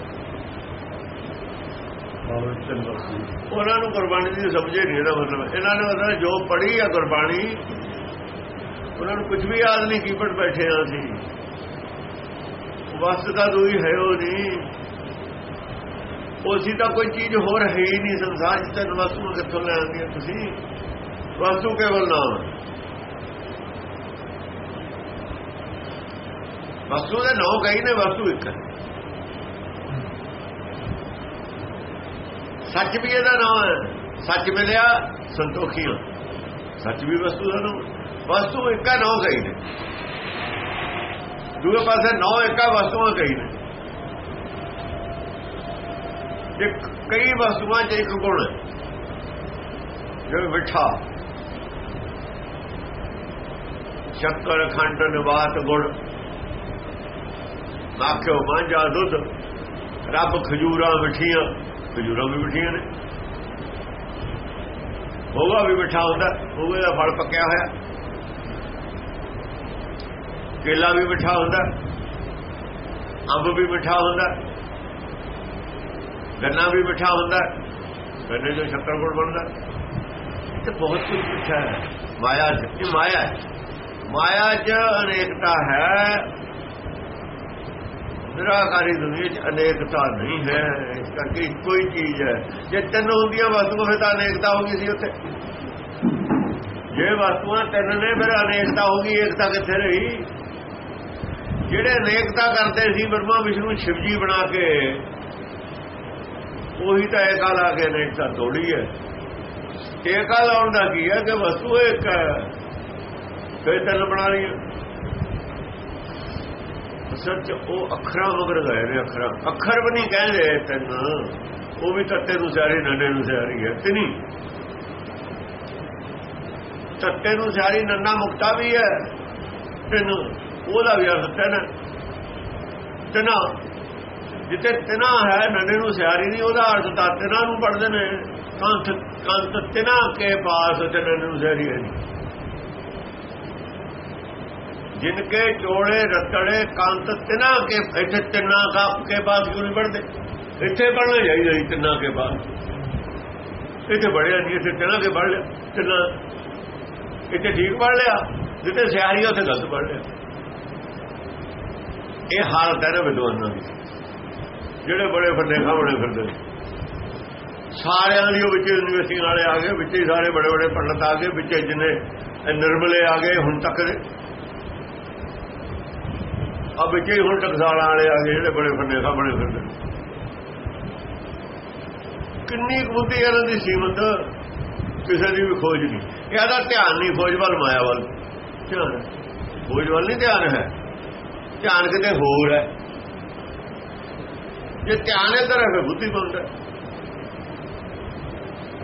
ਉਹਨਾਂ ਨੂੰ ਗੁਰਬਾਣੀ ਦੀ ਸਮਝੇ ਨਹੀਂ ਇਹਦਾ ਮਤਲਬ। ਇਹਨਾਂ ਨੇ ਮਤਲਬ ਜੋ ਪੜ੍ਹੀ ਆ ਗੁਰਬਾਣੀ ਉਹਨਾਂ ਨੂੰ ਕੁਝ ਵੀ ਯਾਦ ਨਹੀਂ ਕੀ ਪੜ ਬੈਠੇ ਆ ਅਸੀਂ। ਵਸਤ ਦਾ ਦੂਈ ਹੈ ਉਹ ਨਹੀਂ। ਉਸੀ ਤਾਂ ਕੋਈ ਚੀਜ਼ ਹੋਰ ਹੈ ਹੀ ਨਹੀਂ, ਸੰਸਾਰ 'ਚ ਤਾਂ ਵਸਤੂ ਕਿੱਥੋਂ ਲੈ ਆਉਂਦੀਆਂ ਤੁਸੀਂ? ਵਸਤੂ ਕੇਵਲ ਨਾਮ। ਹੈ। ਵਸਤੂ ਦੇ ਨੌ ਕਈ ਨੇ, ਵਸਤੂ ਇੱਕ ਸੱਚ ਵੀ ਇਹਦਾ ਨਾਮ ਹੈ। ਸੱਚ ਮਿਲਿਆ, ਸੰਤੋਖੀਆਂ। ਸੱਚ ਵੀ ਵਸਤੂ ਦਾ ਨਾਮ। ਵਸਤੂ ਇੱਕਾ ਨੌ ਕਈ ਨੇ। ਦੂਏ ਪਾਸੇ ਨੌ ਇੱਕਾ ਵਸਤੂਆਂ ਕਈ ਨੇ। ਇੱਕ ਕਈ ਵਸਤੂਆਂ 'ਚ ਇੱਕ ਗੁਣ ਹੈ, ਜਿਵੇਂ ਮਿੱਠਾ, ਸ਼ੱਕਰ, ਖੰਡ, ਨਿਵਾਤ ਗੁਣ ਮਾਖਿਓ ਮਾਂਜਾ ਦੁੱਧ, ਰੱਬ ਖਜੂਰਾਂ ਮਿੱਠੀਆਂ, ਖਜੂਰਾਂ ਵੀ ਮਿੱਠੀਆਂ ਨੇ। ਹੋਗਾ ਵੀ ਮਿੱਠਾ ਹੁੰਦਾ ਹੋਗੇ ਦਾ ਫਲ ਪੱਕਿਆ ਹੋਇਆ। ਕੇਲਾ ਵੀ ਮਿੱਠਾ ਹੁੰਦਾ, ਅੰਬ ਵੀ ਮਿੱਠਾ ਹੁੰਦਾ। ਗੰਨਾ ਵੀ ਮਿੱਠਾ ਹੁੰਦਾ ਗੰਨੇ ਜੋ ਸ਼ੱਕਰ ਗੁੜ ਬਣਦਾ ਇਹ ਬਹੁਤ ਕੁਝ ਮਿੱਠਾ ਹੈ। ਮਾਇਆ ਚ ਮਾਇਆ ਹੈ? ਮਾਇਆ ਚ ਅਨੇਕਤਾ ਹੈ। ਨਿਰਾਕਾਰੀ ਦੁਨੀਆ ਚ ਅਨੇਕਤਾ ਨਹੀਂ ਹੈ। ਇਸ ਕਰਕੇ ਇੱਕੋ ਹੀ ਚੀਜ਼ ਹੈ। ਜੇ ਤਿੰਨ ਹੁੰਦੀਆਂ ਵਸਤੂਆਂ, ਫਿਰ ਤਾਂ ਅਨੇਕਤਾ ਹੋ ਗਈ ਸੀ ਉੱਥੇ। ਜੇ ਵਸਤੂਆਂ ਤਿੰਨ ਨੇ, ਫਿਰ ਅਨੇਕਤਾ ਹੋ ਗਈ। ਏਕਤਾ ਕਿੱਥੇ ਰਹੀ? ਜਿਹੜੇ ਅਨੇਕਤਾ ਕਰਦੇ ਸੀ, ਬ੍ਰਹਮਾ, ਵਿਸ਼ਨੂੰ ਸ਼ਿਵਜੀ ਬਣਾ ਕੇ ਉਹੀ ਤਾਂ ਏਕਾ ਲਾ ਕੇ ਨਹੀਂ ਤਾਂ ਤੋੜੀ ਹੈ। ਏਕਾ ਲਾਉਣ ਦਾ ਕੀ ਹੈ ਕਿ ਵਸਤੂ ਇੱਕ ਹੈ। ਫਿਰ ਤਿੰਨ ਬਣਾ ਲਈਆਂ। ਅਸਲ ਉਹ ਅੱਖਰਾਂ ਮਗਰ ਗਏ ਨੇ ਅੱਖਰਾਂ। ਅੱਖਰ ਵੀ ਨਹੀਂ ਕਹਿੰਦੇ ਤਿੰਨ। ਉਹ ਵੀ ਤੱਤੇ ਨੂੰ ਸਾਰੀ ਨੰਨੇ ਨੂੰ ਸਾਰੀ ਹੈ ਤੇ ਨਹੀਂ? ਤੱਤੇ ਨੂੰ ਸਾਰੀ ਨੰਨਾ ਮੁਕਤਾ ਵੀ ਹੈ। ਤਿੰਨ। ਉਹਦਾ ਵੀ ਅਰਥ ਹੈ। ਨਾ ਤਿਨਾ ਜਿੱਥੇ ਤਿਨਾ ਹੈ, ਨੰਨੇ ਨੂੰ ਸਿਆਰੀ ਨਹੀਂ, ਉਹਦਾ ਅਰਥ ਤਾਂ ਤਿਨਾ ਨੂੰ ਪੜਦੇ ਨੇ। ਕੰਤ ਕੰਤ ਤਿਨਾ ਕੇ ਪਾਸ, ਤੇ ਨੰਨੇ ਨੂੰ ਸਿਆਰੀ ਹੈ ਨਹੀਂ। ਜਿਨਕੇ ਚੋੜੇ ਰਤੜੇ ਕੰਤ ਤਿਨਾ ਕੇ, ਇੱਥੇ ਤਿੰਨਾ ਕਾ ਕੇ ਬਾਅਦ ਕਿਉਂ ਨਹੀਂ ਪੜਦੇ ਇੱਥੇ ਪੜਨਾ ਚਾਹੀਦਾ ਜੀ, ਤਿੰਨਾ ਕੇ ਪਾਸ। ਇੱਥੇ ਬੜਿਆ ਨਹੀਂ, ਇੱਥੇ ਤਿੰਨਾ ਕੇ ਪੜ ਲਿਆ, ਤਿੰਨਾ। ਇੱਥੇ ਠੀਕ ਪੜ ਲਿਆ, ਜਿੱਥੇ ਸਿਆਰੀ ਉੱਥੇ ਗਲਤ ਪੜ ਲਿਆ। ਇਹ ਹਾਲਤ ਹੈ ਨਾ ਵਿਦਵਾਨਾਂ ਦੀ। ਜਿਹੜੇ ਬੜੇ ਵੱਡੇ ਖਾਵੜੇ ਫਿਰਦੇ ਨੇ। ਸਾਰਿਆਂ ਦੀ ਉਹ ਵਿੱਚ ਯੂਨੀਵਰਸਿਟੀ ਵਾਲੇ ਆ ਗਏ, ਵਿੱਚ ਹੀ ਸਾਰੇ ਬੜੇ ਬੜੇ ਪੰਡਤ ਆ ਗਏ, ਵਿੱਚ ਜਿੰਨੇ ਨਿਰਮਲੇ ਆ ਗਏ, ਹੁਣ ਤੱਕ ਦੇ। ਆ ਵਿੱਚ ਹੀ ਹੁਣ ਟਕਸਾਲਾਂ ਵਾਲੇ ਆ ਗਏ, ਜਿਹੜੇ ਬੜੇ ਵੱਡੇ ਖਾਵੜੇ ਫਿਰਦੇ ਨੇ। ਕਿੰਨੀ ਕੁ ਬੁੱਧੀ ਇਹਨਾਂ ਦੀ ਸੀਮਤ, ਕਿਸੇ ਦੀ ਵੀ ਖੋਜ ਨਹੀਂ। ਇਹਦਾ ਧਿਆਨ ਨਹੀਂ ਖੋਜ ਵੱਲ, ਮਾਇਆ ਵੱਲ। ਧਿਆਨ ਖੋਜ ਵੱਲ ਨਹੀਂ ਧਿਆਨ ਹੈ। ਧਿਆਨ ਕਿਤੇ ਹੋਰ ਹੈ। ਜੇ ਧਿਆਨ ਇਧਰ ਹੈ, ਫਿਰ ਬੁੱਧੀ ਹੈ।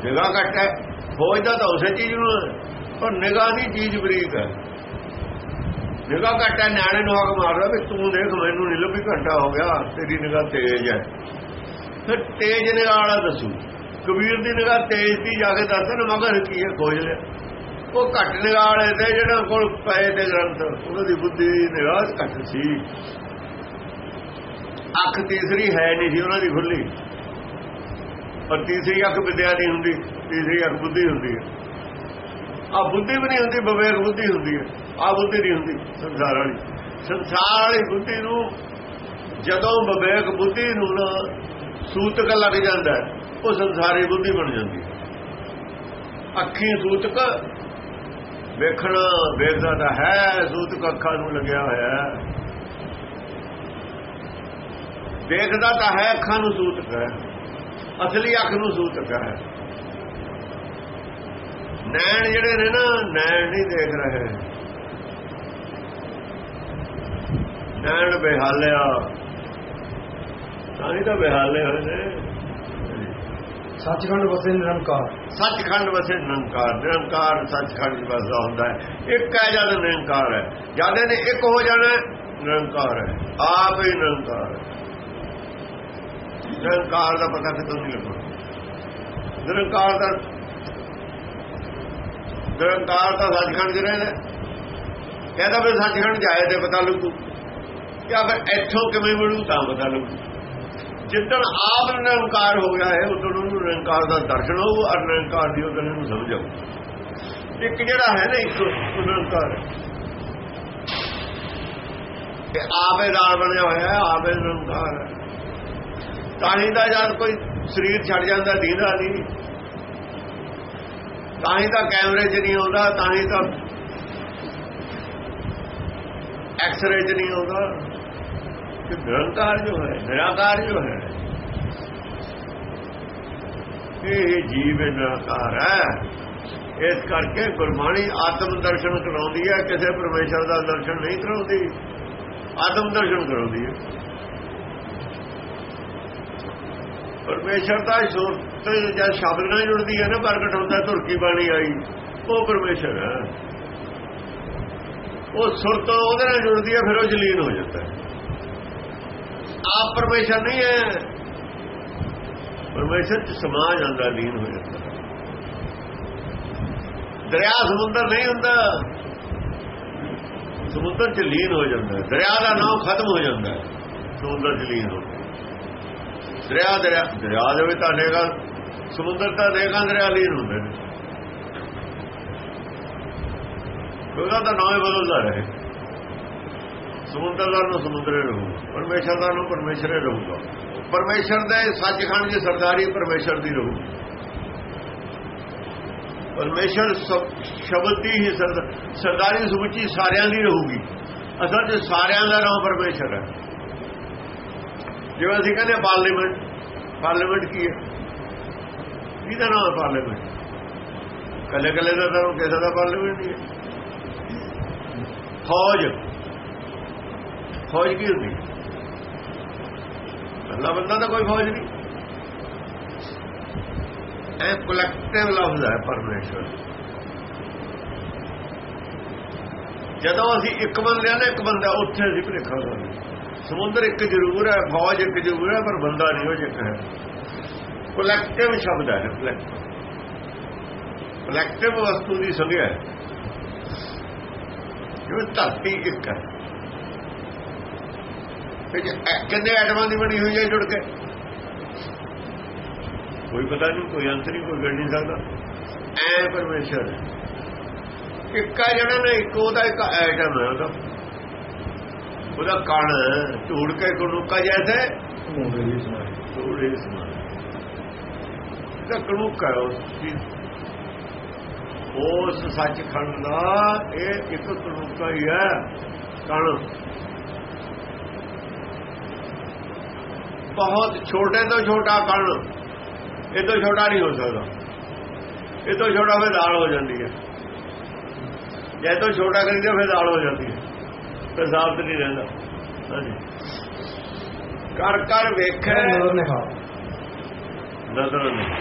ਜਗ੍ਹਾ ਘੱਟ ਹੈ ਖੋਜਦਾ ਤਾਂ ਉਸੇ ਚੀਜ਼ ਨੂੰ ਪਰ ਨਿਗਾਹ ਦੀ ਚੀਜ਼ ਬਰੀਕ ਹੈ। ਨਿਗਾਹ ਘੱਟ ਹੈ, ਨਿਆਣੇ ਨੂੰ ਹੱਕ ਮਾਰਦਾ ਵੀ ਤੂੰ ਦੇਖ, ਮੈਨੂੰ ਨਹੀਂ ਲੱਭੀ, ਘੰਟਾ ਹੋ ਗਿਆ, ਤੇਰੀ ਨਿਗਾਹ ਤੇਜ਼ ਹੈ। ਫਿਰ ਤੇਜ਼ ਨਿਗਾਹ ਵਾਲਾ ਦੱਸੂ। ਕਬੀਰ ਦੀ ਨਿਗਾਹ ਤੇਜ਼ ਦੀ ਜਾ ਕੇ ਦੱਸਦਾ ਨਾ ਮਗਰ ਕੀ ਹੈ, ਖੋਜ ਲਿਆ। ਉਹ ਘੱਟ ਨਿਗਾਹ ਵਾਲੇ ਤੇ, ਜਿਹੜਾ ਕੋਲ ਪਏ ਤੇ ਗ੍ਰੰਥ ਉਹਨਾਂ ਦੀ ਬੁੱਧੀ ਦੀ ਨਿਗਾਹ ਘੱਟ ਸੀ। ਅੱਖ ਤੀਸਰੀ ਹੈ ਨਹੀਂ ਸੀ, ਉਹਨਾਂ ਦੀ ਖੁੱਲੀ ਪਰ ਤੀਸਰੀ ਅੱਖ ਵਿਦਿਆ ਨਹੀਂ ਹੁੰਦੀ, ਤੀਸਰੀ ਅੱਖ ਬੁੱਧੀ ਹੁੰਦੀ ਹੈ। ਆ ਬੁੱਧੀ ਵੀ ਨਹੀਂ ਹੁੰਦੀ ਬਵੇਕ ਬੁੱਧੀ ਹੁੰਦੀ ਹੈ। ਆ ਬੁੱਧੀ ਨਹੀਂ ਹੁੰਦੀ, ਸੰਸਾਰ ਵਾਲੀ। ਸੰਸਾਰ ਵਾਲੀ ਬੁੱਧੀ ਨੂੰ ਜਦੋਂ ਵਿਵੇਕ ਬੁੱਧੀ ਨੂੰ ਨਾ ਸੂਤਕ ਲੱਗ ਜਾਂਦਾ ਉਹ ਸੰਸਾਰੀ ਬੁੱਧੀ ਬਣ ਜਾਂਦੀ ਹੈ। ਅੱਖੀ ਸੂਤਕ, ਵੇਖਣਾ ਵੇਖਦਾ ਤਾਂ ਹੈ, ਸੂਤਕ ਅੱਖਾਂ ਨੂੰ ਲੱਗਿਆ ਹੋਇਆ ਹੈ। ਦੇਖਦਾ ਤਾਂ ਹੈ ਅੱਖਾਂ ਨੂੰ ਸੂਤਕ ਹੈ ਅਸਲੀ ਅੱਖ ਨੂੰ ਸੂਤਕ ਹੈ ਨੈਣ ਜਿਹੜੇ ਨੇ ਨਾ ਨੈਣ ਨਹੀਂ ਦੇਖ ਰਹੇ। ਨੈਣ ਬਿਹਾਲਿਆ ਤਾਂ ਹੀ ਤਾਂ ਬਿਹਾਲੇ ਹੋਏ ਨੇ। ਸੱਚਖੰਡ ਵਸੇ ਨਿਰੰਕਾਰ। ਸੱਚਖੰਡ ਵਸੇ ਨਿਰੰਕਾਰ। ਨਿਰੰਕਾਰ ਸੱਚਖੰਡ ਵਸਦਾ ਹੁੰਦਾ ਹੈ। ਇੱਕ ਹੈ ਜਦ ਨਿਰੰਕਾਰ ਹੈ। ਜਦ ਇਹਨੇ ਇੱਕ ਹੋ ਜਾਣਾ ਨਿਰੰਕਾਰ ਹੈ। ਆਪ ਹੀ ਨਿਰੰਕਾਰ ਹੈ। ਨਿਰੰਕਾਰ ਦਾ ਪਤਾ ਕਿਤੋਂ ਨਹੀਂ ਲੱਗਣਾ ਨਿਰੰਕਾਰ ਦਾ ਨਿਰੰਕਾਰ ਦਾ ਸੱਚਖੰਡ ਚ ਰਹਿੰਦਾ। ਕਹਿੰਦਾ ਵੀ ਸੱਚਖੰਡ ਜਾਏ ਤੇ ਪਤਾ ਲੱਗੂ। ਜਾਂ ਫਿਰ ਇੱਥੋਂ ਕਿਵੇਂ ਮਿਲੂ ਤਾਂ ਪਤਾ ਲੱਗੂ। ਜਿੱਦਣ ਆਪ ਨਿਰੰਕਾਰ ਹੋ ਗਿਆ ਹੈ ਉਦੋਂ ਉਹਨੂੰ ਨਿਰੰਕਾਰ ਦਾ ਦਰਸ਼ਨ ਹੋਊ ਔਰ ਨਿਰੰਕਾਰ ਦੀ ਉਹਦੇ ਨੂੰ ਸਮਝ ਆਊ ਇੱਕ ਜਿਹੜਾ ਹੈ ਨਾ, ਇੱਕ ਨਿਰੰਕਾਰ ਹੈ। ਕਿ ਆਪੇ ਨਾਲ ਬਣਿਆ ਹੋਇਆ ਹੈ ਆਪੇ ਨਿਰੰਕਾਰ ਹੈ। ਤਾਂ ਹੀ ਤਾਂ ਜਦ ਕੋਈ ਸਰੀਰ ਛੱਡ ਜਾਂਦਾ, ਦੀਦਾ ਨਹੀਂ। ਤਾਂ ਹੀ ਤਾਂ ਕੈਮਰੇ 'ਚ ਨਹੀਂ ਆਉਂਦਾ, ਤਾਂ ਹੀ ਤਾਂ ਐਕਸਰੇ 'ਚ ਨਹੀਂ ਆਉਂਦਾ। ਕਿ ਨਿਰੰਕਾਰ ਜੋ ਹੈ, ਨਿਰਾਕਾਰ ਜੋ ਹੈ, ਇਹ ਜੀਵ ਨਿਰਾਕਾਰ ਹੈ। ਇਸ ਕਰਕੇ ਗੁਰਬਾਣੀ ਆਤਮ ਦਰਸ਼ਨ ਕਰਾਉਂਦੀ ਹੈ, ਕਿਸੇ ਪਰਮੇਸ਼ਰ ਦਾ ਦਰਸ਼ਨ ਨਹੀਂ ਕਰਾਉਂਦੀ। ਆਤਮ ਦਰਸ਼ਨ ਕਰਾਉਂਦੀ ਹੈ। ਪਰਮੇਸ਼ਰ ਦਾ ਸੁਰਤ ਜਾਂ ਸ਼ਬਦ ਨਾਲ ਜੁੜਦੀ ਹੈ ਨਾ, ਪ੍ਰਗਟ ਹੁੰਦਾ ਤੁਰਕੀ ਬਾਣੀ ਆਈ, ਉਹ ਪਰਮੇਸ਼ਰ ਹੈ। ਉਹ ਸੁਰਤ ਉਹਦੇ ਨਾਲ ਜੁੜਦੀ ਹੈ, ਫਿਰ ਉਹ ਜਲੀਨ ਹੋ ਜਾਂਦਾ ਹੈ। ਆਪ ਪਰਮੇਸ਼ਰ ਨਹੀਂ ਹੈ। ਪਰਮੇਸ਼ਰ ਚ ਸਮਾ ਜਾਂਦਾ ਲੀਨ ਹੋ ਜਾਂਦਾ। ਦਰਿਆ, ਸਮੁੰਦਰ ਨਹੀਂ ਹੁੰਦਾ। ਸਮੁੰਦਰ ਚ ਲੀਨ ਹੋ ਜਾਂਦਾ। ਦਰਿਆ ਦਾ ਨਾਮ ਖਤਮ ਹੋ ਜਾਂਦਾ। ਸਮੁੰਦਰ ਚ ਲੀਨ ਹੋ ਦਰਿਆ ਦਰਿਆ। ਦਰਿਆ ਦੇ ਵਿੱਚ ਤਾਂ ਨੇਗਾ ਸਮੁੰਦਰ ਤਾਂ ਦੇਖਾਂ ਦਰਿਆ ਲੀਨ ਹੁੰਦੇ ਨੇ। ਉਹਦਾ ਤਾਂ ਨਾਮ ਬਦਲਦਾ ਰਹੇ। ਸਮੁੰਦਰ ਦਾ ਨੂੰ ਸਮੁੰਦਰੇ ਰਹੂ ਪਰਮੇਸ਼ਰ ਦਾ ਨੂੰ ਪਰਮੇਸ਼ਰੇ ਰਹੂਗਾ। ਪਰਮੇਸ਼ਰ ਦੇ ਸੱਚਖੰਡ ਦੀ ਸਰਦਾਰੀ ਪਰਮੇਸ਼ਰ ਦੀ ਰਹੂ। ਪਰਮੇਸ਼ਰ ਸ਼ਬਦ ਦੀ ਹੀ ਸਰਦਾਰੀ ਸਮੁੱਚੀ ਸਾਰਿਆਂ ਦੀ ਰਹੂਗੀ। ਅਸਲ 'ਚ ਸਾਰਿਆਂ ਦਾ ਨਾਮ ਪਰਮੇਸ਼ਰ ਹੈ। ਜਿਵੇਂ ਅਸੀਂ ਕਹਿੰਦੇ ਪਾਰਲੀਮੈਂਟ ਪਾਰਲੀਮੈਂਟ ਕੀ ਹੈ? ਕਿਹਦਾ ਨਾਮ ਹੈ ਪਾਰਲੀਮੈਂਟ? ਕੱਲੇ ਕੱਲੇ ਦਾ ਨਾਮ ਕਿਸੇ ਦਾ ਪਾਰਲੀਮੈਂਟ ਨਹੀਂ ਹੈ। ਫੌਜ। ਫੌਜ ਕੀ ਹੁੰਦੀ? ਅੱਲਾ ਬੰਦਾ ਤਾਂ ਕੋਈ ਫੌਜ ਨਹੀਂ। ਇਹ ਕਲੈਕਟਿਵ ਲਫ਼ਜ਼ ਹੈ ਪਰਮੇਸ਼ਰ ਜਦੋਂ ਅਸੀਂ ਇੱਕ ਬੰਦੇ ਆ ਨਾ ਇੱਕ ਬੰਦਾ, ਉੱਥੇ ਅਸੀਂ ਭਲੇਖਾ ਕਰਦੇ ਸਮੁੰਦਰ ਇੱਕ ਜ਼ਰੂਰ ਹੈ, ਫੌਜ ਇੱਕ ਜ਼ਰੂਰ ਹੈ, ਪਰ ਬੰਦਾ ਨਹੀਂ ਉਹ ਜਿੱਕ ਹੈ ਕਲੈਕਟਿਵ ਸ਼ਬਦ ਹੈ ਕਲੈਕਟਿਵ ਵਸਤੂ ਦੀ ਸੰਗਿਆ ਹੈ। ਜਿਵੇਂ ਧਰਤੀ ਇੱਕ ਹੈ। ਕਿੰਨੇ ਐਟਮਾਂ ਦੀ ਬਣੀ ਹੋਈ ਹੈ ਜੁੜ ਕੇ? ਕੋਈ ਪਤਾ ਨਹੀਂ, ਕੋਈ ਅੰਤ ਨਹੀਂ, ਕੋਈ ਗੜ ਨਹੀਂ ਸਕਦਾ। ਐ ਪਰਮੇਸ਼ਰ ਇੱਕ ਜਿਹੜਾ ਨਾ ਇੱਕ, ਉਹਦਾ ਇੱਕ ਐਟਮ ਹੈ, ਉਹਦਾ। ਉਹਦਾ ਕਣ ਝੂੜ ਕੇ ਕਣੂਕਾ ਜੈਸੇ ਮੁੰਡੇ ਦੀ ਸਮਾਨ ਦਾ ਕਣੂਕਾ ਹੈ ਉਸ ਉਸ ਸੱਚਖੰਡ ਦਾ ਇਹ ਇੱਕ ਕਣੂਕਾ ਹੀ ਹੈ ਕਣ। ਬਹੁਤ ਛੋਟੇ ਤੋਂ ਛੋਟਾ ਕਣ ਇਹ ਤੋਂ ਛੋਟਾ ਨਹੀਂ ਹੋ ਸਕਦਾ। ਇਹ ਤੋਂ ਛੋਟਾ ਫਿਰ ਦਾਲ ਹੋ ਜਾਂਦੀ ਹੈ। ਜੇ ਤੋਂ ਛੋਟਾ ਕਰੀਦਾ ਫਿਰ ਦਾਲ ਹੋ ਜਾਂਦੀ ਹੈ। ਫਿਰ ਸਾਬਤ ਨਹੀਂ ਰਹਿੰਦਾ। ਹਾਂਜੀ। ਕਰ ਕਰ ਵੇਖੇ। ਨਜ਼ਰ ਨਿਹਾਲ ਨਜ਼ਰ ਨਹੀਂ।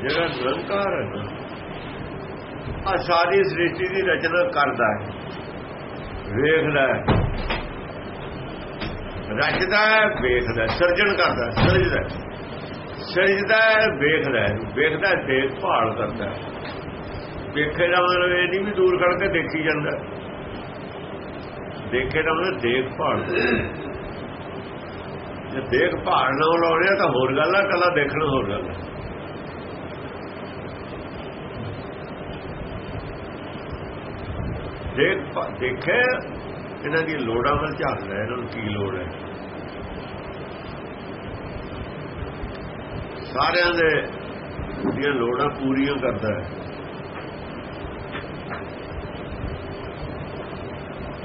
ਜਿਹੜਾ ਨਿਰੰਕਾਰ ਹੈ ਆ ਸਾਰੀ ਸ੍ਰਿਸ਼ਟੀ ਦੀ ਰਚਨਾ ਕਰਦਾ ਹੈ। ਵੇਖਦਾ ਹੈ। ਰਚਦਾ ਹੈ ਵੇਖਦਾ ਸਿਰਜਣ ਕਰਦਾ ਹੈ, ਸਿਰਜਦਾ ਹੈ। ਸਿਰਜਦਾ ਹੈ, ਵੇਖਦਾ ਹੈ, ਵੇਖਦਾ ਹੈ, ਦੇਖਭਾਲ ਕਰਦਾ ਹੈ। ਵੇਖੇ ਦਾ ਮਤਲਬ ਇਹ ਨਹੀਂ ਵੀ ਦੂਰ ਖੜ ਕੇ ਦੇਖੀ ਜਾਂਦਾ। ਦੇਖੇ ਦਾ ਮਤਲਬ ਦੇਖਭਾਲ। ਜੇ ਦੇਖਭਾਲ ਨਾ ਲਾਉਣੇ ਤਾਂ ਹੋਰ ਗੱਲ ਆ, ਕੱਲਾ ਦੇਖਣਾ ਹੋਰ ਗੱਲ ਆ। ਦੇਖ ਭਾ- ਦੇਖੇ ਇਹਨਾਂ ਦੀ ਲੋੜਾਂ ਵੱਲ ਝਾਕਦਾ ਇਹਨਾਂ ਨੂੰ ਕੀ ਲੋੜ ਹੈ? ਸਾਰਿਆਂ ਦੇ ਦੀਆਂ ਲੋੜਾਂ ਪੂਰੀਆਂ ਕਰਦਾ ਹੈ।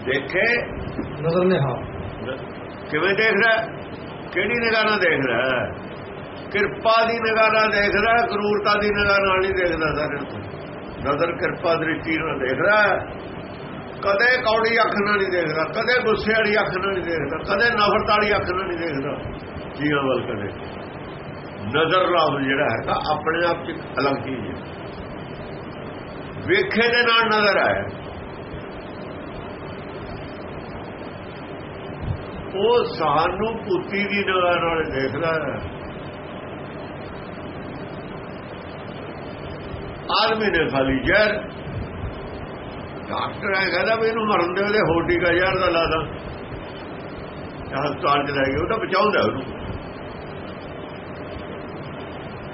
ਦੇਖੇ? ਨਜ਼ਰ ਨਿਹਾਲ ਕਿਵੇਂ ਦੇਖ ਰਿਹਾ? ਹੈ? ਕਿਹੜੀ ਨਿਗਾਹ ਨਾਲ ਦੇਖ ਰਿਹਾ? ਹੈ? ਕਿਰਪਾ ਦੀ ਨਿਗਾਹ ਨਾਲ ਦੇਖ ਰਿਹਾ ਹੈ, ਕਰੂਰਤਾ ਦੀ ਨਿਗਾਹ ਨਾਲ ਨਹੀਂ ਦੇਖਦਾ ਸਾਰਿਆਂ ਨੂੰ ਨਜ਼ਰ ਕਿਰਪਾ ਦ੍ਰਿਸ਼ਟੀ ਨਾਲ ਦੇਖ ਰਿਹਾ। ਹੈ। ਕਦੇ ਕੌੜੀ ਅੱਖ ਨਾਲ ਨਹੀਂ ਦੇਖਦਾ ਕਦੇ ਗੁੱਸੇ ਵਾਲੀ ਅੱਖ ਨਾਲ ਨਹੀਂ ਦੇਖਦਾ ਕਦੇ ਨਫ਼ਰਤ ਵਾਲੀ ਅੱਖ ਨਾਲ ਨਹੀਂ ਦੇਖਦਾ। ਜੀਵਾਂ ਵੱਲ ਕਦੇ। ਨਜ਼ਰ ਲਾਭ ਜਿਹੜਾ ਹੈ ਤਾਂ ਆਪਣੇ ਆਪ ਚ ਅਲੱਗ ਚੀਜ਼ ਹੈ। ਵੇਖੇ ਦੇ ਨਾਲ ਨਜ਼ਰ ਆਇਆ। ਉਹ ਸਾਨੂੰ ਪੁੱਤੀ ਦੀ ਨਿਗਾਹ ਨਾਲ ਦੇਖਦਾ ਹੈ। ਆਦਮੀ ਨੇ ਖਾਲੀ ਜ਼ਹਿਰ। ਡਾਕਟਰ ਹੈ ਕਹਿੰਦਾ ਵੀ ਇਹਨੂੰ ਮਰਨ ਦੇ ਵੇਲੇ ਹੋਟੀ ਦਾ ਜ਼ਹਿਰ ਦਾ ਲਾਦਾ ਹਸਪਤਾਲ ਚ ਲੈ ਗਏ, ਉਹ ਤਾਂ ਬਚਾਉਂਦਾ ਉਹਨੂੰ।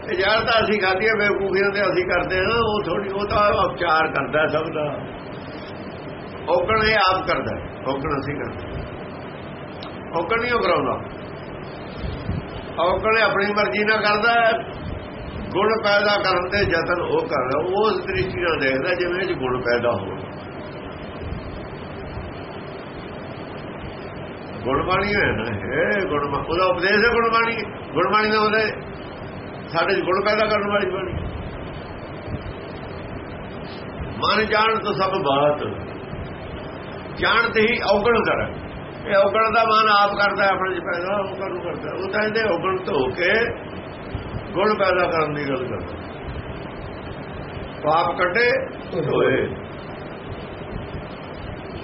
ਇਹ ਜ਼ਹਿਰ ਤਾਂ ਅਸੀਂ ਖਾਧੀ ਹੈ, ਬੇਵਕੂਫੀਆਂ ਤੇ ਅਸੀਂ ਕਰਦੇ ਹਾਂ, ਉਹ ਥੋੜੀ ਉਹ ਤਾਂ ਉਪਚਾਰ ਕਰਦਾ ਸਭ ਦਾ। ਔਕਣ ਇਹ ਆਪ ਕਰਦਾ ਔਕਣ ਅਸੀਂ ਕਰਦੇ ਔਗਣ ਨਹੀਂ ਉਹ ਕਰਾਉਂਦਾ। ਔਗਣ ਆਪਣੀ ਮਰਜ਼ੀ ਨਾਲ ਕਰਦਾ ਗੁਣ ਪੈਦਾ ਕਰਨ ਦੇ ਯਤਨ ਉਹ ਕਰਦਾ ਉਸ ਦ੍ਰਿਸ਼ਟੀ ਨਾਲ ਦੇਖਦਾ ਜਿਵੇਂ ਇਹ ਗੁਣ ਪੈਦਾ ਹੋਣ। ਗੁਣਬਾਣੀ ਹੈ ਨਾ ਇਹ ਗੁਣ ਉਹਦਾ ਉਪਦੇਸ਼ ਹੈ ਗੁਣਬਾਣੀ। ਗੁਣਬਾਣੀ ਦਾ ਉਹਦੇ ਸਾਡੇ 'ਚ ਗੁਣ ਪੈਦਾ ਕਰਨ ਵਾਲੀ ਬਾਣੀ। ਮਨ ਜਾਣ ਤੋਂ ਸਭ ਬਾਤ। ਜਾਣਦੇ ਹੀ ਔਗਣ ਕਰ। ਇਹ ਔਗਣ ਦਾ ਮਨ ਆਪ ਕਰਦਾ ਆਪਣੇ 'ਚ ਪੈਦਾ ਉਹ ਕਰੂ ਕਰਦਾ ਉਹ ਤਾਂ ਇਹਦੇ ਔਗਣ ਧੋ ਕੇ ਗੁਣ ਪੈਦਾ ਕਰਨ ਦੀ ਗੱਲ ਕਰਦਾ ਪਾਪ ਕੱਢੇ, ਧੋਏ।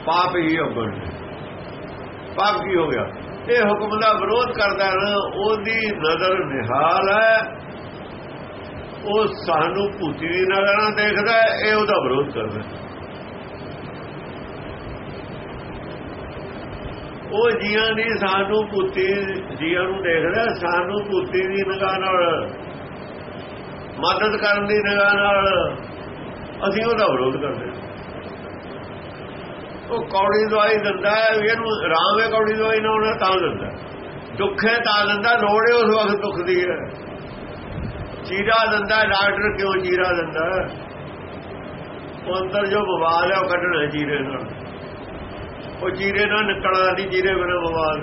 ਪਾਪ ਹੀ ਔਗਣ ਪਾਪ ਕੀ ਹੋ ਗਿਆ? ਇਹ ਹੁਕਮ ਦਾ ਵਿਰੋਧ ਕਰਦਾ ਨਾ, ਉਹਦੀ ਨਜ਼ਰ ਨਿਹਾਲ ਹੈ। ਉਹ ਸਾਨੂੰ ਭੂਤੀ ਦੀ ਨਜ਼ਰ ਨਾਲ ਦੇਖਦਾ ਇਹ ਉਹਦਾ ਵਿਰੋਧ ਕਰਦਾ ਉਹ ਜੀਆਂ ਦੀ ਸਾਨੂੰ ਭੂਤੀ ਜੀਆਂ ਨੂੰ ਦੇਖਦਾ, ਸਾਨੂੰ ਭੂਤੀ ਦੀ ਨਿਗਾਹ ਨਾਲ, ਮਦਦ ਕਰਨ ਦੀ ਨਿਗਾਹ ਨਾਲ ਅਸੀਂ ਉਹਦਾ ਵਿਰੋਧ ਕਰਦੇ ਉਹ ਕੌੜੀ ਦਵਾਈ ਦਿੰਦਾ ਹੈ, ਵੀ ਇਹਨੂੰ ਆਰਾਮ ਹੈ ਕੌੜੀ ਦਵਾਈ ਨਾ ਉਹਨਾਂ ਤਾਂ ਦਿੰਦਾ। ਦੁੱਖ ਹੈ ਤਾਂ ਦਿੰਦਾ ਲੋੜ ਹੈ ਉਸ ਵਕਤ ਦੁੱਖ ਦੀ ਹੈ। ਚੀਰਾ ਦਿੰਦਾ, ਡਾਕਟਰ ਕਿਉਂ ਚੀਰਾ ਦਿੰਦਾ? ਉਹ ਅੰਦਰ ਜੋ ਬਵਾਲ ਹੈ, ਉਹ ਕੱਢਣਾ ਹੈ ਚੀਰੇ ਨਾਲ। ਉਹ ਚੀਰੇ ਨਾਲ ਨਿਕਲਦਾ ਨਹੀਂ ਚੀਰੇ ਬਿਨਾਂ ਬਵਾਲ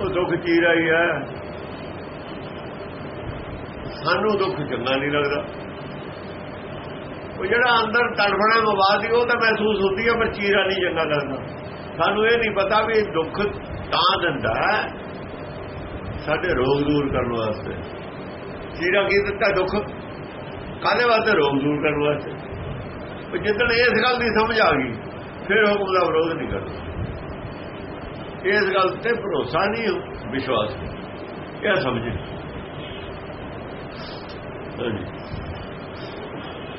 ਉਹ ਦੁੱਖ ਚੀਰਾ ਹੀ ਹੈ। ਸਾਨੂੰ ਦੁੱਖ ਚੰਗਾ ਨਹੀਂ ਲੱਗਦਾ। ਉਹ ਜਿਹੜਾ ਅੰਦਰ ਤੜਫਣਾ ਮਵਾਦ ਦੀ ਉਹ ਤਾਂ ਮਹਿਸੂਸ ਹੁੰਦੀ ਹੈ ਪਰ ਚੀਰਾ ਨਹੀਂ ਚੰਗਾ ਲੱਗਦਾ। ਸਾਨੂੰ ਇਹ ਨਹੀਂ ਪਤਾ ਵੀ ਦੁੱਖ ਤਾਂ ਦਿੰਦਾ ਸਾਡੇ ਰੋਗ ਦੂਰ ਕਰਨ ਵਾਸਤੇ। ਚੀਰਾ ਕੀ ਦਿੱਤਾ ਦੁੱਖ? ਕਾਹਦੇ ਵਾਸਤੇ ਰੋਗ ਦੂਰ ਕਰਨ ਵਾਸਤੇ? ਜਿੱਦਣ ਇਸ ਗੱਲ ਦੀ ਸਮਝ ਆ ਗਈ ਫਿਰ ਹੁਕਮ ਦਾ ਵਿਰੋਧ ਨਹੀਂ ਕਰਦਾ। ਇਸ ਗੱਲ ਤੇ ਭਰੋਸਾ ਨਹੀਂ ਵਿਸ਼ਵਾਸ ਇਹ ਸਮਝੇ।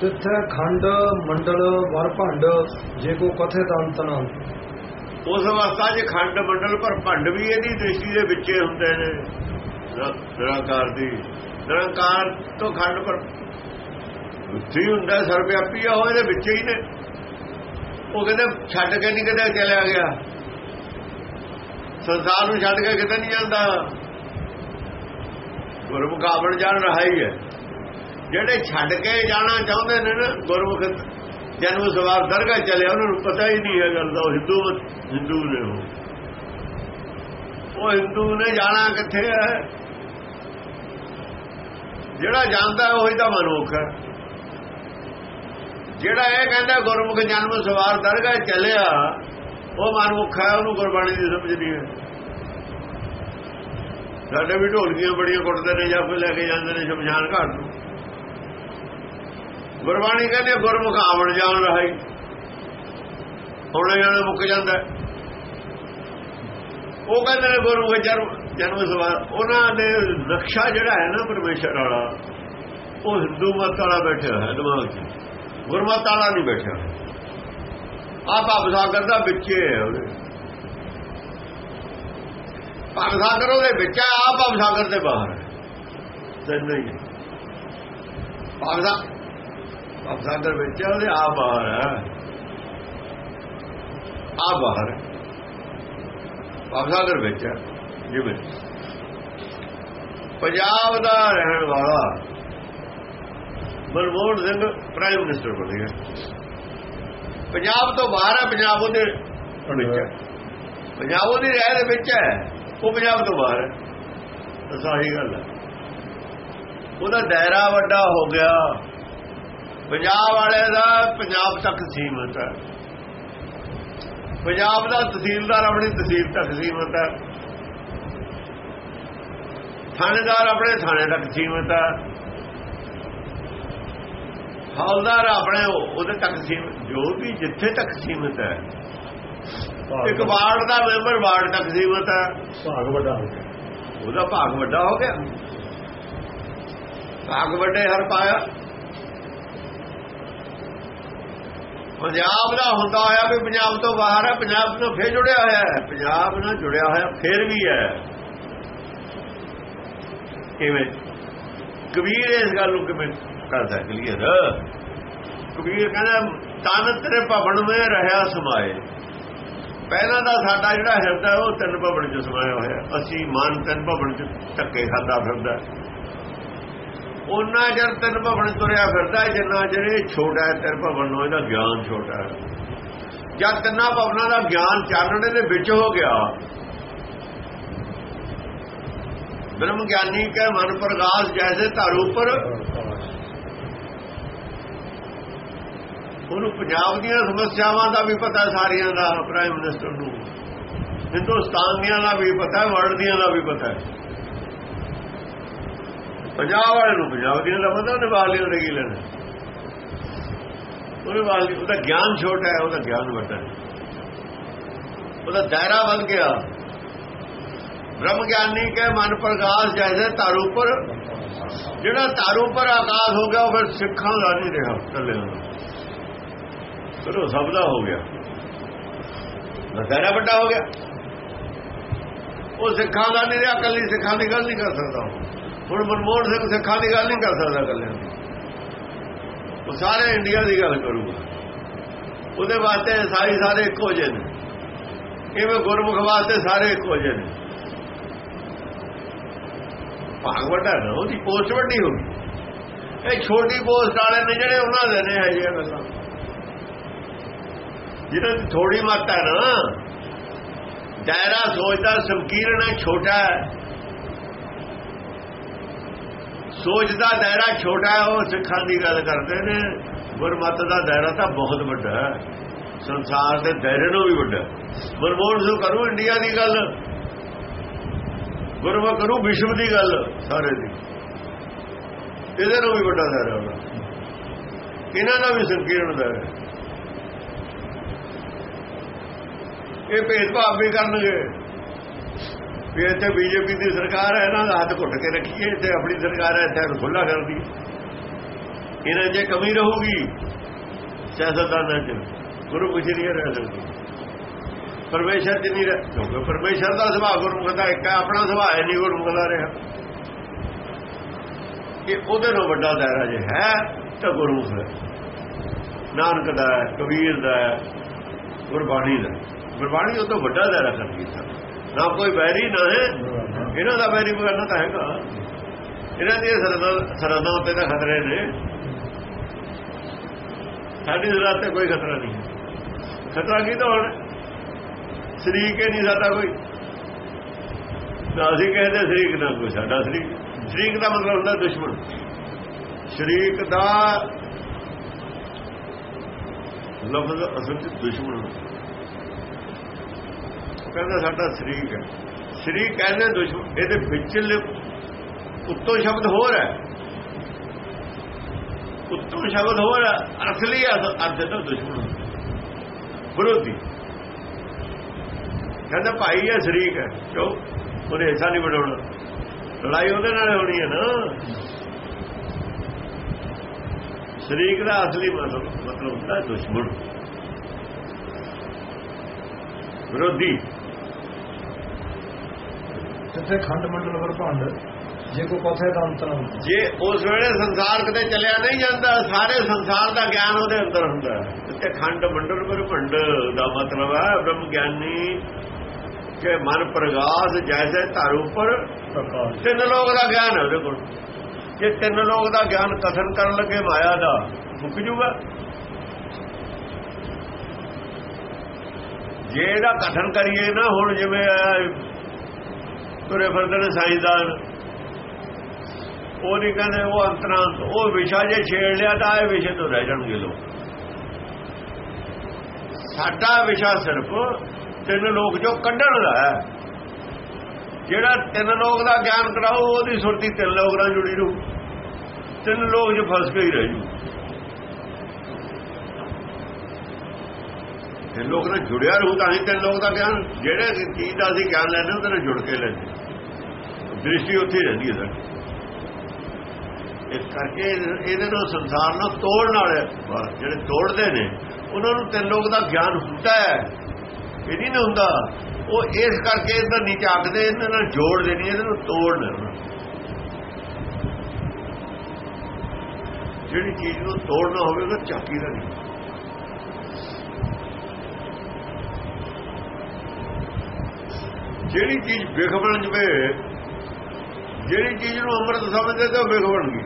ਤਿੱਥੈ ਖੰਡ ਮੰਡਲ ਵਰ ਭੰਡ ਜੇ ਕੋ ਕਥੇ ਤਨ ਤਨ ਉਸ ਅਵਸਥਾ 'ਚ ਖੰਡ ਮੰਡਲ ਪਰ ਭੰਡ ਵੀ ਇਹਦੀ ਦ੍ਰਿਸ਼ਟੀ ਦੇ ਵਿੱਚੇ ਹੁੰਦੇ ਨੇ। ਨਿਰ- ਨਿਰੰਕਾਰ ਦੀ ਨਿਰੰਕਾਰ ਤੋਂ ਖੰਡ ਪਰ ਬੁੱਧੀ ਹੁੰਦਾ ਸਰਵਿਆਪੀ ਆ, ਉਹ ਇਹਦੇ ਵਿੱਚ ਹੀ ਨੇ। ਉਹ ਕਹਿੰਦੇ, ਛੱਡ ਕੇ ਨਹੀਂ ਕਿਤੇ ਚਲਿਆ ਗਿਆ। ਸੰਸਾਰ ਨੂੰ ਛੱਡ ਕੇ ਕਿਤੇ ਨਹੀਂ ਜਾਂਦਾ। ਗੁਰਮੁਖ ਆਵਣ ਜਾਣ ਰਹਾ ਹੀ। ਹੈ ਜਿਹੜੇ ਛੱਡ ਕੇ ਜਾਣਾ ਚਾਹੁੰਦੇ ਨੇ ਨਾ, ਗੁਰਮੁਖ ਜਨਮ ਸਵਾਰ ਦਰਗਾਹ ਚਲੇ, ਉਹਨਾਂ ਨੂੰ ਪਤਾ ਹੀ ਨਹੀਂ ਹੈ ਗੱਲ ਦਾ ਉਹ ਹਿੰਦੂ ਹਿੰਦੂ ਨੇ ਉਹ। ਹਿੰਦੂ ਨੇ ਜਾਣਾ ਕਿੱਥੇ ਹੈ? ਜਿਹੜਾ ਜਾਣਦਾ ਹੈ ਉਹੀ ਤਾਂ ਮਨੁੱਖ ਹੈ। ਜਿਹੜਾ ਇਹ ਕਹਿੰਦਾ ਗੁਰਮੁਖ ਜਨਮ ਸਵਾਰ ਦਰਗਾਹ ਚੱਲਿਆ, ਉਹ ਮਨੁੱਖ ਹੈ, ਉਹਨੂੰ ਗੁਰਬਾਣੀ ਦੀ ਸਮਝ ਨਹੀਂ ਹੈ। ਸਾਡੇ ਵੀ ਢੋਲਕੀਆਂ ਬੜੀਆਂ ਕੁੱਟਦੇ ਨੇ ਜਾਂ ਕੋਈ ਲੈ ਕੇ ਜਾਂਦੇ ਨੇ ਸ਼ਮਸ਼ਾਨ ਘਾਟ ਨੂੰ। ਗੁਰਬਾਣੀ ਕਹਿੰਦੇ ਗੁਰਮੁਖ ਆਵਣ ਜਾਣ ਰਹਾਈ। ਹੁਣ ਇਹਨਾਂ ਮੁੱਕ ਜਾਂਦਾ। ਉਹ ਕਹਿੰਦੇ ਨੇ ਗੁਰਮੁਖ ਜਨਮ ਜਨਮ ਸਵਾਰ। ਉਹਨਾਂ ਦੇ ਨਕਸ਼ਾ ਜਿਹੜਾ ਹੈ ਨਾ ਪਰਮੇਸ਼ਰ ਵਾਲਾ, ਉਹ ਹਿੰਦੂ ਮਤ ਵਾਲਾ ਬੈਠਿਆ ਹੈ ਦਿਮਾਗ 'ਚ। ਗੁਰਮਤ ਵਾਲਾ ਨਹੀਂ ਬੈਠਿਆ। ਆਪ ਆਪ ਸਾਗਰ ਦਾ ਵਿੱਚੇ ਹੈ ਉਹਦੇ। ਭਾਵ ਸਾਗਰ ਉਹਦੇ ਵਿੱਚ ਹੈ ਆਪ ਆਪ ਸਾਗਰ ਦੇ ਬਾਹਰ ਹੈ। ਤੇ ਨਹੀਂ ਭਾਵ ਸਾ ਭਾਵ ਸਾਗਰ ਵਿੱਚ ਉਹਦੇ ਆ ਬਾਹਰ ਹੈ। ਆਪ ਬਾਹਰ ਹੈ। ਭਾਵ ਸਾਗਰ ਵਿੱਚ ਹੈ ਜਿਵੇਂ ਪੰਜਾਬ ਦਾ ਰਹਿਣ ਵਾਲਾ ਮਨਮੋਹਨ ਸਿੰਘ ਪ੍ਰਾਈਮ ਮਿਨਿਸਟਰ ਬਣ ਗਿਆ ਪੰਜਾਬ ਤੋਂ ਬਾਹਰ ਹੈ ਪੰਜਾਬ ਉਹਦੇ ਵਿੱਚ ਹੈ ਪੰਜਾਬ ਉਹਦੀ ਰਹਿ ਦੇ ਵਿੱਚ ਹੈ ਉਹ ਪੰਜਾਬ ਤੋਂ ਬਾਹਰ ਹੈ। ਸਾਹੀ ਗੱਲ ਹੈ। ਉਹਦਾ ਦਾਇਰਾ ਵੱਡਾ ਹੋ ਗਿਆ। ਪੰਜਾਬ ਵਾਲੇ ਦਾ ਪੰਜਾਬ ਤੱਕ ਸੀਮਤ ਹੈ। ਪੰਜਾਬ ਦਾ ਤਹਿਸੀਲਦਾਰ ਆਪਣੀ ਤਹਿਸੀਲ ਤੱਕ ਸੀਮਤ ਹੈ। ਥਾਣੇਦਾਰ ਆਪਣੇ ਥਾਣੇ ਤੱਕ ਸੀਮਤ ਹੈ। ਹੌਲਦਾਰ ਆਪਣੇ ਉਹਦੇ ਤੱਕ ਸੀਮਤ ਜੋ ਵੀ ਜਿੱਥੇ ਤੱਕ ਸੀਮਤ ਹੈ। ਇੱਕ ਵਾਰਡ ਦਾ ਮੈਂਬਰ ਵਾਰਡ ਤੱਕ ਸੀਮਤ ਹੈ। ਭਾਗ ਵੱਡਾ ਹੋ ਗਿਆ। ਉਹਦਾ ਭਾਗ ਵੱਡਾ ਹੋ ਗਿਆ। ਭਾਗ ਵੱਡੇ ਹਰ ਪਾਇਆ। ਪੰਜਾਬ ਦਾ ਹੁੰਦਾ ਹੋਇਆ ਵੀ ਪੰਜਾਬ ਤੋਂ ਬਾਹਰ ਹੈ ਪੰਜਾਬ ਨਾਲ ਫੇਰ ਜੁੜਿਆ ਹੋਇਆ ਹੈ। ਪੰਜਾਬ ਨਾਲ ਜੁੜਿਆ ਹੋਇਆ ਫੇਰ ਵੀ ਹੈ। ਕਿਵੇਂ? ਕਬੀਰ ਇਸ ਗੱਲ ਨੂੰ ਕਿਵੇਂ ਕਰਦਾ ਕਲੀਅਰ। ਕਬੀਰ ਕਹਿੰਦਾ, ਤਨ ਤੇਰੇ ਭਵਨ ਵਿੱਚ ਰਹਾ ਸਮਾਏ। ਪਹਿਲਾਂ ਦਾ ਸਾਡਾ ਜਿਹੜਾ ਹਿਰਦਾ, ਉਹ ਤਿੰਨ ਭਵਨ ਚ ਸਮਾਇਆ ਹੋਇਆ। ਅਸੀਂ ਮਨ ਤਿੰਨ ਭਵਨ ਚ ਧੱਕੇ ਖਾਂਦਾ ਫਿਰਦਾ। ਉਹਨਾਂ ਜਰ ਤਿੰਨ ਭਵਨ ਤੁਰਿਆ ਫਿਰਦਾ, ਜਿੰਨਾ ਜਿਹੜੇ ਛੋਟਾ ਹੈ, ਤਿੰਨ ਭਵਨ ਨੂੰ ਇਹਦਾ ਗਿਆਨ ਛੋਟਾ ਹੈ। ਜਦ ਤਿੰਨਾਂ ਭਵਨਾਂ ਦਾ ਗਿਆਨ ਚਾਨਣੇ ਦੇ ਵਿੱਚ ਹੋ ਗਿਆ ਬ੍ਰਹਮ ਗਿਆਨੀ ਕੇ ਮਨ ਪ੍ਰਗਾਸ ਜੈਸੇ ਧਰ ਉਪਰ ਉਹਨੂੰ ਪੰਜਾਬ ਦੀਆਂ ਸਮੱਸਿਆਵਾਂ ਦਾ ਵੀ ਪਤਾ, ਸਾਰੀਆਂ ਦਾ ਪ੍ਰਾਈਮ ਮਿਨਿਸਟਰ ਨੂੰ। ਹਿੰਦੁਸਤਾਨ ਦੀਆਂ ਦਾ ਵੀ ਪਤਾ, ਵਰਲਡ ਦੀਆਂ ਦਾ ਵੀ ਪਤਾ। ਪੰਜਾਬ ਵਾਲੇ ਨੂੰ ਪੰਜਾਬ ਦੀਆਂ ਦਾ ਪਤਾ ਉਹਨੇ ਬਾਹਰ ਲਈ ਰਹੀ ਲੈਣਾ। ਉਹਨੇ ਵਾਲੀ ਉਹਦਾ ਗਿਆਨ ਛੋਟਾ ਹੈ, ਉਹਦਾ ਗਿਆਨ ਵੱਡਾ ਹੈ। ਉਹਦਾ ਦਾਇਰਾ ਵੱਧ ਗਿਆ। ਬ੍ਰਹਮ ਗਿਆਨੀ ਕੇ ਮਨ ਪ੍ਰਕਾਸ਼ ਜੈਸੇ ਤਾਰੂ ਪਰ ਜਿਹੜਾ ਤਾਰੂ ਪਰ ਆਕਾਸ਼ ਹੋ ਗਿਆ, ਉਹ ਫਿਰ ਸਿੱਖਾਂ ਦਾ ਨਹੀਂ ਰਿਹਾ ਥੱਲੇ ਫਿਰ ਉਹ ਸਭ ਦਾ ਹੋ ਗਿਆ। ਨਜ਼ਾਰਾ ਵੱਡਾ ਹੋ ਗਿਆ। ਉਹ ਸਿੱਖਾਂ ਦਾ ਨਹੀਂ ਰਿਹਾ ਕੱਲੀ ਸਿੱਖਾਂ ਦੀ ਗੱਲ ਨਹੀਂ ਕਰ ਸਕਦਾ। ਹੁਣ ਮਨਮੋਹਨ ਸਿੰਘ ਸਿੱਖਾਂ ਦੀ ਗੱਲ ਨਹੀਂ ਕਰ ਸਕਦਾ ਕੱਲਿਆਂ ਦੀ ਉਹ ਸਾਰੇ ਇੰਡੀਆ ਦੀ ਗੱਲ ਕਰੂਗਾ। ਉਹਦੇ ਵਾਸਤੇ ਸਾਈ ਸਾਰੇ ਇੱਕੋ ਜਿਹੇ ਨੇ। ਇਵੇਂ ਗੁਰਮੁਖ ਵਾਸਤੇ ਸਾਰੇ ਇੱਕੋ ਜਿਹੇ ਨੇ? ਭਾਗ ਵੱਡਾ ਨਾ, ਉਹਦੀ ਪੋਸਟ ਵੱਡੀ ਹੋ ਗਈ। ਇਹ ਛੋਟੀ ਪੋਸਟ ਵਾਲੇ ਨੇ ਜਿਹੜੇ ਉਹਨਾਂ ਦੇ ਨੇ ਹੈ ਇਹ ਗੱਲਾਂ। ਜਿਹਨਾਂ ਦੀ ਥੋੜੀ ਮੱਤ ਹੈ ਨਾ। ਦਾਇਰਾ ਸੋਚਦਾ, ਸੰਕੀਰਣ ਹੈ, ਛੋਟਾ ਹੈ। ਸੋਚ ਦਾ ਦਾਇਰਾ ਛੋਟਾ ਹੈ, ਉਹ ਸਿੱਖਾਂ ਦੀ ਗੱਲ ਕਰਦੇ ਨੇ। ਗੁਰਮਤ ਦਾ ਦਾਇਰਾ ਤਾਂ ਬਹੁਤ ਵੱਡਾ ਹੈ। ਸੰਸਾਰ ਦੇ ਦਾਇਰੇ ਨੂੰ ਵੀ ਵੱਡਾ ਮਨਮੋਹਨ ਸਿੰਘ ਕਰੂ ਇੰਡੀਆ ਦੀ ਗੱਲ। ਗੁਰਮੁਖ ਕਰੂ ਵਿਸ਼ਵ ਦੀ ਗੱਲ, ਸਾਰੇ ਦੀ। ਇਹਦੇ ਨੂੰ ਵੀ ਵੱਡਾ ਦਾਇਰਾ ਹੋਣਾ ਇਹਨਾਂ ਦਾ ਵੀ ਸੰਕੀਰਣ ਦਾਇਰਾ ਇਹ ਭੇਦਭਾਵ ਵੀ ਕਰਨਗੇ। ਵੀ ਇੱਥੇ ਬੀਜੇਪੀ ਦੀ ਸਰਕਾਰ ਹੈ, ਇਹਨਾਂ ਦਾ ਹੱਥ ਘੁੱਟ ਕੇ ਰੱਖੀਏ ਤੇ ਆਪਣੀ ਸਰਕਾਰ ਹੈ, ਇੱਥੇ ਖੁੱਲਾ ਕਰਦੀ ਇਹਨਾਂ ਜੇ ਕਮੀ ਰਹੂਗੀ, ਸਿਆਸਤਦਾਨਾਂ ਚ ਗੁਰੂ ਕੁਝ ਨਹੀਂ ਰਹਿ ਸਕਦੀ। ਪਰਮੇਸ਼ਰ ਚ ਨਹੀਂ ਰਹਿ ਕਿਉਂਕਿ ਪਰਮੇਸ਼ਰ ਦਾ ਸੁਭਾਅ ਗੁਰਮੁਖ ਦਾ ਇੱਕ ਹੈ, ਆਪਣਾ ਸੁਭਾਅ ਹੈ, ਨਹੀਂ ਗੁਰਮੁਖ ਦਾ ਰਿਹਾ। ਕਿ ਉਹਦੇ ਨੂੰ ਵੱਡਾ ਦਾਇਰਾ ਜੇ ਹੈ, ਤਾਂ ਗੁਰਮੁਖ ਹੈ। ਨਾਨਕ ਦਾ ਕਬੀਰ ਦਾ ਗੁਰਬਾਣੀ ਦਾ ਗੁਰਬਾਣੀ ਉਹ ਤੋਂ ਵੱਡਾ ਦਾਇਰਾ ਕਰਦੀ ਹੈ ਨਾ ਕੋਈ ਵੈਰੀ, ਨਾ ਹੈ। ਇਹਨਾਂ ਦਾ ਵੈਰੀ ਬਗਾਨਾ ਤਾਂ ਹੈਗਾ। ਇਹਨਾਂ ਦੀਆਂ ਸਰਦਾਂ ਸਰਦਾਂ ਉੱਤੇ ਤਾਂ ਖਤਰੇ ਨੇ। ਸਾਡੀ ਜ਼ਰਾ ਤੇ ਕੋਈ ਖਤਰਾ ਨਹੀਂ। ਖਤਰਾ ਕੀ ਤਾਂ ਹੁਣ? ਸ਼ਰੀਕ ਹੀ ਨਹੀਂ ਸਾਡਾ ਕੋਈ। ਨਾ ਅਸੀਂ ਕਹਿੰਦੇ ਸ਼ਰੀਕ, ਨਾ ਕੋਈ ਸਾਡਾ ਸ਼ਰੀਕ। ਸ਼ਰੀਕ ਦਾ ਮਤਲਬ ਹੁੰਦਾ ਦੁਸ਼ਮਣ। ਸ਼ਰੀਕ ਦਾ ਲਫ਼ਜ਼ ਅਸਲ ਵਿੱਚ ਦੁਸ਼ਮਣ ਕਹਿੰਦਾ ਸਾਡਾ ਸ਼ਰੀਕ ਹੈ। ਸਰੀਕ ਕਹਿੰਦੇ ਦੁਸ਼ਮਣ ਇਹਦੇ ਵਿੱਚ ਉੱਤੋਂ ਸ਼ਬਦ ਹੋਰ ਹੈ। ਉੱਤੋਂ ਸ਼ਬਦ ਹੋਰ ਹੈ। ਅਸਲੀ ਅਰਥ ਅਰਥ ਦੁਸ਼ਮਣ। ਵਿਰੋਧੀ। ਕਹਿੰਦਾ ਭਾਈ, ਇਹ ਸ਼ਰੀਕ ਹੈ। ਕਿਉਂ? ਉਹਨੇ ਐਸਾ ਨਹੀਂ ਬਣਾਉਣਾ। ਲੜਾਈ ਉਹਦੇ ਨਾਲ ਹੋਣੀ ਹੈ ਨਾ। ਸ਼ਰੀਕ ਦਾ ਅਸਲੀ ਮਤਲਬ ਮਤਲਬ ਹੁੰਦਾ ਦੁਸ਼ਮਣ। ਵਿਰੋਧੀ। ਜਿੱਥੇ ਖੰਡ ਮੰਡਲ ਵਰਭੰਡ ਜੇ ਕੋ ਕਥੇ ਦਾ ਅੰਤ ਨਾ ਹੁੰਦਾ। ਜੇ ਉਸ ਵੇਲੇ ਸੰਸਾਰ ਕਿਤੇ ਚੱਲਿਆ ਨਹੀਂ ਜਾਂਦਾ ਸਾਰੇ ਸੰਸਾਰ ਦਾ ਗਿਆਨ ਉਹਦੇ ਅੰਦਰ ਹੁੰਦਾ। ਤੇ ਖੰਡ ਮੰਡਲ ਬ੍ਰਹਮੰਡ ਦਾ ਮਤਲਬ ਹੈ ਬ੍ਰਹਮ ਗਿਆਨੀ ਕਿ ਮਨ ਪ੍ਰਗਾਸ ਜੈਸੇ ਧਰ ਉੱਪਰ ਤਿੰਨ ਲੋਕ ਦਾ ਗਿਆਨ ਹੈ ਉਹਦੇ ਕੋਲ। ਜੇ ਤਿੰਨ ਲੋਕ ਦਾ ਗਿਆਨ ਕਥਨ ਕਰਨ ਲੱਗੇ ਮਾਇਆ ਦਾ ਮੁੱਕ ਜੂਗਾ। ਜੇ ਇਹਦਾ ਕਥਨ ਕਰੀਏ ਨਾ ਹੁਣ ਜਿਵੇਂ ਤੁਰੇ ਫਿਰਦੇ ਨੇ ਸਾਇੰਸਦਾਨ ਉਹ ਨਹੀਂ ਕਹਿੰਦੇ, ਉਹ ਅੰਤਰਾਂਤ, ਉਹ ਵਿਸ਼ਾ ਜੇ ਛੇੜ ਲਿਆ ਤਾਂ ਇਹ ਵਿਸ਼ੇ ਤੋਂ ਰਹਿ ਜਾਣਗੇ ਲੋਕ। ਸਾਡਾ ਵਿਸ਼ਾ ਸਿਰਫ ਤਿੰਨ ਲੋਕ ਜੋ ਕੱਢਣ ਦਾ ਹੈ। ਜਿਹੜਾ ਤਿੰਨ ਲੋਕ ਦਾ ਗਿਆਨ ਕਰਾਓ ਉਹਦੀ ਸੁਰਤੀ ਤਿੰਨ ਲੋਕ ਨਾਲ ਜੁੜੀ ਰਹੂ। ਤਿੰਨ ਲੋਕ ਜੋ ਫਸ ਕੇ ਹੀ ਰਹਿ ਜੂ। ਤਿੰਨ ਲੋਕ ਨਾਲ ਜੁੜਿਆ ਰਹੂ ਤਾਂ ਹੀ ਤਿੰਨ ਲੋਕ ਦਾ ਗਿਆਨ। ਜਿਹੜੇ ਚੀਜ਼ ਦਾ ਅਸੀਂ ਗਿਆਨ ਲੈਂਦੇ ਉਹਦੇ ਨਾਲ ਜੁੜ ਕੇ ਲੈਂਦੇ ਦ੍ਰਿਸ਼ਟੀ ਉੱਥੇ ਹੀ ਰਹਿੰਦੀ ਹੈ ਸਾਡੀ ਇਸ ਕਰਕੇ ਇਹਦੇ ਨਾਲ ਸੰਸਾਰ ਨਾਲ ਤੋੜਨ ਵਾਲੇ ਜਿਹੜੇ ਤੋੜਦੇ ਨੇ, ਉਹਨਾਂ ਨੂੰ ਤਿੰਨ ਲੋਕ ਦਾ ਗਿਆਨ ਹੁੰਦਾ ਹੈ। ਇਹ ਨਹੀਂ ਹੁੰਦਾ। ਉਹ ਇਸ ਕਰਕੇ ਇਹਦਾ ਨਹੀਂ ਝਾਕਦੇ ਇਹਨਾਂ ਨਾਲ ਜੋੜਦੇ ਨਹੀਂ, ਇਹਨਾਂ ਨੂੰ ਤੋੜ ਲੈਣਾ ਜਿਹੜੀ ਚੀਜ਼ ਨੂੰ ਤੋੜਨਾ ਹੋਵੇ, ਉਹਦਾ ਚਾਕੀ ਦਾ ਨਹੀਂ। ਜਿਹੜੀ ਚੀਜ਼ ਵਿਖ ਬਣ ਜਵੇ ਜਿਹੜੀ ਚੀਜ਼ ਨੂੰ ਅੰਮ੍ਰਿਤ ਸਮਝਦੇ ਤੇ ਉਹ ਵਿਖ ਬਣ ਗਈ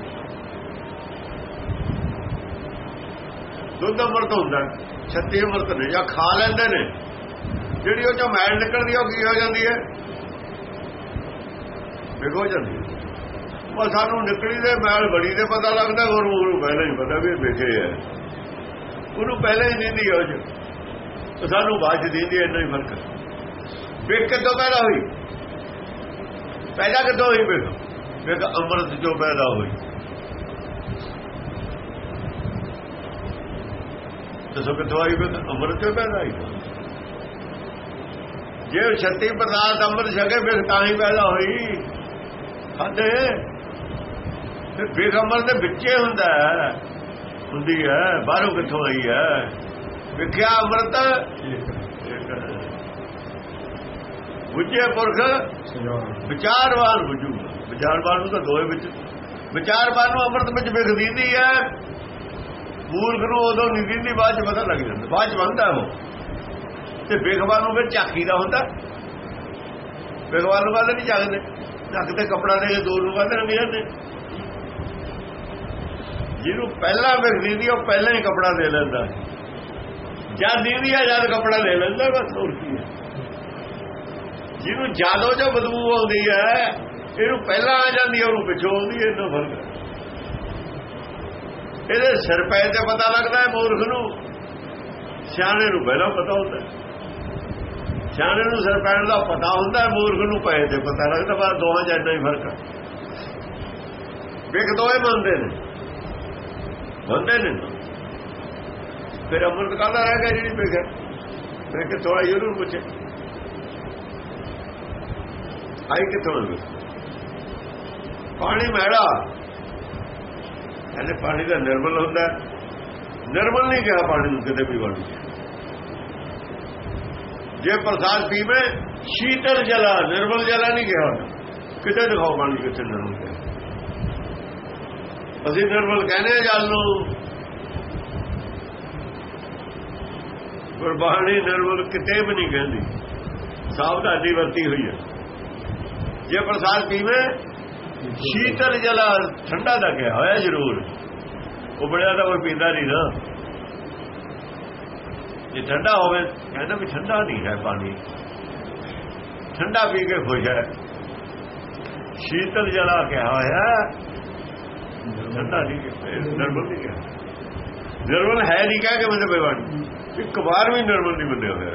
ਦੁੱਧ ਅੰਮ੍ਰਿਤ ਹੁੰਦਾ ਛੱਤੀ ਅੰਮ੍ਰਿਤ ਨੇ ਜਾਂ ਖਾ ਲੈਂਦੇ ਨੇ। ਜਿਹੜੀ ਉਹ ਚੋਂ ਮੈਲ ਨਿਕਲਦੀ ਆ, ਉਹ ਕੀ ਹੋ ਜਾਂਦੀ ਹੈ? ਵਿਖ ਹੋ ਜਾਂਦੀ ਹੈ। ਉਹ ਸਾਨੂੰ ਨਿਕਲੀ ਦੇ ਮੈਲ ਬੜੀ ਦੇ ਪਤਾ ਲੱਗਦਾ ਹੋਰ ਉਹਨੂੰ ਪਹਿਲਾਂ ਹੀ ਪਤਾ ਵੀ ਇਹ ਵਿਖੇ ਹੈ ਉਹਨੂੰ ਪਹਿਲਾਂ ਹੀ ਦਿੰਦੀ ਹੋ ਜੋ ਤਾਂ ਸਾਨੂੰ ਬਾਅਦ ਚ ਦਿੰਦੀ ਇੰਨਾ ਹੀ ਫ਼ਰਕ। ਹੈ ਵਿਖ ਕਿੱਥੋਂ ਪੈਦਾ ਹੋਈ? ਪੈਦਾ ਕਿੱਥੋਂ ਹੋਈ ਵਿਖ ਵਿਖ ਅੰਮ੍ਰਿਤ ਜੋ ਪੈਦਾ ਹੋਈ। ਦੱਸੋ ਕਿੱਥੋਂ ਆਈ ਵਿਖ ਅੰਮ੍ਰਿਤ ਤੋਂ ਪੈਦਾ ਹੋਈ। ਜੇ ਛੱਤੀ ਪਦਾਰਥ ਅੰਮ੍ਰਿਤ ਛਕੇ ਵਿਖ ਤਾਂ ਹੀ ਪੈਦਾ ਹੋਈ। ਖਾਦੇ ਤੇ ਵਿਖ ਅੰਮ੍ਰਿਤ ਦੇ ਵਿੱਚੇ ਹੁੰਦਾ ਹੁੰਦੀ ਹੈ। ਬਾਹਰੋਂ ਕਿੱਥੋਂ ਆਈ ਹੈ? ਵਿਖਿਆ ਅੰਮ੍ਰਿਤ। ਬੁੱਝੇ ਪੁਰਖ। ਵਿਚਾਰਵਾਨ ਬੁਝੂ। ਵਿਚਾਰਵਾਨ ਨੂੰ ਤਾਂ ਦੋਏ ਵਿੱਚ ਵਿਚਾਰਵਾਨ ਨੂੰ ਅੰਮ੍ਰਿਤ ਵਿੱਚ ਵਿਖ ਦਿੰਦੀ ਹੈ। ਮੂਰਖ ਨੂੰ ਉਦੋਂ ਨਹੀਂ ਦਿੰਦੀ ਬਾਅਦ ਚ ਪਤਾ ਲੱਗ ਜਾਂਦਾ। ਬਾਅਦ ਚ ਬੰਦਾ ਉਹ। ਤੇ ਵਿਖਵਾਨ ਨੂੰ ਫਿਰ ਝਾਕੀ ਦਾ ਹੁੰਦਾ। ਵਿਖਵਾਨ ਨੂੰ ਬਾਅਦ ਨਹੀਂ ਝਾਕਦੇ। ਝੱਕ ਤੇ ਕਪੜਾ ਦੇ ਦੂਰ ਨੂੰ ਬਾਅਦ ਰੰਗ ਜਾਂਦੇ ਜਿਹਨੂੰ ਪਹਿਲਾਂ ਵਿਖ ਦਿੰਦੀ ਉਹ ਪਹਿਲਾਂ ਹੀ ਕਪੜਾ ਦੇ ਲੈਂਦਾ। ਜਦ ਦਿੰਦੀ ਆ ਜਦ ਕਪੜਾ ਲੈ ਲੈਂਦਾ ਬਸ ਹੋਰ ਕੀ ਹੈ ਜਿਹਨੂੰ ਜਾਦੋ ਜੋ ਬਦਬੂ ਆਉਂਦੀ ਹੈ, ਇਹਨੂੰ ਪਹਿਲਾਂ ਆ ਜਾਂਦੀ ਹੈ, ਉਹਨੂੰ ਪਿੱਛੋਂ ਆਉਂਦੀ ਹੈ ਇਹਨਾਂ ਫ਼ਰਕ। ਇਹਦੇ ਸਿਰ ਪੈ ਤੇ ਪਤਾ ਲੱਗਦਾ ਹੈ ਮੂਰਖ ਨੂੰ। ਸਿਆਣੇ ਨੂੰ ਪਹਿਲਾਂ ਪਤਾ ਹੁੰਦਾ ਹੈ। ਸਿਆਣੇ ਨੂੰ ਸਿਰ ਪੈਣ ਦਾ ਪਤਾ ਹੁੰਦਾ ਹੈ, ਮੂਰਖ ਨੂੰ ਪੈ ਤੇ ਪਤਾ ਲੱਗਦਾ ਪਰ ਦੋਹਾਂ 'ਚ ਇੰਨਾ ਹੀ ਫ਼ਰਕ ਹੈ। ਵਿਕ ਦੋਏ ਮੰਨਦੇ ਨੇ। ਮੰਨਦੇ ਨੇ। ਫਿਰ ਅੰਮ੍ਰਿਤ ਕਾਹਦਾ ਰਹਿ ਗਿਆ ਜਿਹੜੀ ਵਿਕ ਹੈ ਮੈਂ ਕਿ ਥੋੜਾ ਇਹਨੂੰ ਪੁੱਛੇ ਆਈ ਕਿੱਥੋਂ ਆਉਂਦੀ ਪਾਣੀ ਮੈੜਾ ਕਹਿੰਦੇ ਪਾਣੀ ਦਾ ਨਿਰਮਲ ਹੁੰਦਾ ਨਿਰਮਲ ਨਹੀਂ ਕਿਹਾ ਪਾਣੀ ਨੂੰ ਕਿਤੇ ਵੀ ਬਣ ਜੇ ਪ੍ਰਸਾਦ ਪੀਵੇ, ਸ਼ੀਤਲ ਜਲਾ, ਨਿਰਮਲ ਜਲਾ ਨਹੀਂ ਕਿਹਾ ਕਿਤੇ ਦਿਖਾਓ ਪਾਣੀ ਕਿਤੇ ਨਿਰਮਲ ਕਿਹਾ ਅਸੀਂ ਨਿਰਮਲ ਕਹਿੰਦੇ ਆ ਜਲ ਨੂੰ। ਗੁਰਬਾਣੀ ਨਿਰਮਲ ਕਿਤੇ ਵੀ ਨਹੀਂ ਕਹਿੰਦੀ। ਸਾਵਧਾਨੀ ਵਰਤੀ ਹੋਈ ਹੈ। ਜੇ ਪ੍ਰਸਾਦ ਪੀਵੇ, ਸ਼ੀਤਲ ਜਲਾ ਠੰਡਾ ਦਾ ਕਿਹਾ ਹੋਇਆ ਜ਼ਰੂਰ। ਉਬੜਿਆ ਤਾਂ ਕੋਈ ਪੀਂਦਾ ਨਹੀਂ ਨਾ। ਜੇ ਠੰਡਾ ਹੋਵੇ, ਕਹਿੰਦਾ ਵੀ ਠੰਡਾ ਨਹੀਂ ਹੈ ਪਾਣੀ। ਠੰਡਾ ਪੀ ਕੇ ਖੁਸ਼ ਹੈ। ਸ਼ੀਤਲ ਜਲਾ ਕਿਹਾ ਹੋਇਆ। ਠੰਡਾ ਨਹੀਂ ਕਿਹਾ ਨਰਮਲ ਨਹੀਂ ਕਿਹਾ ਨਰਮਲ ਹੈ ਨਹੀਂ, ਕਹਿ ਕੇ ਬੰਦੇ ਬੇਵਾਨੀ। ਇੱਕ ਵਾਰ ਵੀ ਨਰਮਲ ਨਹੀਂ ਬੰਦੇ ਹੋਇਆ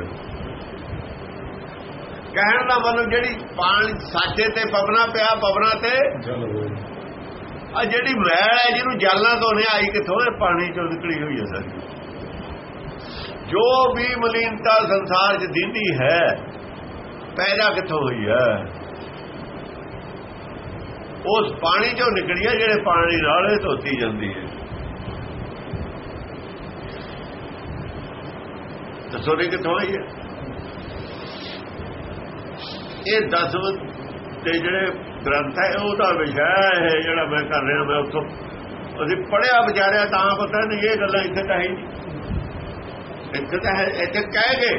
ਕਹਿਣ ਦਾ ਮਤਲਬ ਜਿਹੜੀ ਪਾਣੀ ਸਾਚੇ ਤੇ ਪਵਨਾ ਪਿਆ ਪਵਨਾ ਤੇ ਜਲ ਆ ਜਿਹੜੀ ਮੈਲ ਹੈ ਜਿਹਨੂੰ ਜਲਣਾ ਤੋਂ ਨੇ ਆਈ ਕਿੱਥੋਂ ਹੈ? ਪਾਣੀ ਚੋਂ ਨਿਕਲੀ ਹੋਈ ਹੈ ਸਾਰੀ। ਜੋ ਵੀ ਮਲੀਨਤਾ ਸੰਸਾਰ 'ਚ ਦਿੰਦੀ ਹੈ ਪੈਦਾ ਕਿੱਥੋਂ ਹੋਈ ਹੈ? ਉਸ ਪਾਣੀ ਚੋਂ ਨਿਕਲੀ ਹੈ ਜਿਹੜੇ ਪਾਣੀ ਨਾਲ ਇਹ ਧੋਤੀ ਜਾਂਦੀ ਹੈ। ਦੱਸੋ ਨਹੀਂ ਕਿੱਥੋਂ ਆਈ ਹੈ? ਇਹ ਦਸਵ ਤੇ ਜਿਹੜੇ ਗ੍ਰੰਥ ਹੈ ਉਹਦਾ ਵਿਸ਼ਾ ਹੈ ਜਿਹੜਾ ਮੈਂ ਕਰ ਰਿਹਾ, ਮੈਂ ਉੱਥੋਂ ਅਸੀਂ ਪੜਿਆ ਵਿਚਾਰਿਆ, ਤਾਂ ਪਤਾ ਨਹੀਂ, ਇਹ ਗੱਲਾਂ ਇੱਥੇ ਤਾਂ ਹੈ ਇੱਥੇ ਤਾਂ ਹੈ, ਇੱਥੇ ਕਹਿ ਕੇ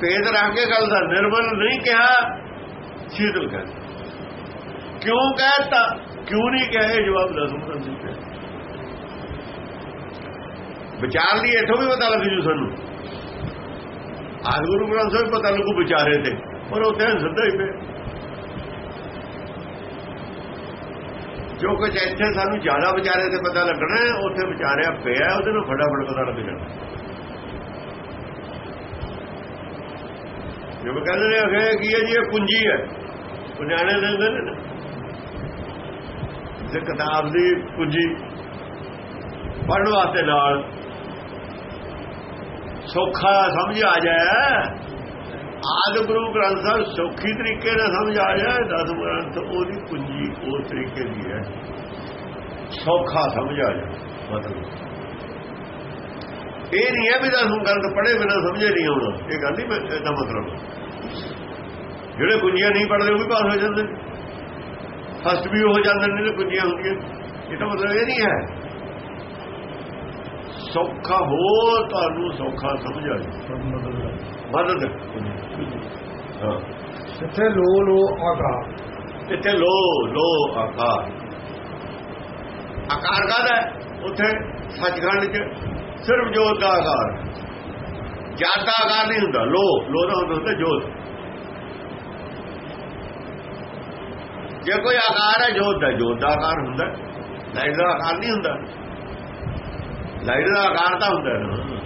ਭੇਦ ਰੱਖ ਕੇ ਗੱਲ ਦਾ ਨਿਰਮਲ ਨਹੀਂ ਕਿਹਾ, ਸ਼ੀਤਲ ਕਹਿ ਕਿਉਂ ਕਹਿਤਾ ਕਿਉਂ ਨਹੀਂ ਕਹੇ? ਜਵਾਬ ਦੱਸੋ ਤੁਸੀਂ ਵਿਚਾਰ ਲਈ ਇੱਥੋਂ ਵੀ ਪਤਾ ਲੱਗ ਜੂ ਸਾਨੂੰ। ਆਹ ਗੁਰੂ ਗ੍ਰੰਥ ਸਾਹਿਬ ਪਤਾ ਲੱਗੂ ਵਿਚਾਰੇ ਤੇ। ਪਰ ਉਹ ਤੇ ਸਿੱਧਾ ਹੀ ਪਿਆ ਜੋ ਕੁਝ ਇੱਥੇ ਸਾਨੂੰ ਜ਼ਿਆਦਾ ਵਿਚਾਰੇ ਤੇ ਪਤਾ ਲੱਗਣਾ ਉੱਥੇ ਵਿਚਾਰਿਆ ਪਿਆ ਉਹਦੇ ਨੂੰ ਫਟਾਫਟ ਪਤਾ ਲੱਗ ਜਾਣਾ। ਜਿਵੇਂ ਕਹਿੰਦੇ ਨੇ, ਅਖੇ, ਕੀ ਹੈ ਜੀ, ਇਹ ਕੁੰਜੀ ਹੈ। ਪੁਜਾਣੇ ਦੇ ਦਿੰਦੇ ਨੇ। ਜੇ ਕਿਤਾਬ ਦੀ ਕੁੰਜੀ ਪੜ੍ਹਨ ਵਾਸਤੇ ਨਾਲ ਸੌਖਾ ਸਮਝ ਆ ਜਾਏ ਆਦਿ ਗੁਰੂ ਗ੍ਰੰਥ ਸਾਹਿਬ ਸੌਖੀ ਤਰੀਕੇ ਨਾਲ ਸਮਝ ਆ ਜਾਏ ਦਸ ਗ੍ਰੰਥ ਉਹਦੀ ਕੁੰਜੀ ਉਸ ਤਰੀਕੇ ਦੀ ਹੈ। ਸੌਖਾ ਸਮਝ ਆ ਜਾਏ ਮਤਲਬ। ਇਹ ਨਹੀਂ ਹੈ ਵੀ ਦਸ ਗ੍ਰੰਥ ਪੜ੍ਹੇ ਬਿਨਾਂ ਸਮਝੇ ਨਹੀਂ ਆਉਣਾ, ਇਹ ਗੱਲ ਨਹੀਂ ਇਹਦਾ ਮਤਲਬ। ਜਿਹੜੇ ਕੁੰਜੀਆਂ ਨਹੀਂ ਪੜ੍ਹਦੇ ਉਹ ਵੀ ਪਾਸ ਹੋ ਜਾਂਦੇ ਫਸਟ ਵੀ ਹੋ ਜਾਂਦੇ ਨੇ ਕੁੰਜੀਆਂ ਹੁੰਦੀਆਂ। ਇਹਦਾ ਮਤਲਬ ਇਹ ਨਹੀਂ ਹੈ। ਸੌਖਾ ਹੋ, ਤੁਹਾਨੂੰ ਸੌਖਾ ਸਮਝ ਆ ਜਾਏ ਮਦਦ। ਹਾਂ। ਜਿੱਥੇ ਲੋ ਲੋ ਆਕਾਰ ਇੱਥੇ ਲੋ ਲੋ ਆਕਾਰ ਆਕਾਰ ਕਾਹਦਾ ਹੈ? ਉੱਥੇ ਸੱਚਖੰਡ 'ਚ ਸਿਰਫ ਜੋਤ ਦਾ ਆਕਾਰ। ਜਦ ਦਾ ਆਕਾਰ ਨਹੀਂ ਹੁੰਦਾ ਲੋ ਲੋ ਦਾ ਹੁੰਦਾ ਹੁੰਦਾ ਜੋਤ। ਜੇ ਕੋਈ ਆਕਾਰ ਹੈ ਜੋਤ ਦਾ ਜੋਤ ਦਾ ਆਕਾਰ ਹੁੰਦਾ। ਲਾਈਟ ਦਾ ਆਕਾਰ ਨਹੀਂ ਹੁੰਦਾ। ਲਾਈਟ ਦਾ ਆਕਾਰ ਤਾਂ ਹੁੰਦਾ ਨਾ।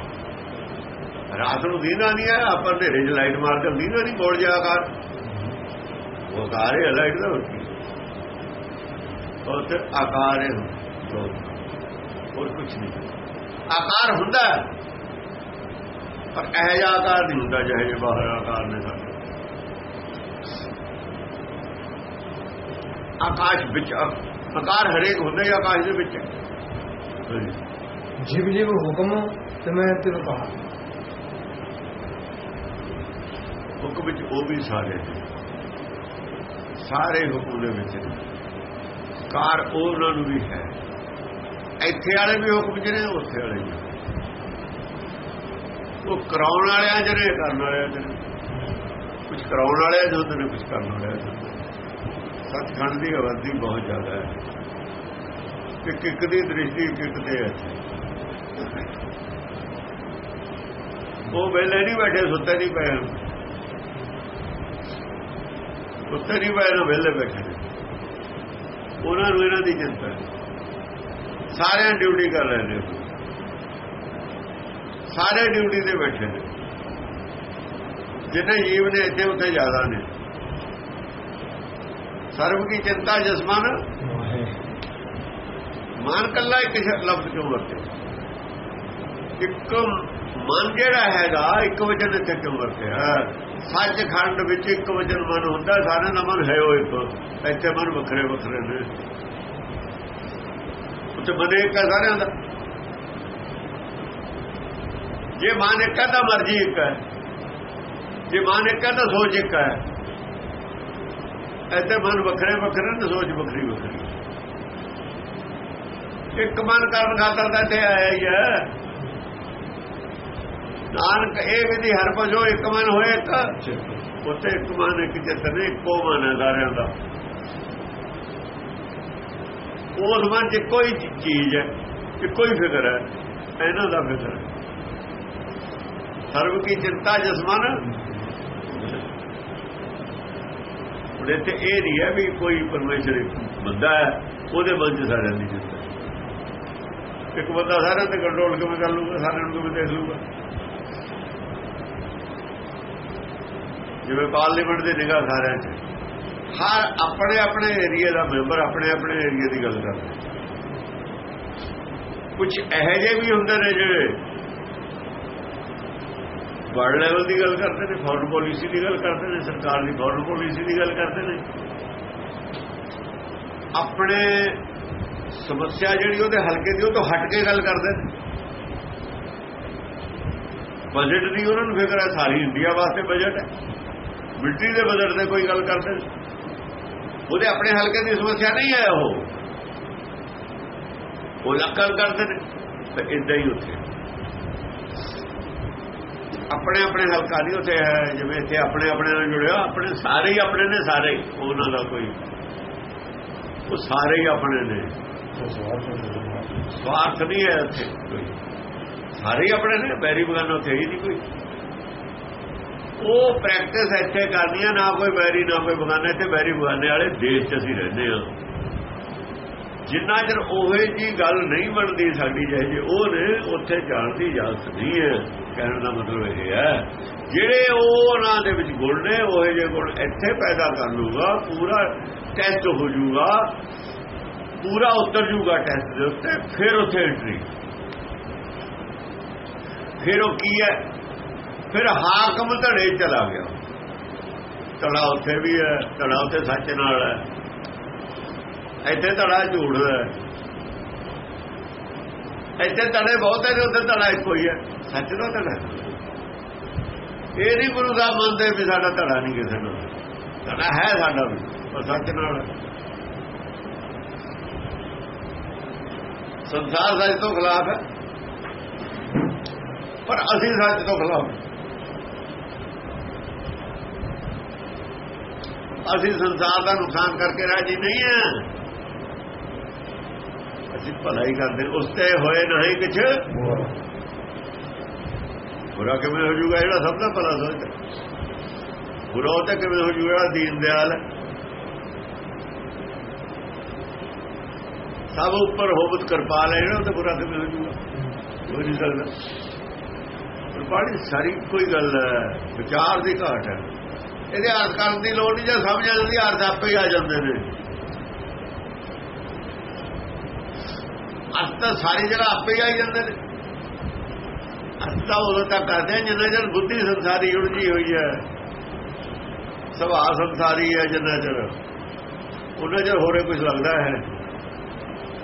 ਰਾਤ ਨੂੰ ਦੀਨਾ ਨਹੀਂ ਹੈ ਆਪਾਂ ਹਨੇਰੇ 'ਚ ਲਾਈਟ ਮਾਰ ਕੇ ਦੀਨਾ ਨਹੀਂ ਕੋਲ ਜਿਹਾ ਆਕਾਰ ਉਹ ਆਕਾਰ ਹੈ ਲਾਈਟ ਦਾ ਹੋਰ ਉਹ ਤੇ ਆਕਾਰ ਹੈ ਹੋਰ ਕੁਝ ਨਹੀਂ। ਆਕਾਰ ਹੁੰਦਾ। ਪਰ ਇਹ ਜਿਹਾ ਆਕਾਰ ਨਹੀਂ ਹੁੰਦਾ ਜਿਹੇ ਜਿਹੇ ਬਾਹਰ ਆਕਾਰ ਨੇ ਸਾਡੇ। ਆਕਾਸ਼ ਵਿੱਚ, ਆਕਾਰ ਹਰੇਕ ਹੁੰਦਾ ਹੀ ਆਕਾਸ਼ ਦੇ ਵਿੱਚ। ਹੈ। ਜਿਵ ਜਿਵ ਹੁਕਮ, ਤੇ ਮੈਂ ਤਿਵ ਕਹਾ ਹੁਕਮ ਵਿੱਚ ਉਹ ਵੀ ਸਾਰੇ ਨੇ। ਸਾਰੇ ਹੁਕਮ ਦੇ ਵਿੱਚ ਨੇ। ਕਾਰ ਉਹਨਾਂ ਨੂੰ ਵੀ ਹੈ। ਇੱਥੇ ਵਾਲੇ ਵੀ ਹੁਕਮ ਜਿਹੜੇ ਉੱਥੇ ਵਾਲੇ ਵੀ। ਉਹ ਕਰਾਉਣ ਵਾਲਿਆਂ ਜਿਹੜੇ ਕਰਨ ਵਾਲਿਆਂ ਜਿਹੜੇ ਕੁਝ ਕਰਾਉਣ ਵਾਲਿਆਂ ਜੋ ਹੁੰਦੇ ਨੇ ਕੁਝ ਕਰਨ ਵਾਲਿਆਂ ਜੋ ਹੁੰਦੇ ਸੱਚਖੰਡ ਦੀ ਆਬਾਦੀ ਬਹੁਤ ਜ਼ਿਆਦਾ ਹੈ। ਇੱਕ ਕਿੱਕ ਦੀ ਦ੍ਰਿਸ਼ਟੀ ਕਿੱਕ ਤੇ ਹੈ ਉਹ ਵੇਲੇ ਨਹੀਂ ਬੈਠੇ, ਸੁੱਤੇ ਨਹੀਂ ਪਏ। ਉੱਥੇ ਨਹੀਂ ਪਏ ਨਾ ਵੇਲੇ ਬੈਠੇ। ਨੇ ਉਹਨਾਂ ਨੂੰ ਇਹਨਾਂ ਦੀ ਚਿੰਤਾ ਸਾਰਿਆਂ ਡਿਊਟੀ ਕਰ ਰਹੇ ਨੇ ਸਾਰੇ ਡਿਊਟੀ ਤੇ ਬੈਠੇ ਨੇ। ਜਿੰਨੇ ਜੀਵ ਨੇ, ਇੱਥੇ ਉੱਥੇ ਜ਼ਿਆਦਾ ਨੇ। ਸਰਬ ਕੀ ਚਿੰਤਾ ਜਸਮਨ ਮਨ ਕੱਲਾ ਇੱਕ ਸ਼- ਲਫ਼ਜ਼ ਕਿਉਂ ਵਰਤੇ? ਇੱਕ ਮਨ ਜਿਹੜਾ ਹੈਗਾ, ਇੱਕ ਵਚਨ ਇੱਥੇ ਕਿਉਂ ਵਰਤਿਆ? ਸੱਚਖੰਡ ਵਿੱਚ ਇੱਕ ਵਚਨ ਮਨ ਹੁੰਦਾ ਸਾਰਿਆਂ ਦਾ ਮਨ ਹੈ ਉਹ ਇੱਕ। ਇੱਥੇ ਮਨ ਵੱਖਰੇ ਵੱਖਰੇ ਨੇ। ਉੱਥੇ ਮਨ ਇੱਕ ਹੈ ਸਾਰਿਆਂ ਦਾ। ਜੇ ਮਨ ਇੱਕ ਹੈ ਤਾਂ ਮਰਜ਼ੀ ਇੱਕ ਹੈ। ਜੇ ਮਨ ਇੱਕ ਹੈ ਤਾਂ ਸੋਚ ਇੱਕ ਹੈ। ਇੱਥੇ ਮਨ ਵੱਖਰੇ ਵੱਖਰੇ ਨੇ, ਸੋਚ ਵੱਖਰੀ ਵੱਖਰੀ। ਇੱਕ ਮਨ ਕਰਨ ਖਾਤਰ ਤਾਂ ਇੱਥੇ ਆਇਆ ਹੀ ਹੈ। ਨਾਨਕ ਇਹ ਵਿਧੀ ਹਰ ਪਜੋ ਇੱਕ ਮਨ ਹੋਏ ਇੱਕ। ਉੱਥੇ ਇੱਕ ਮਨ ਇੱਕ ਚਿੱਤ ਨੇ ਇੱਕੋ ਮਨ ਹੈ ਸਾਰਿਆਂ ਦਾ। ਉਸ ਮਨ ਚ ਕੋਈ ਚੀਜ਼ ਹੈ ਇੱਕੋ ਹੀ ਫਿਕਰ ਹੈ ਇਹਨਾਂ ਦਾ ਫਿਕਰ ਹੈ। ਸਰਬ ਕੀ ਚਿੰਤਾ ਜਿਸ ਮਨ? ਉਹਦੇ ਤੇ ਇਹ ਨਹੀਂ ਹੈ ਵੀ ਕੋਈ ਪਰਮੇਸ਼ਰ ਇੱਕ ਬੰਦਾ ਹੈ ਉਹਦੇ ਮਨ ਚ ਸਾਰਿਆਂ ਦੀ ਚਿੰਤਾ ਇੱਕ ਬੰਦਾ ਸਾਰਿਆਂ ਤੇ ਕੰਟਰੋਲ ਕਿਵੇਂ ਕਰ ਲੂਗਾ ਸਾਰਿਆਂ ਨੂੰ ਕਿਵੇਂ ਦੇਖ ਲੂਗਾ ਜਿਵੇਂ ਪਾਰਲੀਮੈਂਟ ਦੀ ਨਿਗਾਹ ਸਾਰਿਆਂ 'ਚ। ਹਰ ਆਪਣੇ ਆਪਣੇ ਏਰੀਆ ਦਾ ਮੈਂਬਰ ਆਪਣੇ ਆਪਣੇ ਏਰੀਆ ਦੀ ਗੱਲ ਕਰਦਾ। ਕੁਝ ਇਹੋ ਜਿਹੇ ਵੀ ਹੁੰਦੇ ਨੇ ਜਿਹੜੇ ਵਰਲਡ ਲੈਵਲ ਦੀ ਗੱਲ ਕਰਦੇ ਨੇ, ਫੋਰਨ ਪਾਲਿਸੀ ਦੀ ਗੱਲ ਕਰਦੇ ਨੇ, ਸਰਕਾਰ ਦੀ ਫੋਰਨ ਪਾਲਿਸੀ ਦੀ ਗੱਲ ਕਰਦੇ ਨੇ। ਆਪਣੇ ਸਮੱਸਿਆ ਜਿਹੜੀ ਉਹਦੇ ਹਲਕੇ ਦੀ, ਉਹ ਤੋਂ ਹਟ ਕੇ ਗੱਲ ਕਰਦੇ ਨੇ। ਬਜਟ ਦੀ ਉਹਨਾਂ ਨੂੰ ਫਿਕਰ ਹੈ, ਸਾਰੀ ਇੰਡੀਆ ਵਾਸਤੇ ਬਜਟ ਹੈ। ਮਿਲਟਰੀ ਦੇ ਬਦਲ ਤੇ ਕੋਈ ਗੱਲ ਕਰਦੇ ਨੇ ਉਹਦੇ ਆਪਣੇ ਹਲਕੇ ਦੀ ਸਮੱਸਿਆ ਨਹੀਂ ਹੈ ਉਹ। ਉਹ ਲੱਕਲ ਕਰਦੇ ਨੇ ਤੇ ਇਦਾਂ ਹੀ ਉੱਥੇ। ਆਪਣੇ ਆਪਣੇ ਹਲਕਾ ਨਹੀਂ ਉੱਥੇ ਹੈ ਜਿਵੇਂ ਇੱਥੇ ਆਪਣੇ ਆਪਣੇ ਨਾਲ ਜੁੜਿਆ ਆਪਣੇ ਸਾਰੇ ਹੀ ਆਪਣੇ ਨੇ ਸਾਰੇ ਹੀ, ਉਹਨਾਂ ਦਾ ਕੋਈ। ਉਹ ਸਾਰੇ ਹੀ ਆਪਣੇ ਨੇ। ਸਵਾਰਥ ਨਹੀਂ ਹੈ ਉੱਥੇ ਕੋਈ। ਸਾਰੇ ਹੀ ਆਪਣੇ ਨੇ ਬੈਰੀ ਬਗਾਨਾ ਉੱਥੇ ਹੀ ਨਹੀਂ ਕੋਈ। ਉਹ ਪ੍ਰੈਕਟਿਸ ਇੱਥੇ ਕਰਨੀ ਕਰਨੀਆਂ, ਨਾ ਕੋਈ ਬੈਰੀ ਨਾ ਕੋਈ ਬਗਾਨਾ, ਇੱਥੇ ਬੈਰੀ ਬਗਾਨੇ ਵਾਲੇ ਦੇਸ਼ 'ਚ ਅਸੀਂ ਰਹਿੰਦੇ ਹਾਂ। ਜਿੰਨਾ ਚਿਰ ਉਹੇ ਜੀ ਗੱਲ ਨਹੀਂ ਬਣਦੀ ਸਾਡੀ ਜਿਹੇ ਜੇ ਉਹ ਨੇ ਉੱਥੇ ਜਾਣ ਦੀ ਇਜਾਜ਼ਤ ਨਹੀਂ ਹੈ। ਕਹਿਣ ਦਾ ਮਤਲਬ ਇਹ ਹੈ, ਜਿਹੜੇ ਉਹ ਉਹਨਾਂ ਦੇ ਵਿੱਚ ਗੁਣ ਨੇ, ਉਹੇ ਜੇ ਗੁਣ ਇੱਥੇ ਪੈਦਾ ਕਰ ਲੂਗਾ ਪੂਰਾ ਟੈਸਟ ਹੋ ਜਾਊਗਾ ਪੂਰਾ ਉਤਰ ਜੂਗਾ ਟੈਸਟ ਦੇ ਉੱਤੇ, ਫਿਰ ਉੱਥੇ ਐਂਟਰੀ ਫਿਰ ਉਹ ਕੀ ਹੈ? ਫਿਰ ਹਾਕਮ ਧੜੇ ਚਲਾ ਗਿਆ। ਧੜਾ ਉੱਥੇ ਵੀ ਹੈ, ਧੜਾ ਉੱਥੇ ਸੱਚ ਨਾਲ ਹੈ। ਇੱਥੇ ਧੜਾ ਝੂਠ ਹੈ। ਇੱਥੇ ਧੜੇ ਬਹੁਤ ਹੈ ਉੱਥੇ ਧੜਾ ਇੱਕੋ ਹੀ ਹੈ। ਸੱਚ ਦਾ ਧੜਾ। ਇਹ ਨਹੀਂ ਗੁਰੂ ਸਾਹਿਬ ਮੰਨਦੇ ਵੀ ਸਾਡਾ ਧੜਾ ਨਹੀਂ ਕਿਸੇ ਨਾਲ। ਧੜਾ ਹੈ ਸਾਡਾ ਵੀ, ਪਰ ਸੱਚ ਨਾਲ ਸੰਸਾਰ ਸੱਚ ਤੋਂ ਖਿਲਾਫ ਹੈ। ਪਰ ਅਸੀਂ ਸੱਚ ਤੋਂ ਖਿਲਾਫ ਅਸੀਂ ਸੰਸਾਰ ਦਾ ਨੁਕਸਾਨ ਕਰਕੇ ਰਾਜੀ ਨਹੀਂ ਹੈ ਅਸੀਂ ਭਲਾਈ ਕਰਦੇ, ਉਸ ਤੇ ਹੋਏ ਨਹੀਂ ਕੁਛ। ਬੁਰਾ ਕਿਵੇਂ ਹੋ ਜੂਗਾ ਜਿਹੜਾ ਸਭ ਦਾ ਭਲਾ ਸੋਚਦਾ। ਬੁਰਾ ਤਾਂ ਕਿਵੇਂ ਹੋ ਜੂਗਾ ਦੀਨ ਦਿਆਲ। ਸਭ ਉੱਪਰ ਹੋਬਤ ਕਿਰਪਾਲ ਹੈ ਜਿਹੜਾ ਤਾਂ ਬੁਰਾ ਕਿਵੇਂ ਹੋ ਜੂਗਾ ਕੋਈ ਨਹੀਂ ਸਕਦਾ ਬੜੀ ਸਾਰੀ ਕੋਈ ਗੱਲ ਹੈ, ਵਿਚਾਰ ਦੀ ਘਾਟ ਹੈ। ਇਹਦੇ ਅਰਥ ਕਰਨ ਦੀ ਲੋੜ ਨਹੀਂ ਜਾਂ ਸਮਝ ਜਾਂਦੀ ਅਰਥ ਆਪੇ ਹੀ ਆ ਜਾਂਦੇ ਨੇ। ਅਰਥ ਤਾਂ ਸਾਰੀ ਜਗ੍ਹਾ ਆਪੇ ਹੀ ਆ ਜਾਂਦੇ ਨੇ। ਅਰਥ ਤਾਂ ਉਦੋਂ ਤੱਕ ਕਰਦੇ ਆ ਜਿੰਨਾ ਚਿਰ ਬੁੱਧੀ ਸੰਸਾਰੀ ਉਲਝੀ ਹੋਈ ਹੈ। ਸੁਭਾਅ ਸੰਸਾਰੀ ਹੈ ਜਿੰਨਾ ਚਿਰ। ਉਹਨਾਂ ਚਿਰ ਹੋਰੇ ਕੁਝ ਲੱਗਦਾ ਹੈ।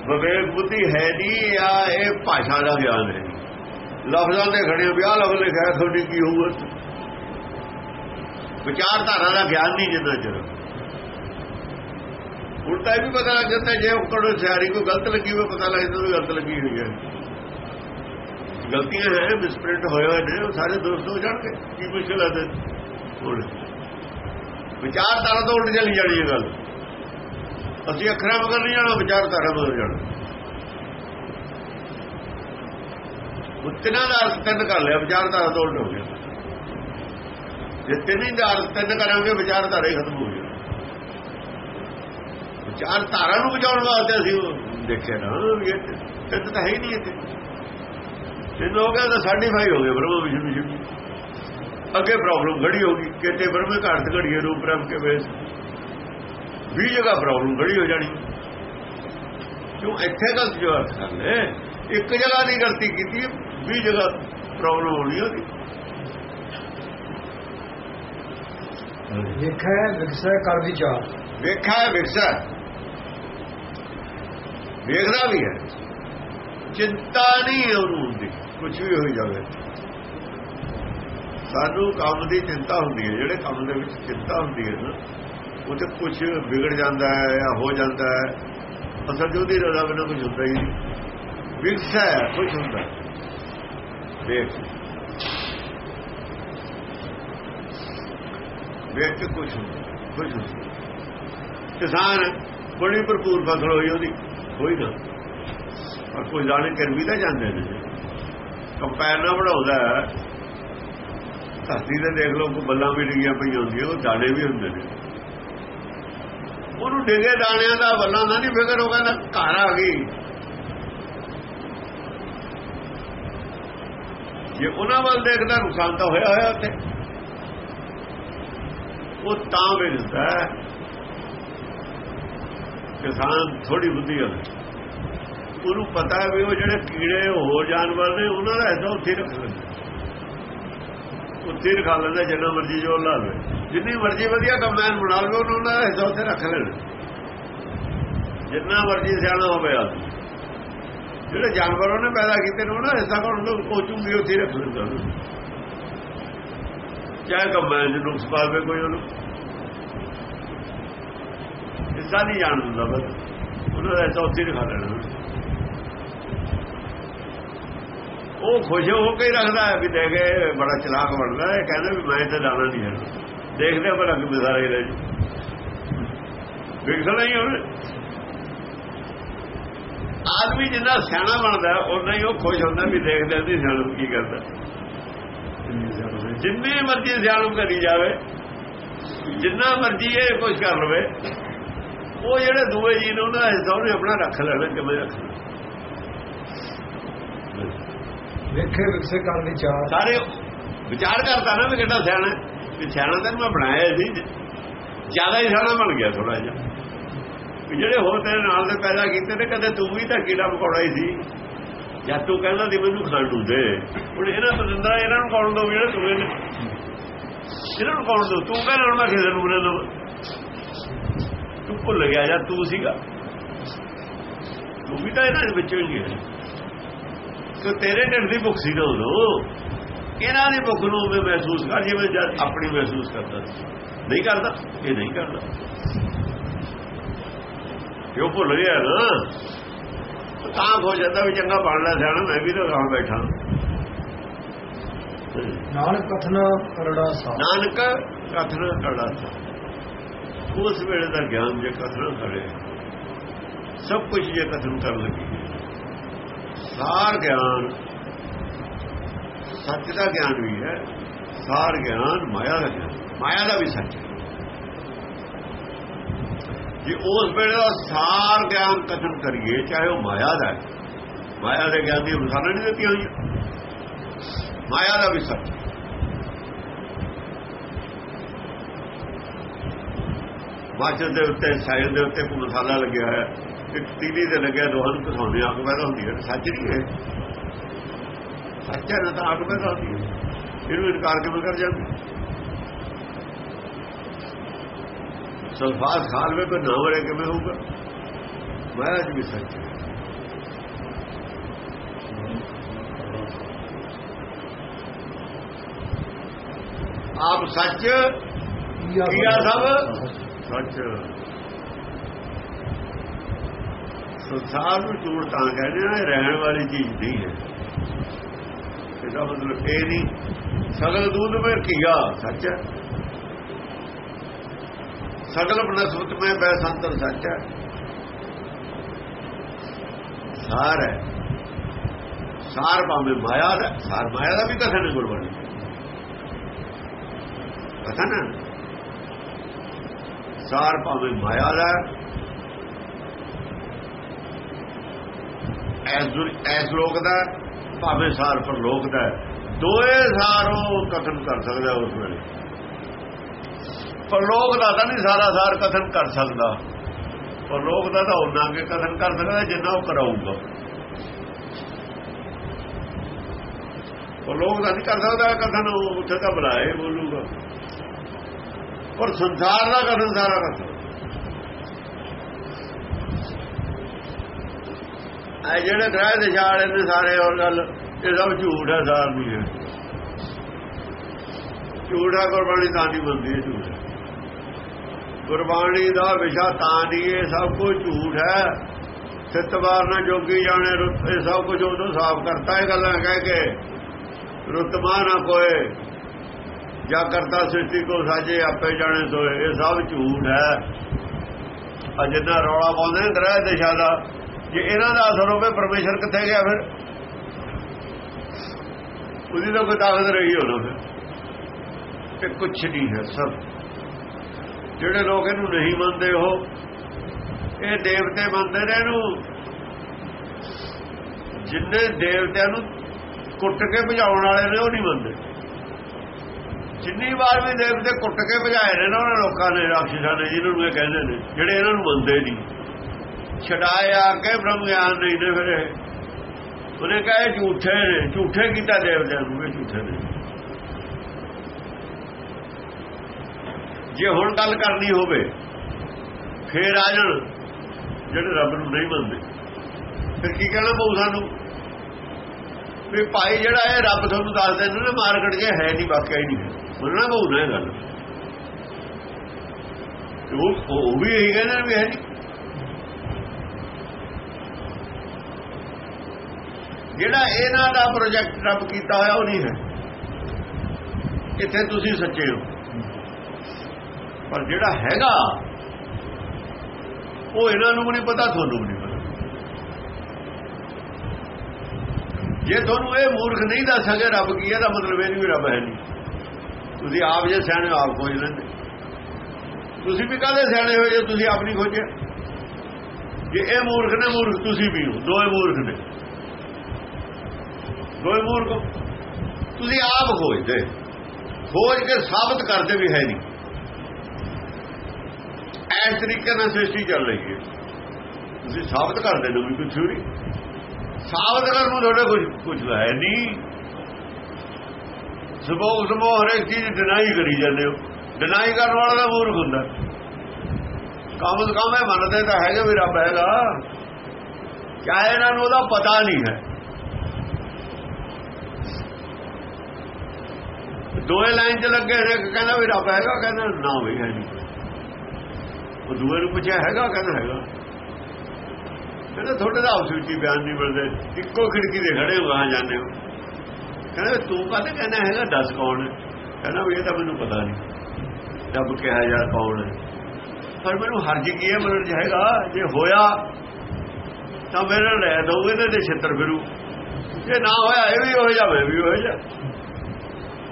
ਵਿਵੇਕ ਬੁੱਧੀ ਹੈ ਨਹੀਂ ਆ ਇਹ ਭਾਸ਼ਾ ਦਾ ਗਿਆਨ ਹੈ। ਲਫ਼ਜ਼ਾਂ ਦੇ ਖੜੇ ਵਿਆਹ ਲਫ਼ਜ਼ ਲਿਖਿਆ, ਤੁਹਾਡੀ ਕੀ ਹੋਊਗਾ? ਵਿਚਾਰਧਾਰਾ ਦਾ ਗਿਆਨ ਨਹੀਂ ਜਿੰਨਾ ਚਿਰ। ਉਲਟਾ ਇਹ ਵੀ ਪਤਾ ਲੱਗ ਜਾਂਦਾ ਜੇ ਉਕੜੋ ਸਿਆਰੀ ਕੋਈ ਗਲਤ ਲੱਗੀ ਹੋਵੇ, ਪਤਾ ਲੱਗ ਜਾਂਦਾ ਵੀ ਗਲਤ ਲੱਗੀ ਹੋਈ ਹੈ। ਗਲਤੀਆਂ ਹੈ ਮਿਸਪ੍ਰਿੰਟ ਹੋਏ ਹੋਏ ਨੇ, ਉਹ ਸਾਰੇ ਦੋਸਤ ਹੋ ਜਾਣਗੇ, ਕੀ ਮੁਸ਼ਕਲ ਹੈ ਹੁਣ ਵਿਚਾਰਧਾਰਾ ਤੋਂ ਉਲਟ ਚਲੀ ਜਾਣੀ ਹੈ ਗੱਲ। ਅਸੀਂ ਅੱਖਰਾਂ ਮਗਰ ਨਹੀਂ ਜਾਣਾ, ਵਿਚਾਰਧਾਰਾ ਮਗਰ ਜਾਣਾ। ਉਤਨਾ ਦਾ ਅਰਥ ਤਿੰਨ ਕਰ ਲਿਆ, ਵਿਚਾਰਧਾਰਾ ਤੋਂ ਉਲਟ ਹੋ ਗਿਆ। ਜੇ ਤਿੰਨ ਹੀ ਦਾ ਅਰਥ ਤਿੰਨ ਕਰਾਂਗੇ ਵਿਚਾਰਧਾਰਾ ਹੀ ਖਤਮ ਹੋ ਗਿਆ ਵਿਚਾਰਧਾਰਾ ਨੂੰ ਬਚਾਉਣ ਵਾਸਤੇ ਅਸੀਂ ਦੇਖਿਆ ਨਾ ਵੀ ਇਹ ਤਿੰਨ ਤਾਂ ਹੈ ਹੀ ਨਹੀਂ ਇੱਥੇ। ਤਿੰਨ ਹੋ ਗਿਆ ਤਾਂ ਸਾਡੀ ਭਾਈ ਹੋ ਗਏ ਬ੍ਰਹਮ ਵਿਸ਼ਨੂੰ ਵਿਸ਼ਨੂੰ ਅੱਗੇ ਪ੍ਰੋਬਲਮ ਖੜੀ ਹੋ ਗਈ, ਕਿਤੇ ਬ੍ਰਹਮ ਘਾਟ ਘੜੀਏ ਰੂਪ ਬ੍ਰਹਮ ਕੇ ਵੇਸ। ਵੀ ਜਗ੍ਹਾ ਪ੍ਰੋਬਲਮ ਖੜੀ ਹੋ ਜਾਣੀ। ਕਿਉਂ ਇੱਥੇ ਗਲਤ ਜੋ ਅਰਥ ਕਰ ਲੈ ਇੱਕ ਜਗ੍ਹਾ ਦੀ ਗਲਤੀ ਕੀਤੀ ਵੀ ਜਗ੍ਹਾ ਪ੍ਰੋਬਲਮ ਹੋਣੀ ਉਹਦੀ। ਦੇਖੈ ਵਿਕਸੈ ਕਰ ਵਿਚਾਰ ਵੇਖਾ ਹੈ ਵੇਖਦਾ ਵੀ ਹੈ। ਚਿੰਤਾ ਨਹੀਂ ਉਹਨੂੰ ਹੁੰਦੀ ਕੁਝ ਵੀ ਹੋਈ ਜਾਵੇ। ਸਾਨੂੰ ਕੰਮ ਦੀ ਚਿੰਤਾ ਹੁੰਦੀ ਹੈ, ਜਿਹੜੇ ਕੰਮ ਦੇ ਵਿੱਚ ਚਿੰਤਾ ਹੁੰਦੀ ਹੈ ਨਾ ਉਹਦੇ ਕੁਝ ਵਿਗੜ ਜਾਂਦਾ ਹੈ ਜਾਂ ਹੋ ਜਾਂਦਾ ਹੈ। ਅਸਲ ਜੋ ਦੀ ਰਜ਼ਾ ਬਿਨਾਂ ਕੁਝ ਹੁੰਦਾ ਹੀ ਨਹੀਂ। ਵਿਕਸਾ ਹੈ ਕੁਝ ਹੁੰਦਾ। ਵੇਖ। ਵੇਖ ਕੇ ਕੁਝ ਹੁੰਦਾ ਕੁਝ ਹੁੰਦਾ ਕਿਸਾਨ ਬੜੀ ਭਰਪੂਰ ਫਸਲ ਹੋਈ ਉਹਦੀ, ਕੋਈ ਨਾ। ਪਰ ਕੋਈ ਦਾਣੇ ਕਰ ਵੀ ਤਾਂ ਜਾਂਦੇ ਨੇ। ਕੰਪੈਰ ਨਾ ਬਣਾਉਂਦਾ ਧਰਤੀ ਤੇ ਦੇਖ ਲਓ ਕੋ ਬੱਲਾਂ ਵੀ ਡਿੱਗੀਆਂ ਪਈਆਂ ਹੁੰਦੀਆਂ, ਉਹ ਦਾਣੇ ਵੀ ਹੁੰਦੇ ਨੇ। ਉਹਨੂੰ ਡਿੱਗੇ ਦਾਣਿਆਂ ਦਾ ਬੱਲਾਂ ਦਾ ਨਹੀਂ ਫਿਕਰ ਹੋ ਕਹਿੰਦਾ ਘਰ ਆ ਗਈ। ਜੇ ਉਹਨਾਂ ਵੱਲ ਦੇਖਦਾ, ਨੁਕਸਾਨ ਤਾਂ ਹੋਇਆ ਹੋਇਆ ਉੱਥੇ। ਉਹ ਤਾਂ ਵੇਚਦਾ ਹੈ। ਕਿਸਾਨ ਥੋੜੀ ਬੁੱਧੀ ਵਾਲਾ ਉਹਨੂੰ ਪਤਾ ਹੈ ਵੀ ਉਹ ਜਿਹੜੇ ਕੀੜੇ ਹੋਰ ਜਾਨਵਰ ਨੇ, ਉਹਨਾਂ ਦਾ ਐਸਾ ਉੱਥੇ ਰੱਖ ਲੈਂਦੇ। ਉੱਥੇ ਰਖਾ ਲੈਂਦਾ, ਜਿੰਨਾ ਮਰਜ਼ੀ ਜੋ ਲਾ ਲਵੇ। ਜਿੰਨੀ ਮਰਜ਼ੀ ਵਧੀਆ ਕੰਬਾਈਨ ਬਣਾ ਲਵੇ, ਉਹਨਾਂ ਦਾ ਐਸਾ ਉੱਥੇ ਰੱਖ ਲੈਣਾ। ਜਿੰਨਾ ਮਰਜ਼ੀ ਸਿਆਣਾ ਹੋਵੇ ਆਦਮੀ ਜਿਹੜੇ ਜਾਨਵਰ ਉਹਨੇ ਪੈਦਾ ਕੀਤੇ ਨੇ, ਉਹਨਾਂ ਐਸਾ ਕੋਣ ਕੋਚੂਗੀ ਉੱਥੇ ਰੱਖ ਲੈਂਦਾ। ਉਹਨੂੰ। ਚਾਹੇ ਕੰਮਾਂ ਨੂੰ ਨੁਕਸ ਪਾਵੇ ਕੋਈ ਉਹਨੂੰ? ਇਸਾ ਨਹੀਂ ਜਾਣ ਦਿੰਦਾ ਬਸ। ਉਹਨਾਂ ਦਾ ਐਸਾ ਉੱਥੇ ਦਿਖਾ ਲੈਣਾ। ਉਹ ਖੁਸ਼ ਹੋ ਕੇ ਰੱਖਦਾ ਹੈ ਵੀ ਦੇਖ, ਇਹ ਬੜਾ ਚਲਾਕ ਬਣਦਾ ਹੈ। ਕਹਿੰਦਾ ਵੀ ਮੈਂ ਤਾਂ ਜਾਣਾ ਨਹੀਂ ਹੈ। ਦੇਖਦੇ ਪਰ ਅੱਗ ਬਿਜ਼ਾਰਾ ਹੀ ਰਹਿ ਜੀ ਵੇਖਣਾ ਹੀ ਉਹਨੇ। ਆਦਮੀ ਜਿੰਨਾ ਸਿਆਣਾ ਬਣਦਾ ਉਹਨਾਂ ਹੀ ਉਹ ਖੁਸ਼ ਹੁੰਦਾ ਵੀ ਦੇਖਦੇ ਸੀ ਸਿਆਣਾ ਕੀ ਕਰਦਾ। ਜਿੰਨੇ ਮਰਜ਼ੀ ਸਿਆਣਾ ਕਰੀ ਜਾਵੇ ਜਿੰਨਾ ਮਰਜ਼ੀ ਇਹ ਕੁਝ ਕਰ ਲਵੇ ਉਹ ਜਿਹੜੇ ਦੂਏ ਜੀ ਨੇ ਉਹਨਾਂ ਦਾ ਹਿੱਸਾ ਉਹਨੇ ਆਪਣਾ ਰੱਖ ਲੈਣਾ ਕਿਵੇਂ ਰੱਖਣਾ ਵੇਖੇ ਵਿਕਸੇ ਕਰਨ ਦੀ ਚਾਹ। ਸਾਰੇ ਵਿਚਾਰ ਕਰਦਾ ਨਾ ਵੀ ਕਿੱਡਾ ਸਿਆਣਾ। ਵੀ ਸਿਆਣਾ ਤਾਂ ਮੈਂ ਬਣਾਇਆ ਸੀ ਜ਼ਿਆਦਾ ਹੀ ਸਿਆਣਾ ਬਣ ਗਿਆ ਥੋੜਾ ਜਿਹਾ। ਜਿਹੜੇ ਹੋਰ ਤੇਰੇ ਨਾਲ ਦੇ ਪੈਦਾ ਕੀਤੇ ਨੇ ਕਦੇ ਤੂੰ ਵੀ ਤਾਂ ਕੀੜਾ ਮਕੌੜਾ ਹੀ ਸੀ। ਜਾਂ ਤੂੰ ਕਹਿੰਦਾ ਸੀ ਮੈਨੂੰ ਖਾਣ ਦੇ ਹੁਣ ਇਹਨਾਂ ਬਦੰਦਾ ਇਹਨਾਂ ਨੂੰ ਕੌਣ ਦੋ ਜਿਹੜੇ ਤੂੰ ਇਹਨੇ ਇਹਨਾਂ ਨੂੰ ਕੌਣ ਦੋ ਤੂੰ ਕਹਿੰਦਾ ਹੁਣ ਮੈਂ ਕਿਸੇ ਨੂੰ ਬਣਾ ਦਵਾਂ ਤੂੰ ਭੁੱਲ ਗਿਆ ਜਾਂ ਤੂੰ ਸੀਗਾ? ਤੂੰ ਵੀ ਤਾਂ ਇਹਨਾਂ ਦੇ ਵਿੱਚੋਂ ਹੀ ਹੈ। ਕਿ ਤੇਰੇ ਢਿੱਡ ਦੀ ਭੁੱਖ ਸੀ ਨਾ ਉਦੋਂ। ਇਹਨਾਂ ਦੀ ਭੁੱਖ ਨੂੰ ਮੈਂ ਮਹਿਸੂਸ ਕਰ, ਜਿਵੇਂ ਜਦ ਆਪਣੀ ਮਹਿਸੂਸ ਕਰਦਾ ਨਹੀਂ ਕਰਦਾ, ਇਹ ਨਹੀਂ ਕਰਦਾ। ਕਿਉਂ ਭੁੱਲ ਗਿਆ ਨਾ? ਤਾਂ ਹੋ ਜਾਂਦਾ ਵੀ ਚੰਗਾ ਬਣ ਲੈ ਸਿਆਣਾ ਮੈਂ ਵੀ ਤਾਂ ਗਾਂ ਬੈਠਾ। ਨਾਨਕ ਕਥਨ ਕਰੜਾ ਸਾ ਨਾਨਕ ਕਥਨ ਕਰਦਾ ਸੀ ਉਸ ਵੇਲੇ ਦਾ ਗਿਆਨ ਜੇ ਕਥਨ ਕਰੇ ਸਭ ਕੁਝ ਜੇ ਕਥਨ ਕਰਨ ਲੱਗੀ। ਸਾਰ ਗਿਆਨ ਸੱਚ ਦਾ ਗਿਆਨ ਵੀ ਹੈ ਸਾਰ ਗਿਆਨ ਮਾਇਆ ਦਾ ਗਿਆਨ। ਮਾਇਆ ਦਾ ਵੀ ਸੱਚ ਹੈ। ਜੇ ਉਸ ਵੇਲੇ ਦਾ ਸਾਰ ਗਿਆਨ ਕਥਨ ਕਰੀਏ, ਚਾਹੇ ਉਹ ਮਾਇਆ ਦਾ ਹੈ। ਮਾਇਆ ਦੇ ਗਿਆਨ ਦੀ ਮਿਸਾਲਾਂ ਨਹੀਂ ਦਿੱਤੀਆਂ ਹੋਈਆਂ। ਮਾਇਆ ਦਾ ਵੀ ਸੱਚ। ਹੈ। ਦੇ ਉੱਤੇ ਸਾਈਡ ਦੇ ਉੱਤੇ ਕੋਈ ਮਸਾਲਾ ਲੱਗਿਆ ਹੋਇਆ। ਇੱਕ ਤੀਲੀ ਤੇ ਲੱਗਿਆ, ਦੋਹਾਂ ਨੂੰ ਘਸਾਉਂਦੇ ਅੱਗ ਪੈਦਾ ਹੁੰਦੀ ਹੈ। ਸੱਚ ਨਹੀਂ ਹੈ। ਸੱਚ ਹੈ ਨਾ ਤਾਂ ਅੱਗ ਪੈਦਾ ਹੁੰਦੀ ਹੈ। ਇਹਨੂੰ ਇਨਕਾਰ ਕਿਵੇਂ ਕਰ ਜਾਂਦੇ? ਖਾਲ ਵਿੱਚ ਕੋਈ ਨਾ ਵੜੇ ਕਿਵੇਂ ਹੋਊਗਾ ਮਾਇਆ ਜੀ ਵੀ ਸੱਚ ਹੈ ਆਪ ਸੱਚ ਕੀਆ ਸਭ ਸੱਚ ਸੰਸਾਰ ਨੂੰ ਝੂਠ ਤਾਂ ਕਹਿੰਦੇ ਆ ਇਹ ਰਹਿਣ ਵਾਲੀ ਚੀਜ਼ ਨਹੀਂ ਹੈ ਇਹਦਾ ਮਤਲਬ ਇਹ ਨਹੀਂ ਸਗਲ ਦੂਧ ਵਿੱਚ ਕੀਆ ਸੱਚ ਹੈ ਸਗਲ ਬਨਸਪਤ ਮੈਂ ਬੈ ਸੰਤਰ ਸੱਚ। ਹੈ ਸਾਰ ਹੈ। ਸਾਰ ਭਾਵੇਂ ਮਾਇਆ ਦਾ, ਸਾਰ ਮਾਇਆ ਦਾ ਵੀ ਕਥਨ ਗੁਰਬਾਣੀ ਕਥਨ ਹੈ ਸਾਰ ਭਾਵੇਂ ਮਾਇਆ ਦਾ, ਐਸ ਐਸ ਲੋਕ ਦਾ, ਭਾਵੇਂ ਸਾਰ ਪਰ ਲੋਕ ਦਾ, ਦੋਏ ਸਾਰੋਂ ਕਥਨ ਕਰ ਸਕਦਾ ਉਸ ਵੇਲੇ। ਪਰ ਲੋਕ ਦਾ ਤਾਂ ਨਹੀਂ ਸਾਰਾ ਸਾਰ ਕਥਨ ਕਰ ਸਕਦਾ। ਪਰ ਲੋਕ ਦਾ ਤਾਂ ਉਹਨਾਂ ਕੇ ਕਥਨ ਕਰ ਸਕਦਾ ਜਿੰਨਾ ਉਹ ਕਰਾਊਗਾ। ਉਹ ਲੋਕ ਦਾ ਨਹੀਂ ਕਰ ਸਕਦਾ ਕਥਨ, ਉਹ ਉੱਥੇ ਤਾਂ ਬੁਲਾਏ ਬੋਲੂਗਾ। ਪਰ ਸੰਸਾਰ ਦਾ ਕਥਨ ਸਾਰਾ ਕਰ ਆ ਜਿਹੜੇ ਗ੍ਰਹਿ ਦੇ ਛਾੜੇ ਨੇ ਸਾਰੇ ਹੋਰ ਗੱਲ, ਇਹ ਸਭ ਝੂਠ ਹੈ, ਸਾਰ ਨਹੀਂ ਹੈ। ਝੂਠਾ ਗੁਰਬਾਣੀ ਤਾਂ ਨਹੀਂ ਬੰਦੀ ਹੈ ਝੂਠ ਗੁਰਬਾਣੀ ਦਾ ਵਿਸ਼ਾ ਤਾਂ ਨਹੀਂ, ਇਹ ਸਭ ਕੁਝ ਝੂਠ ਹੈ। ਸਤਵਾਰ ਨਾ ਜੋਗੀ ਜਾਣੇ ਰੁੱਤ ਇਹ ਸਭ ਕੁਝ ਉਹਨੂੰ ਸਾਫ਼ ਕਰਤਾ, ਇਹ ਗੱਲਾਂ ਕਹਿ ਕੇ। ਰੁਤਮਾ ਨਾ ਕੋਏ ਜਾਂ ਕਰਤਾ ਸ੍ਰਿਸ਼ਟੀ ਕੋ ਸਾਜੇ, ਆਪੇ ਜਾਣੇ ਸੋਏ। ਇਹ ਸਭ ਝੂਠ ਹੈ। ਆ ਜਿੰਨਾ ਰੌਲਾ ਪਾਉਂਦੇ ਨੇ ਗ੍ਰਹਿ ਦਿਸ਼ਾ ਦਾ, ਜੇ ਇਹਨਾਂ ਦਾ ਅਸਰ ਹੋਵੇ, ਪਰਮੇਸ਼ਰ ਕਿੱਥੇ ਗਿਆ ਫਿਰ? ਉਹਦੀ ਤਾਂ ਕੋਈ ਤਾਕਤ ਰਹੀ ਹੋਣਾ ਫਿਰ। ਤੇ ਕੁਛ ਨਹੀਂ ਹੈ, ਸਭ ਜਿਹੜੇ ਲੋਕ ਇਹਨੂੰ ਨਹੀਂ ਮੰਨਦੇ ਉਹ, ਇਹ ਦੇਵਤੇ ਮੰਨਦੇ ਨੇ ਇਹਨੂੰ। ਜਿੰਨੇ ਦੇਵਤਿਆਂ ਨੂੰ ਕੁੱਟ ਕੇ ਭਜਾਉਣ ਵਾਲੇ ਨੇ, ਉਹ ਨਹੀਂ ਮੰਨਦੇ। ਜਿੰਨੀ ਵਾਰ ਵੀ ਦੇਵਤੇ ਕੁੱਟ ਕੇ ਭਜਾਏ ਨੇ ਨਾ, ਉਹਨਾਂ ਲੋਕਾਂ ਨੇ, ਰਾਖਸ਼ਾਂ ਨੇ, ਜਿਹਨਾਂ ਨੂੰ ਇਹ ਕਹਿੰਦੇ ਨੇ, ਜਿਹੜੇ ਇਹਨਾਂ ਨੂੰ ਮੰਨਦੇ ਨਹੀਂ। ਛਡਾਇਆ ਕੇ ਬ੍ਰਹਮ ਗਿਆਨ ਨਹੀਂ ਨੇ ਫਿਰ ਇਹ। ਉਹਨੇ ਕਹੇ ਝੂਠੇ ਨੇ, ਝੂਠੇ ਕੀਤਾ ਦੇਵਤਿਆਂ ਨੂੰ, ਇਹ ਝੂਠੇ ਨੇ। ਜੇ ਹੁਣ ਗੱਲ ਕਰਨੀ ਹੋਵੇ, ਫੇਰ ਆ ਜਾਣ ਜਿਹੜੇ ਰੱਬ ਨੂੰ ਨਹੀਂ ਮੰਨਦੇ। ਫਿਰ ਕੀ ਕਹਿਣਾ ਪਊ ਸਾਨੂੰ? ਵੀ ਭਾਈ ਜਿਹੜਾ ਇਹ ਰੱਬ ਤੁਹਾਨੂੰ ਦੱਸ ਨਾ ਮਾਰ ਮਾਰਕੀਟ ਕੇ ਹੈ ਨਹੀਂ, ਵਾਕਿਆ ਹੀ ਨਹੀਂ। ਮੰਨਣਾ ਪਊ ਨਾ ਇਹ ਗੱਲ। ਉਹ ਵੀ ਇਹੀ ਕਹਿੰਦੇ ਵੀ ਹੈ ਨਹੀਂ। ਜਿਹੜਾ ਇਹਨਾਂ ਦਾ ਪ੍ਰੋਜੈਕਟ ਰੱਬ ਕੀਤਾ ਹੋਇਆ, ਉਹ ਨਹੀਂ ਹੈ। ਇੱਥੇ ਤੁਸੀਂ ਸੱਚੇ ਹੋ। ਪਰ ਜਿਹੜਾ ਹੈਗਾ ਉਹ ਇਹਨਾਂ ਨੂੰ ਵੀ ਨਹੀਂ ਪਤਾ ਤੁਹਾਨੂੰ ਵੀ ਨਹੀਂ ਪਤਾ। ਜੇ ਤੁਹਾਨੂੰ ਇਹ ਮੂਰਖ ਨਹੀਂ ਦੱਸ ਸਕੇ ਰੱਬ ਕੀ ਹੈ ਤਾਂ ਮਤਲਬ ਇਹ ਨਹੀਂ ਵੀ ਰੱਬ ਹੈ ਨਹੀਂ। ਤੁਸੀਂ ਆਪ ਜੇ ਸਿਆਣੇ ਹੋ, ਆਪ ਖੋਜ ਲੈਂਦੇ। ਤੁਸੀਂ ਵੀ ਕਾਹਦੇ ਸਿਆਣੇ ਹੋਏ ਜੇ ਤੁਸੀਂ ਆਪ ਨਹੀਂ ਖੋਜਿਆ? ਜੇ ਇਹ ਮੂਰਖ ਨੇ ਮੂਰਖ ਤੁਸੀਂ ਵੀ ਹੋ ਦੋਏ ਮੂਰਖ ਨੇ। ਦੋਏ ਮੂਰਖ ਤੁਸੀਂ ਆਪ ਖੋਜਦੇ। ਖੋਜ ਕੇ ਸਾਬਤ ਕਰਦੇ ਵੀ ਹੈ ਨਹੀਂ। ਇਸ ਤਰੀਕੇ ਨਾਲ ਸ੍ਰਿਸ਼ਟੀ ਚੱਲ ਰਹੀ ਹੈ। ਤੁਸੀਂ ਸਾਬਤ ਕਰਦੇ ਹੋ ਵੀ ਕੋਈ ਥਿਊਰੀ ਸਾਬਤ ਕਰਨ ਨੂੰ ਤੁਹਾਡੇ ਕੁਝ ਕੁਝ ਹੈ ਨਹੀਂ। ਸਭੋ ਸਭੋ ਹਰੇਕ ਚੀਜ਼ ਡਿਨਾਈ ਕਰੀ ਜਾਂਦੇ ਹੋ। ਡਿਨਾਈ ਕਰਨ ਵਾਲਾ ਦਾ ਮੂਰਖ ਹੁੰਦਾ। ਕੰਮ ਕੰਮ ਹੈ ਮੰਨਦੇ ਤਾਂ ਹੈਗੇ ਵੀ ਰੱਬ ਹੈਗਾ। ਕਿਆ ਇਹਨਾਂ ਨੂੰ ਉਹਦਾ ਪਤਾ ਨਹੀਂ ਹੈ। ਦੋਏ ਲਾਈਨ 'ਚ ਲੱਗੇ ਨੇ ਕਹਿੰਦਾ ਵੀ ਰੱਬ ਹੈਗਾ, ਕਹਿੰਦਾ ਨਾ ਵੀ ਹੈ ਨਹੀਂ। ਉਹ ਦੂਏ ਨੂੰ ਪੁੱਛਿਆ, ਹੈਗਾ ਕਹਿੰਦਾ ਹੈਗਾ? ਕਹਿੰਦਾ, ਤੁਹਾਡੇ ਦਾ ਆਪਸ ਵਿੱਚ ਬਿਆਨ ਨਹੀਂ ਮਿਲਦੇ ਇੱਕੋ ਖਿੜਕੀ ਦੇ ਖੜੇ ਹੋ ਆ ਜਾਂਦੇ ਹੋ। ਕਹਿੰਦਾ ਤੂੰ ਕਾਹਤੇ ਕਹਿੰਦਾ ਹੈਗਾ, ਦੱਸ ਕੌਣ ਕਹਿੰਦਾ, ਵੀ ਇਹ ਤਾਂ ਮੈਨੂੰ ਪਤਾ ਨਹੀਂ। ਰੱਬ ਕਿਹਾ ਯਾਰ ਕੌਣ ਪਰ ਮੈਨੂੰ ਹਰਜ ਕੀ ਹੈ ਮਨ ਹੈਗਾ? ਜੇ ਹੋਇਆ, ਤਾਂ ਮੇਰੇ ਲੈ ਦਊਗੇ ਤੇ ਤੇ ਛਿੱਤਰ ਫਿਰੂ। ਜੇ ਨਾ ਹੋਇਆ, ਇਹ ਵੀ ਹੋ ਜਾਵੇ ਵੀ ਹੋ ਜਾ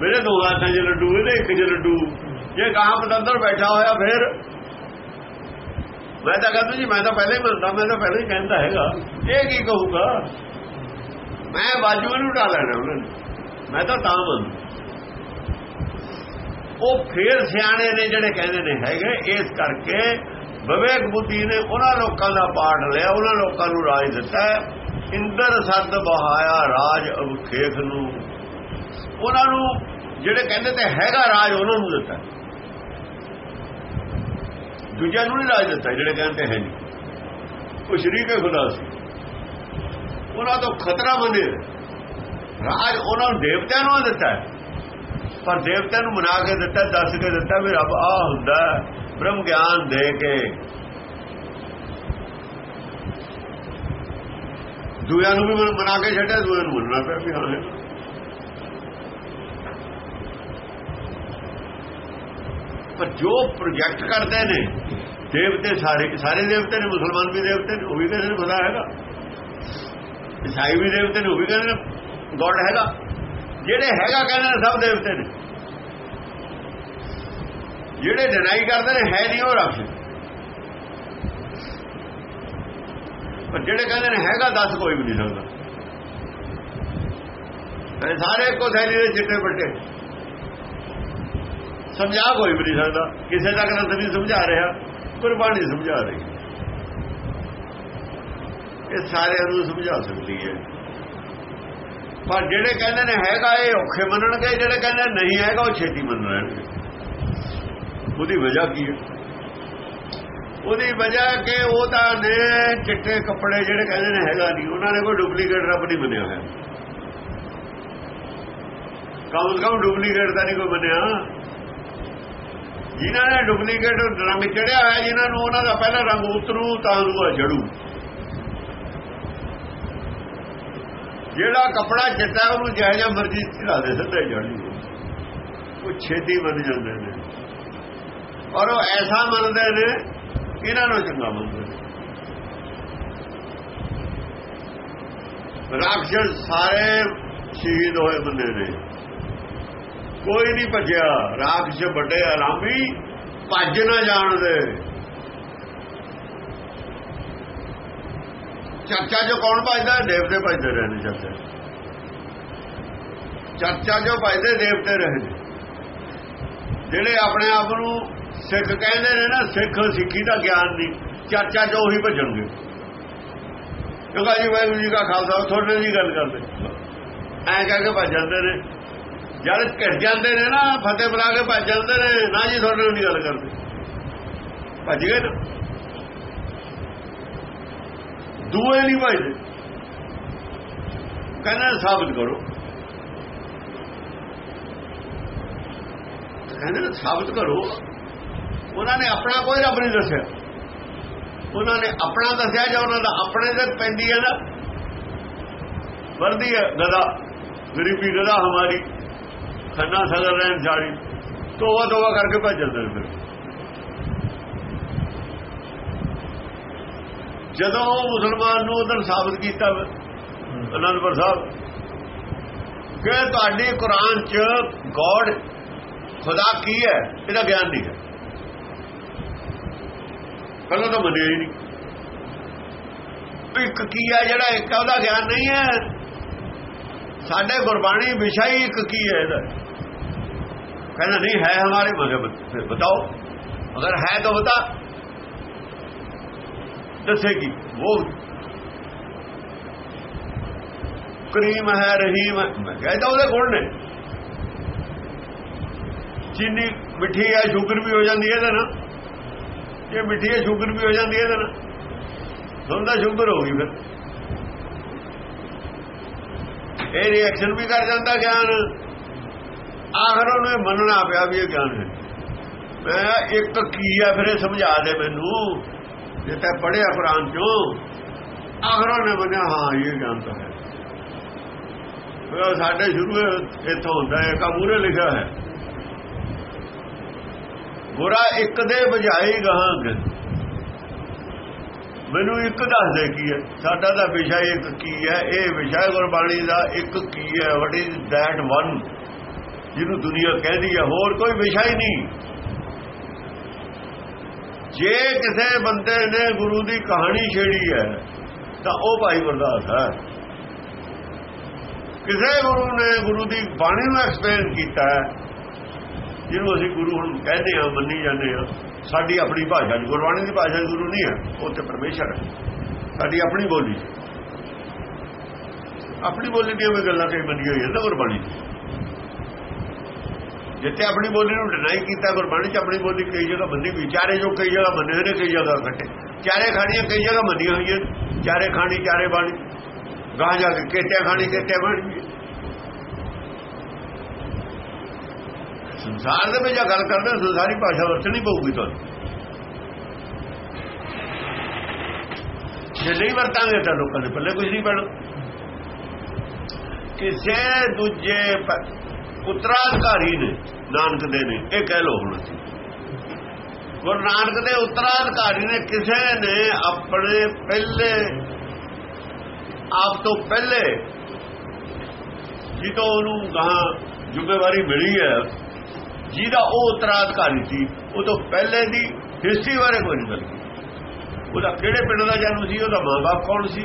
ਮੇਰੇ ਦੋ ਹੱਥਾਂ 'ਚ ਲੱਡੂ, ਇਹਦੇ ਇੱਕ 'ਚ ਲੱਡੂ। ਜੇ ਗਾਂ ਪਤੰਦਰ ਬੈਠਾ ਹੋਇਆ, ਫਿਰ ਮੈਂ ਤਾਂ ਕਹਿੰਦਾ ਜੀ, ਮੈਂ ਤਾਂ ਪਹਿਲੇ ਹੀ ਮੰਨਦਾ ਮੈਂ ਤਾਂ ਪਹਿਲੇ ਹੀ ਕਹਿੰਦਾ ਹੈਗਾ। ਇਹ ਕੀ ਕਹੂਗਾ? ਮੈਂ ਬਾਜੂ ਨੂੰ ਢਾ ਲੈਣਾ ਉਹਨਾਂ ਨੇ। ਮੈਂ ਤਾਂ ਤਾਂ ਮੰਨ ਉਹ ਫੇਰ ਸਿਆਣੇ ਨੇ ਜਿਹੜੇ ਕਹਿੰਦੇ ਨੇ ਹੈਗੇ, ਇਸ ਕਰਕੇ ਵਿਵੇਕ ਬੁੱਧੀ ਨੇ ਉਹਨਾਂ ਲੋਕਾਂ ਦਾ ਪਾਠ ਲਿਆ, ਉਹਨਾਂ ਲੋਕਾਂ ਨੂੰ ਰਾਜ ਦਿੱਤਾ ਇੰਦਰ ਸੱਦ ਬਹਾਇਆ ਰਾਜ ਅਵਖੇਖ ਨੂੰ। ਉਹਨਾਂ ਨੂੰ ਜਿਹੜੇ ਕਹਿੰਦੇ ਤੇ ਹੈਗਾ ਰਾਜ, ਉਹਨਾਂ ਨੂੰ ਦਿੱਤਾ ਦੂਜਿਆਂ ਨੂੰ ਨਹੀਂ ਰਾਜ ਦਿੱਤਾ, ਜਿਹੜੇ ਕਹਿੰਦੇ ਹੈ ਨਹੀਂ। ਉਹ ਸ਼ਰੀਕ ਹੈ ਖੁਦਾ ਸੀ। ਉਹਨਾਂ ਤੋਂ ਖਤਰਾ ਮੰਨੇ। ਰਾਜ ਉਹਨਾਂ ਨੂੰ ਦੇਵਤਿਆਂ ਨੂੰ ਦਿੱਤਾ ਪਰ ਦੇਵਤਿਆਂ ਨੂੰ ਮਨਾ ਕੇ ਦਿੱਤਾ, ਦੱਸ ਕੇ ਦਿੱਤਾ ਵੀ ਰੱਬ ਆ ਹੁੰਦਾ ਬ੍ਰਹਮ ਗਿਆਨ ਦੇ ਕੇ। ਦੂਜਿਆਂ ਨੂੰ ਵੀ ਮਨਾ ਕੇ ਛੱਡਿਆ, ਦੂਜਿਆਂ ਨੂੰ ਮੰਨਣਾ ਪਿਆ ਵੀ ਹਾਂ ਪਰ ਜੋ ਪ੍ਰੋਜੈਕਟ ਕਰਦੇ ਨੇ ਦੇਵਤੇ ਸਾਰੇ ਸਾਰੇ ਦੇਵਤੇ ਨੇ ਮੁਸਲਮਾਨ ਵੀ ਦੇਵਤੇ ਨੇ ਉਹ ਵੀ ਕਹਿੰਦੇ ਨੇ ਖੁਦਾ ਹੈਗਾ ਈਸਾਈ ਵੀ ਦੇਵਤੇ ਨੇ ਉਹ ਵੀ ਕਹਿੰਦੇ ਨੇ ਗੋਡ ਹੈਗਾ ਜਿਹੜੇ ਹੈਗਾ ਕਹਿੰਦੇ ਨੇ ਸਭ ਦੇਵਤੇ ਨੇ ਜਿਹੜੇ ਡਿਨਾਈ ਕਰਦੇ ਨੇ ਹੈ ਨਹੀਂ ਉਹ ਰੱਬ ਪਰ ਜਿਹੜੇ ਕਹਿੰਦੇ ਨੇ ਹੈਗਾ ਦੱਸ ਕੋਈ ਵੀ ਨਹੀਂ ਸਕਦਾ ਇਹ ਸਾਰੇ ਇੱਕੋ ਥੈਲੀ ਦੇ ਚਿੱਟੇ ਪੱਟੇ ਸਮਝਾ ਕੋਈ ਵੀ ਨਹੀਂ ਸਕਦਾ। ਕਿਸੇ ਦਾ ਗ੍ਰੰਥ ਨਹੀਂ ਸਮਝਾ ਰਿਹਾ ਕੁਰਬਾਨੀ ਸਮਝਾ ਰਹੀ। ਇਹ ਸਾਰਿਆਂ ਨੂੰ ਸਮਝਾ ਸਕਦੀ ਹੈ। ਪਰ ਜਿਹੜੇ ਕਹਿੰਦੇ ਨੇ ਹੈਗਾ ਇਹ ਔਖੇ ਮੰਨਣਗੇ, ਜਿਹੜੇ ਕਹਿੰਦੇ ਨਹੀਂ ਹੈਗਾ ਉਹ ਛੇਤੀ ਮੰਨ ਲੈਣਗੇ। ਉਹਦੀ ਵਜ੍ਹਾ ਕੀ ਹੈ? ਉਹਦੀ ਵਜ੍ਹਾ ਕਿ ਉਹ ਤਾਂ ਨੇ ਚਿੱਟੇ ਕੱਪੜੇ ਜਿਹੜੇ ਕਹਿੰਦੇ ਨੇ ਹੈਗਾ ਨਹੀਂ, ਉਹਨਾਂ ਨੇ ਕੋਈ ਡੁਪਲੀਕੇਟ ਰੱਬ ਨਹੀਂ ਮੰਨਿਆ ਹੋਇਆ। ਕਮ ਕਮ ਡੁਪਲੀਕੇਟ ਦਾ ਨਹੀਂ ਕੋਈ ਮੰਨਿਆ। ਜਿਨ੍ਹਾਂ ਨੇ ਡੁਪਲੀਕੇਟ ਰੰਗ ਚੜਿਆ ਹੋਇਆ, ਜਿਨ੍ਹਾਂ ਨੂੰ ਉਹਨਾਂ ਦਾ ਪਹਿਲਾ ਰੰਗ ਉਤਰੂ, ਤਾਂ ਉਹ ਜੜੂ। ਜਿਹੜਾ ਕਪੜਾ ਚਿੱਟਾ, ਉਹਨੂੰ ਜਿਹੋ ਜਿਹਾ ਮਰਜ਼ੀ ਚੜਾ ਦੇ, ਸਿੱਧਾ ਜੜੂ ਉਹ ਛੇਤੀ ਮੰਨ ਜਾਂਦੇ ਨੇ। ਔਰ ਉਹ ਐਸਾ ਮੰਨਦੇ ਨੇ ਇਹਨਾਂ ਨੂੰ ਚੰਗਾ ਮੰਨਦੇ ਨੇ। ਰਾਖਸ਼ ਸਾਰੇ ਸ਼ਹੀਦ ਹੋਏ ਬੰਦੇ ਨੇ। ਕੋਈ ਨਹੀਂ ਭੱਜਿਆ। ਰਾਖ ਚ ਵੱਡੇ ਆਰਾਮੀ ਭੱਜ ਨਾ ਜਾਣਦੇ ਚਰਚਾ ਜੋ ਕੌਣ ਭੱਜਦਾ? ਦੇਵਤੇ ਭੱਜਦੇ ਰਹੇ ਨੇ ਚਰਚਾ ਚਰਚਾ ਜੋ ਭੱਜਦੇ, ਦੇਵਤੇ ਰਹੇ ਨੇ ਜਿਹੜੇ ਆਪਣੇ ਆਪ ਨੂੰ ਸਿੱਖ ਕਹਿੰਦੇ ਨੇ ਨਾ, ਸਿੱਖ ਸਿੱਖੀ ਦਾ ਗਿਆਨ ਨਹੀਂ। ਚਰਚਾ ਚ ਉਹੀ ਭੱਜਣਗੇ। ਕਿਉਂਕਿ ਜੀ ਵਾਹਿਗੁਰੂ ਜੀ ਕਾ ਖਾਲਸਾ ਤੁਹਾਡੇ ਦੀ ਗੱਲ ਕਰਦੇ। ਐਂ ਕਹਿ ਕੇ ਭੱਜ ਜਾਂਦੇ ਨੇ। ਜਦ ਘਿਰ ਜਾਂਦੇ ਨੇ ਨਾ, ਫਤਿਹ ਬੁਲਾ ਕੇ ਭੱਜ ਜਾਂਦੇ ਨੇ, ਨਾ ਜੀ ਤੁਹਾਡੇ ਦੀ ਗੱਲ ਕਰਦੇ। ਭੱਜ ਗਏ ਨਾ। ਦੂਏ ਨਹੀਂ ਭੱਜਦੇ। ਕਹਿੰਦੇ ਸਾਬਤ ਕਰੋ। ਕਹਿੰਦੇ ਸਾਬਤ ਕਰੋ। ਉਹਨਾਂ ਨੇ ਆਪਣਾ ਕੋਈ ਰੱਬ ਨਹੀਂ ਦੱਸਿਆ। ਉਹਨਾਂ ਨੇ ਆਪਣਾ ਦੱਸਿਆ ਜਾਂ ਉਹਨਾਂ ਦਾ ਆਪਣੇ ਤੇ ਪੈਂਦੀ ਹੈ ਨਾ। ਵਰਦੀ ਹੈ ਗਦਾ ਗਰੀਬੀ ਗਦਾ ਹਮਾਰੀ। ਖੰਨਾ ਸਗਰ ਰਹਿਣ ਜਾਰੀ ਤੋਵਾ ਤੋਵਾ ਕਰਕੇ ਭੱਜ ਜਾਂਦੇ ਨੇ ਫਿਰ। ਜਦੋਂ ਮੁਸਲਮਾਨ ਨੂੰ ਉਧਰ ਸਾਬਤ ਕੀਤਾ ਅਨੰਦਪੁਰ ਸਾਹਿਬ ਕਿ ਤੁਹਾਡੀ ਕੁਰਾਨ ਚ ਗੋਡ, ਖੁਦਾ ਕੀ ਹੈ? ਇਹਦਾ ਗਿਆਨ ਨਹੀਂ ਹੈ। ਪਹਿਲਾਂ ਤਾਂ ਮੰਨਿਆ ਹੀ ਨਹੀਂ। ਇੱਕ ਕੀ ਹੈ ਜਿਹੜਾ ਇੱਕ ਉਹਦਾ ਗਿਆਨ ਨਹੀਂ ਹੈ। ਸਾਡੇ ਗੁਰਬਾਣੀ ਵਿਸ਼ਾ ਹੀ ਇੱਕ ਕੀ ਹੈ ਇਹਦਾ। ਕਹਿੰਦਾ, ਨਹੀਂ, ਹੈ ਹਮਾਰੇ ਮਜ਼ਹਬ ਫਿਰ ਬਤਾਓ। ਅਗਰ ਹੈ ਤਾਂ ਬਤਾ। ਦੱਸੇਗੀ ਉਹ ਕਰੀਮ ਹੈ, ਰਹੀਮ ਹੈ। ਮੈਂ ਕਹਿੰਦਾ ਉਹਦੇ ਗੁਣ ਨੇ। ਚੀਨੀ ਮਿੱਠੀ ਹੈ, ਸ਼ੂਗਰ ਵੀ ਹੋ ਜਾਂਦੀ ਹੈ ਨਾ ਨਾਲ। ਜੇ ਮਿੱਠੀ ਹੈ, ਸ਼ੂਗਰ ਵੀ ਹੋ ਜਾਂਦੀ ਹੈ ਨਾ ਨਾਲ। ਹੁੰਦਾ ਸ਼ੂਗਰ ਹੋ ਗਈ ਫਿਰ। ਇਹ ਰਿਐਕਸ਼ਨ ਵੀ ਕਰ ਜਾਂਦਾ ਗਿਆਨ। ਆਖਰ ਉਹਨੂੰ ਇਹ ਮੰਨਣਾ ਪਿਆ ਵੀ ਇਹ ਗਿਆਨ ਹੈ ਮੈਂ ਇੱਕ ਕੀ ਹੈ ਫਿਰ ਇਹ ਸਮਝਾ ਦੇ ਮੈਨੂੰ। ਜੇ ਤੈ ਪੜਿਆ ਕੁਰਾਨ ਚੋਂ, ਆਖਰ ਉਹਨੇ ਮੰਨਿਆ, ਹਾਂ, ਇਹ ਗਿਆਨ ਤਾਂ ਹੈ। ਫਿਰ ਸਾਡੇ ਸ਼ੁਰੂ ਇੱਥੋਂ ਹੁੰਦਾ ਹੈ ਕਾਮੂਰੇ ਲਿਖਿਆ ਹੈ। ਬੁਰਾ ਇੱਕ ਦੇ ਬਜਾਈ ਗਾਂਗ ਮੈਨੂੰ ਇੱਕ ਦੱਸ ਦੇ ਕੀ ਹੈ। ਸਾਡਾ ਦਾ ਵਿਸ਼ਾ ਇੱਕ ਕੀ ਹੈ? ਇਹ ਵਿਸ਼ਾ ਗੁਰਬਾਣੀ ਦਾ ਇੱਕ ਕੀ ਹੈ? ਵਾਟ ਇਜ਼ ਦੈਟ ਵਨ ਜਿਹਨੂੰ ਦੁਨੀਆ ਕਹਿੰਦੀ ਹੈ ਹੋਰ ਕੋਈ ਵਿਸ਼ਾ ਹੀ ਨਹੀਂ। ਜੇ ਕਿਸੇ ਬੰਦੇ ਨੇ ਗੁਰੂ ਦੀ ਕਹਾਣੀ ਛੇੜੀ ਹੈ, ਤਾਂ ਉਹ ਭਾਈ ਗੁਰਦਾਸ ਹੈ। ਕਿਸੇ ਗੁਰੂ ਨੇ ਗੁਰੂ ਦੀ ਬਾਣੀ ਨੂੰ ਐਕਸਪਲੇਨ ਕੀਤਾ ਜਿਹਨੂੰ ਅਸੀਂ ਗੁਰੂ ਹੁਣ ਕਹਿੰਦੇ ਹਾਂ, ਮੰਨੀ ਜਾਂਦੇ ਹਾਂ। ਸਾਡੀ ਆਪਣੀ ਭਾਸ਼ਾ ਗੁਰਬਾਣੀ ਦੀ ਭਾਸ਼ਾ ਗੁਰੂ ਨਹੀਂ ਹੈ, ਉਹ ਤੇ ਪਰਮੇਸ਼ਰ ਹੈ। ਸਾਡੀ ਆਪਣੀ ਬੋਲੀ। ਆਪਣੀ ਬੋਲੀ ਦੀਆਂ ਵੀ ਗੱਲਾਂ ਕਈ ਮੰਨੀ ਹੋਈ ਹੈ ਨਾ ਗੁਰਬਾਣੀ ਜਿੱਥੇ ਆਪਣੀ ਬੋਲੀ ਨੂੰ ਡਿਨਾਈ ਕੀਤਾ, ਗੁਰਬਾਣੀ 'ਚ ਆਪਣੀ ਬੋਲੀ ਕਈ ਜਗ੍ਹਾ ਮੰਨੀ ਵੀ ਚਾਰੇ ਜੋ ਕਈ ਜਗ੍ਹਾ ਮੰਨੇ ਨੇ, ਕਈ ਜਗ੍ਹਾ ਕੱਟੇ ਚਾਰੇ ਖਾਣੀਆਂ ਕਈ ਜਗ੍ਹਾ ਮੰਨੀਆਂ ਹੋਈਆਂ ਚਾਰੇ ਖਾਣੀ, ਚਾਰੇ ਬਾਣੀ। ਗਾਂ ਜਾ ਕੇ ਕੇਟਿਆ ਖਾਣੀ ਕੇਟਿਆ ਬਾਣੀ। ਸੰਸਾਰ ਦੇ ਵਿੱਚ ਗੱਲ ਕਰਦੇ ਸੰਸਾਰੀ ਭਾਸ਼ਾ ਵਰਤਣੀ ਪਊਗੀ ਤੁਹਾਨੂੰ। ਜੇ ਨਹੀਂ ਵਰਤਾਂਗੇ ਤਾਂ ਲੋਕਾਂ ਦੇ ਪੱਲੇ ਕੁਝ ਨਹੀਂ ਪੈਣਾ। ਕਿਸੇ ਦੂਜੇ ਉਤਰਾਧਿਕਾਰੀ ਨੇ, ਨਾਨਕ ਦੇ ਨੇ, ਇਹ ਕਹਿ ਲੋ ਹੁਣ ਗੁਰੂ ਨਾਨਕ ਦੇ ਉਤਰਾਧਿਕਾਰੀ ਨੇ ਕਿਸੇ ਨੇ ਆਪਣੇ ਪਹਿਲੇ, ਆਪ ਤੋਂ ਪਹਿਲੇ ਜਦੋਂ ਉਹਨੂੰ ਗਾਂ ਜ਼ਿੰਮੇਵਾਰੀ ਮਿਲੀ ਹੈ, ਜਿਹਦਾ ਉਹ ਉਤਰਾਧਿਕਾਰੀ ਸੀ, ਉਹ ਤੋਂ ਪਹਿਲੇ ਦੀ ਹਿਸਟਰੀ ਬਾਰੇ ਕੋਈ ਨਹੀਂ ਗੱਲ ਉਹਦਾ ਕਿਹੜੇ ਪਿੰਡ ਦਾ ਜਨਮ ਸੀ, ਉਹਦਾ ਮਾਂ-ਬਾਪ ਕੌਣ ਸੀ?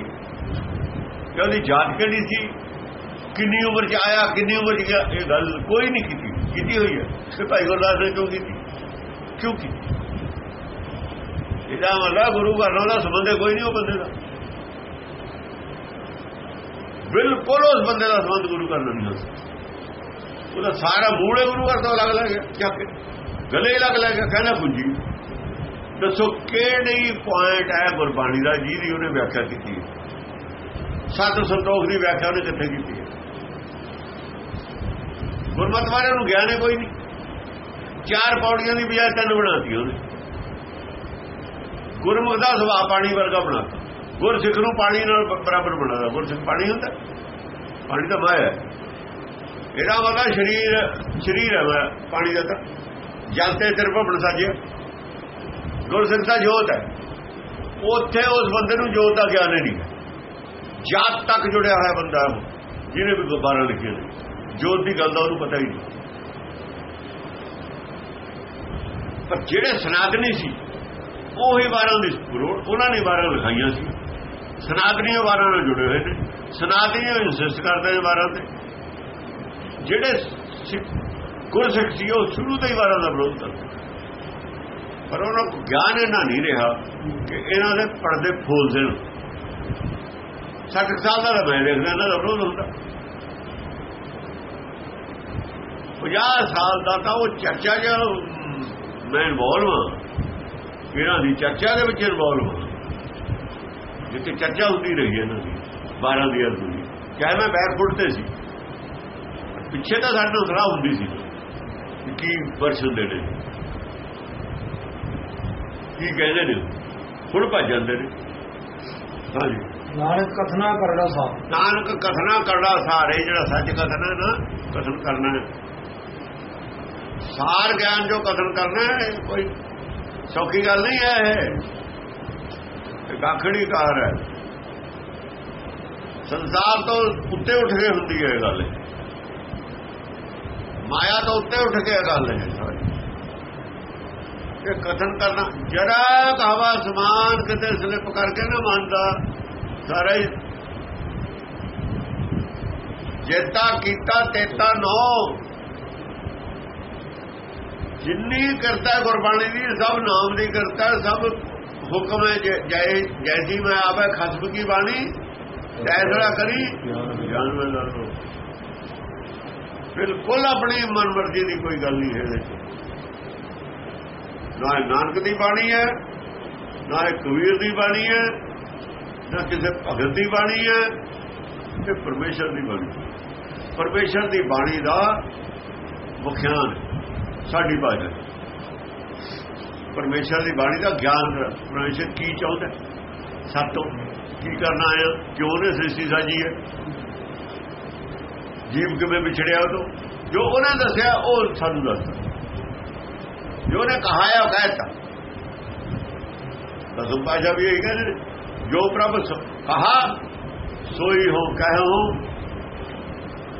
ਕਿ ਉਹਦੀ ਜਾਤ ਕਿਹੜੀ ਸੀ? ਕਿੰਨੀ ਉਮਰ 'ਚ ਆਇਆ ਕਿੰਨੀ ਉਮਰ 'ਚ ਗਿਆ ਇਹ ਗੱਲ ਕੋਈ ਨਹੀਂ ਕੀਤੀ ਕੀਤੀ ਹੋਈ ਹੈ ਕਿ ਭਾਈ ਗੁਰਦਾਸ ਨੇ ਕਿਉਂ ਕੀਤੀ ਕਿਉਂ ਕੀਤੀ ਇਹਦਾ ਮਤਲਬ ਗੁਰੂ ਘਰ ਨਾਲ ਸੰਬੰਧ ਕੋਈ ਨਹੀਂ ਉਹ ਬੰਦੇ ਦਾ ਬਿਲਕੁਲ ਉਸ ਬੰਦੇ ਦਾ ਸੰਬੰਧ ਗੁਰੂ ਘਰ ਨਾਲ ਨਹੀਂ ਹੋ ਸਕਦਾ ਉਹਦਾ ਸਾਰਾ ਮੂਲੇ ਗੁਰੂ ਘਰ ਤੋਂ ਅਲੱਗ ਲੱਗ ਗਿਆ ਕਿ ਗਲੇ ਅਲੱਗ ਲੱਗ ਗਿਆ ਕਹਿੰਦਾ ਪੁੰਜੀ ਦੱਸੋ ਕਿਹੜੀ ਪੁਆਇੰਟ ਹੈ ਗੁਰਬਾਣੀ ਦਾ ਜਿਹਦੀ ਉਹਨੇ ਵਿਆਖਿਆ ਕੀਤੀ ਹੈ ਸਤ ਸੰਤੋਖ ਦੀ ਵਿਆਖਿਆ ਉਹਨੇ ਕਿੱਥੇ ਕੀਤੀ ਹੈ ਗੁਰਮਤਿ ਵਾਲਿਆਂ ਨੂੰ ਗਿਆਨ ਹੈ ਕੋਈ ਨਹੀਂ। ਚਾਰ ਪੌੜੀਆਂ ਦੀ ਬਜਾਏ ਤਿੰਨ ਬਣਾਤੀ ਉਹਨੇ। ਗੁਰਮੁਖ ਦਾ ਸੁਭਾਅ ਪਾਣੀ ਵਰਗਾ ਬਣਾਤਾ। ਗੁਰਸਿੱਖ ਨੂੰ ਪਾਣੀ ਨਾਲ ਬਰਾਬਰ ਬਣਾਦਾ ਗੁਰਸਿੱਖ ਪਾਣੀ ਹੁੰਦਾ। ਪਾਣੀ ਤਾਂ ਮਾਇਆ ਹੈ। ਇਹਦਾ ਮਤਲਬ ਸ਼ਰੀਰ ਸ਼ਰੀਰ ਹੈ ਪਾਣੀ ਦਾ ਤਾਂ। ਜਲ ਤੇ ਤਿਰਪਣ ਸਾਜਿਆ। ਗੁਰਸਿੱਖ ਦਾ ਜੋਤ ਹੈ। ਉੱਥੇ ਉਸ ਬੰਦੇ ਨੂੰ ਜੋਤ ਦਾ ਗਿਆਨ ਨਹੀਂ ਹੈ। ਜਾਤ ਤੱਕ ਜੁੜਿਆ ਹੋਇਆ ਬੰਦਾ ਜਿਹਨੇ ਵੀ ਗੁਬਾਰਾ ਲਿਖੇ ਜੋਤ ਦੀ ਗੱਲ ਦਾ ਉਹਨੂੰ ਪਤਾ ਹੀ ਨਹੀਂ। ਪਰ ਜਿਹੜੇ ਸਨਾਤਨੀ ਸੀ, ਉਹੀ ਵਾਰਾਂ ਦੀ ਉਹਨਾਂ ਨੇ ਵਾਰਾਂ ਲਿਖਾਈਆਂ ਸੀ। ਸਨਾਤਨੀ ਵਾਰਾਂ ਨਾਲ ਜੁੜੇ ਹੋਏ ਨੇ। ਸਨਾਤਨੀ ਇਨਸਿਸਟ ਕਰਦੇ ਨੇ ਵਾਰਾਂ ਤੇ। ਜਿਹੜੇ ਗੁਰਸਿੱਖ ਸੀ, ਉਹ ਸ਼ੁਰੂ ਤੋਂ ਹੀ ਵਾਰਾਂ ਦਾ ਵਿਰੋਧ ਕਰਦੇ ਪਰ ਉਹਨਾਂ ਨੂੰ ਗਿਆਨ ਇਹਨਾਂ ਨਹੀਂ ਰਿਹਾ ਕਿ ਇਹਨਾਂ ਦੇ ਪਰਦੇ ਫੋਲ ਦੇਣ 60 ਸਾਹਿਬ ਦਾ ਮੈਂ ਦੇਖਦਾ, ਇਹਨਾਂ ਦਾ ਵਿਰੋਧ ਹੁੰਦਾ। 50 ਸਾਲ ਦਾ ਤਾਂ ਉਹ ਚਰਚਾ ਜੋ ਮੈਂ ਇਨਵੋਲਵ ਹਾਂ। ਇਹਨਾਂ ਦੀ ਚਰਚਾ ਦੇ ਵਿੱਚ ਇਨਵੋਲਵ ਹਾਂ। ਜਿੱਥੇ ਚਰਚਾ ਹੁੰਦੀ ਰਹੀ ਹੈ ਇਹਨਾਂ ਦੀ 12 ਦੀ ਅਰਜ਼ੀ ਦੀ। ਚਾਹੇ ਮੈਂ ਬੈਕਫੁੱਟ ਤੇ ਸੀ। ਪਿੱਛੇ ਤਾਂ ਸਾਡੇ ਨਾਲ ਸਲਾਹ ਹੁੰਦੀ ਸੀ। ਕਿ ਕੀ ਵਰਸ਼ਨ ਦੇ ਨੇ। ਕੀ ਕਹਿੰਦੇ ਨੇ। ਹੁਣ ਭੱਜ ਜਾਂਦੇ ਨੇ। ਹਾਂਜੀ। ਨਾਨਕ ਕਥਨਾ ਕਰੜਾ ਸਾਹਿਬ। ਨਾਨਕ ਕਥਨਾ ਕਰੜਾ ਸਾਰੇ ਜਿਹੜਾ ਸੱਚ ਕਥਨ ਨਾ ਕਥਨ ਕਰਨਾ ਹੈ। ਸਾਰ ਗਿਆਨ ਜੋ ਕਥਨ ਕਰਨਾ ਹੈ, ਕੋਈ ਸੌਖੀ ਗੱਲ ਨਹੀਂ ਹੈ ਇਹ। ਇਹ ਆਖੜੀ ਕਾਰ ਹੈ। ਸੰਸਾਰ ਤੋਂ ਉੱਤੇ ਉੱਠ ਕੇ ਹੁੰਦੀ ਹੈ ਗੱਲ। ਮਾਇਆ ਤੋਂ ਉੱਤੇ ਉੱਠ ਕੇ ਗੱਲ ਹੈ। ਸਾਰੀ ਇਹ ਕਥਨ ਕਰਨਾ ਜਰਾ ਹਵਾ ਸਮਾਨ ਕਿਤੇ ਸਲਿਪ ਕਰਕੇ ਨਾ ਮੰਨਦਾ, ਸਾਰਾ ਹੀ ਜੇਤਾ ਕੀਤਾ ਤੇਤਾ ਨੋ। ਜਿੰਨੀ ਕਰਤਾ ਗੁਰਬਾਣੀ ਦੀ, ਸਭ ਨਾਮ ਦੀ ਕਰਤਾ, ਸਭ ਹੁਕਮ ਹੈ ਜੈ- ਜੈਸੀ ਮੈਂ ਆਵੇ ਖਸਮ ਕੀ ਬਾਣੀ? ਐਸੜਾ ਕਰੀ ਗਿਆਨ ਮੈਂ ਦਰ ਬਿਲਕੁਲ ਆਪਣੀ ਮਨਮਰਜ਼ੀ ਦੀ ਕੋਈ ਗੱਲ ਨਹੀਂ ਹੈ ਨਾ ਇਹ ਨਾਨਕ ਦੀ ਬਾਣੀ ਹੈ, ਨਾ ਇਹ ਕਬੀਰ ਦੀ ਬਾਣੀ ਹੈ, ਨਾ ਕਿਸੇ ਭਗਤ ਦੀ ਬਾਣੀ ਹੈ ਤੇ ਪਰਮੇਸ਼ਰ ਦੀ ਬਾਣੀ ਹੈ। ਪਰਮੇਸ਼ਰ ਦੀ ਬਾਣੀ ਦਾ ਮੁਖਿਆਨ ਹੈ। ਸਾਡੀ ਬਾਣੀ। ਪਰਮੇਸ਼ਰ ਦੀ ਬਾਣੀ ਦਾ ਗਿਆਨ ਹੈ। ਪਰਮੇਸ਼ਰ ਕੀ ਚਾਹੁੰਦਾ ਹੈ? ਸਾਤੋਂ ਕੀ ਕਰਨਾ ਆਇਆ ਕਿਉਂ ਨੇ ਸ੍ਰਿਸ਼ਟੀ ਸਾਜੀ ਹੈ? ਜੀਵ ਕਿਵੇਂ ਵਿਛੜਿਆ ਉਹ ਤੋਂ? ਜੋ ਉਹਨੇ ਦੱਸਿਆ ਉਹ ਸਾਨੂੰ ਦੱਸਦਾ ਜੋ ਉਹਨੇ ਕਹਾ ਹੈ ਉਹ ਕਹਿਤਾ ਦਸਮ ਪਾਸ਼ਾ ਵੀ ਇਹ ਕਹਿੰਦੇ ਨੇ, ਜੋ ਪ੍ਰਭ ਕਹਾ ਸੋਈ ਹੋ ਕਹਿ ਹੋ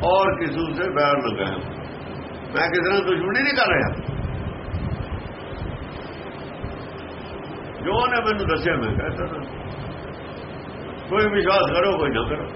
ਔਰ ਕਿਸੇ ਸੇ ਬੈਰ ਨਾ ਕਹੋ ਮੈਂ ਕਿਸੇ ਨਾਲ ਦੁਸ਼ਮਣੀ ਨਹੀਂ ਕਰ ਰਿਹਾ। ਜੋ ਉਹਨੇ ਮੈਨੂੰ ਦੱਸਿਆ, ਮੈਂ ਕਹਿੰਦਾ ਕੋਈ ਵਿਸ਼ਵਾਸ ਕਰੋ, ਕੋਈ ਨਾ ਕਰੋ।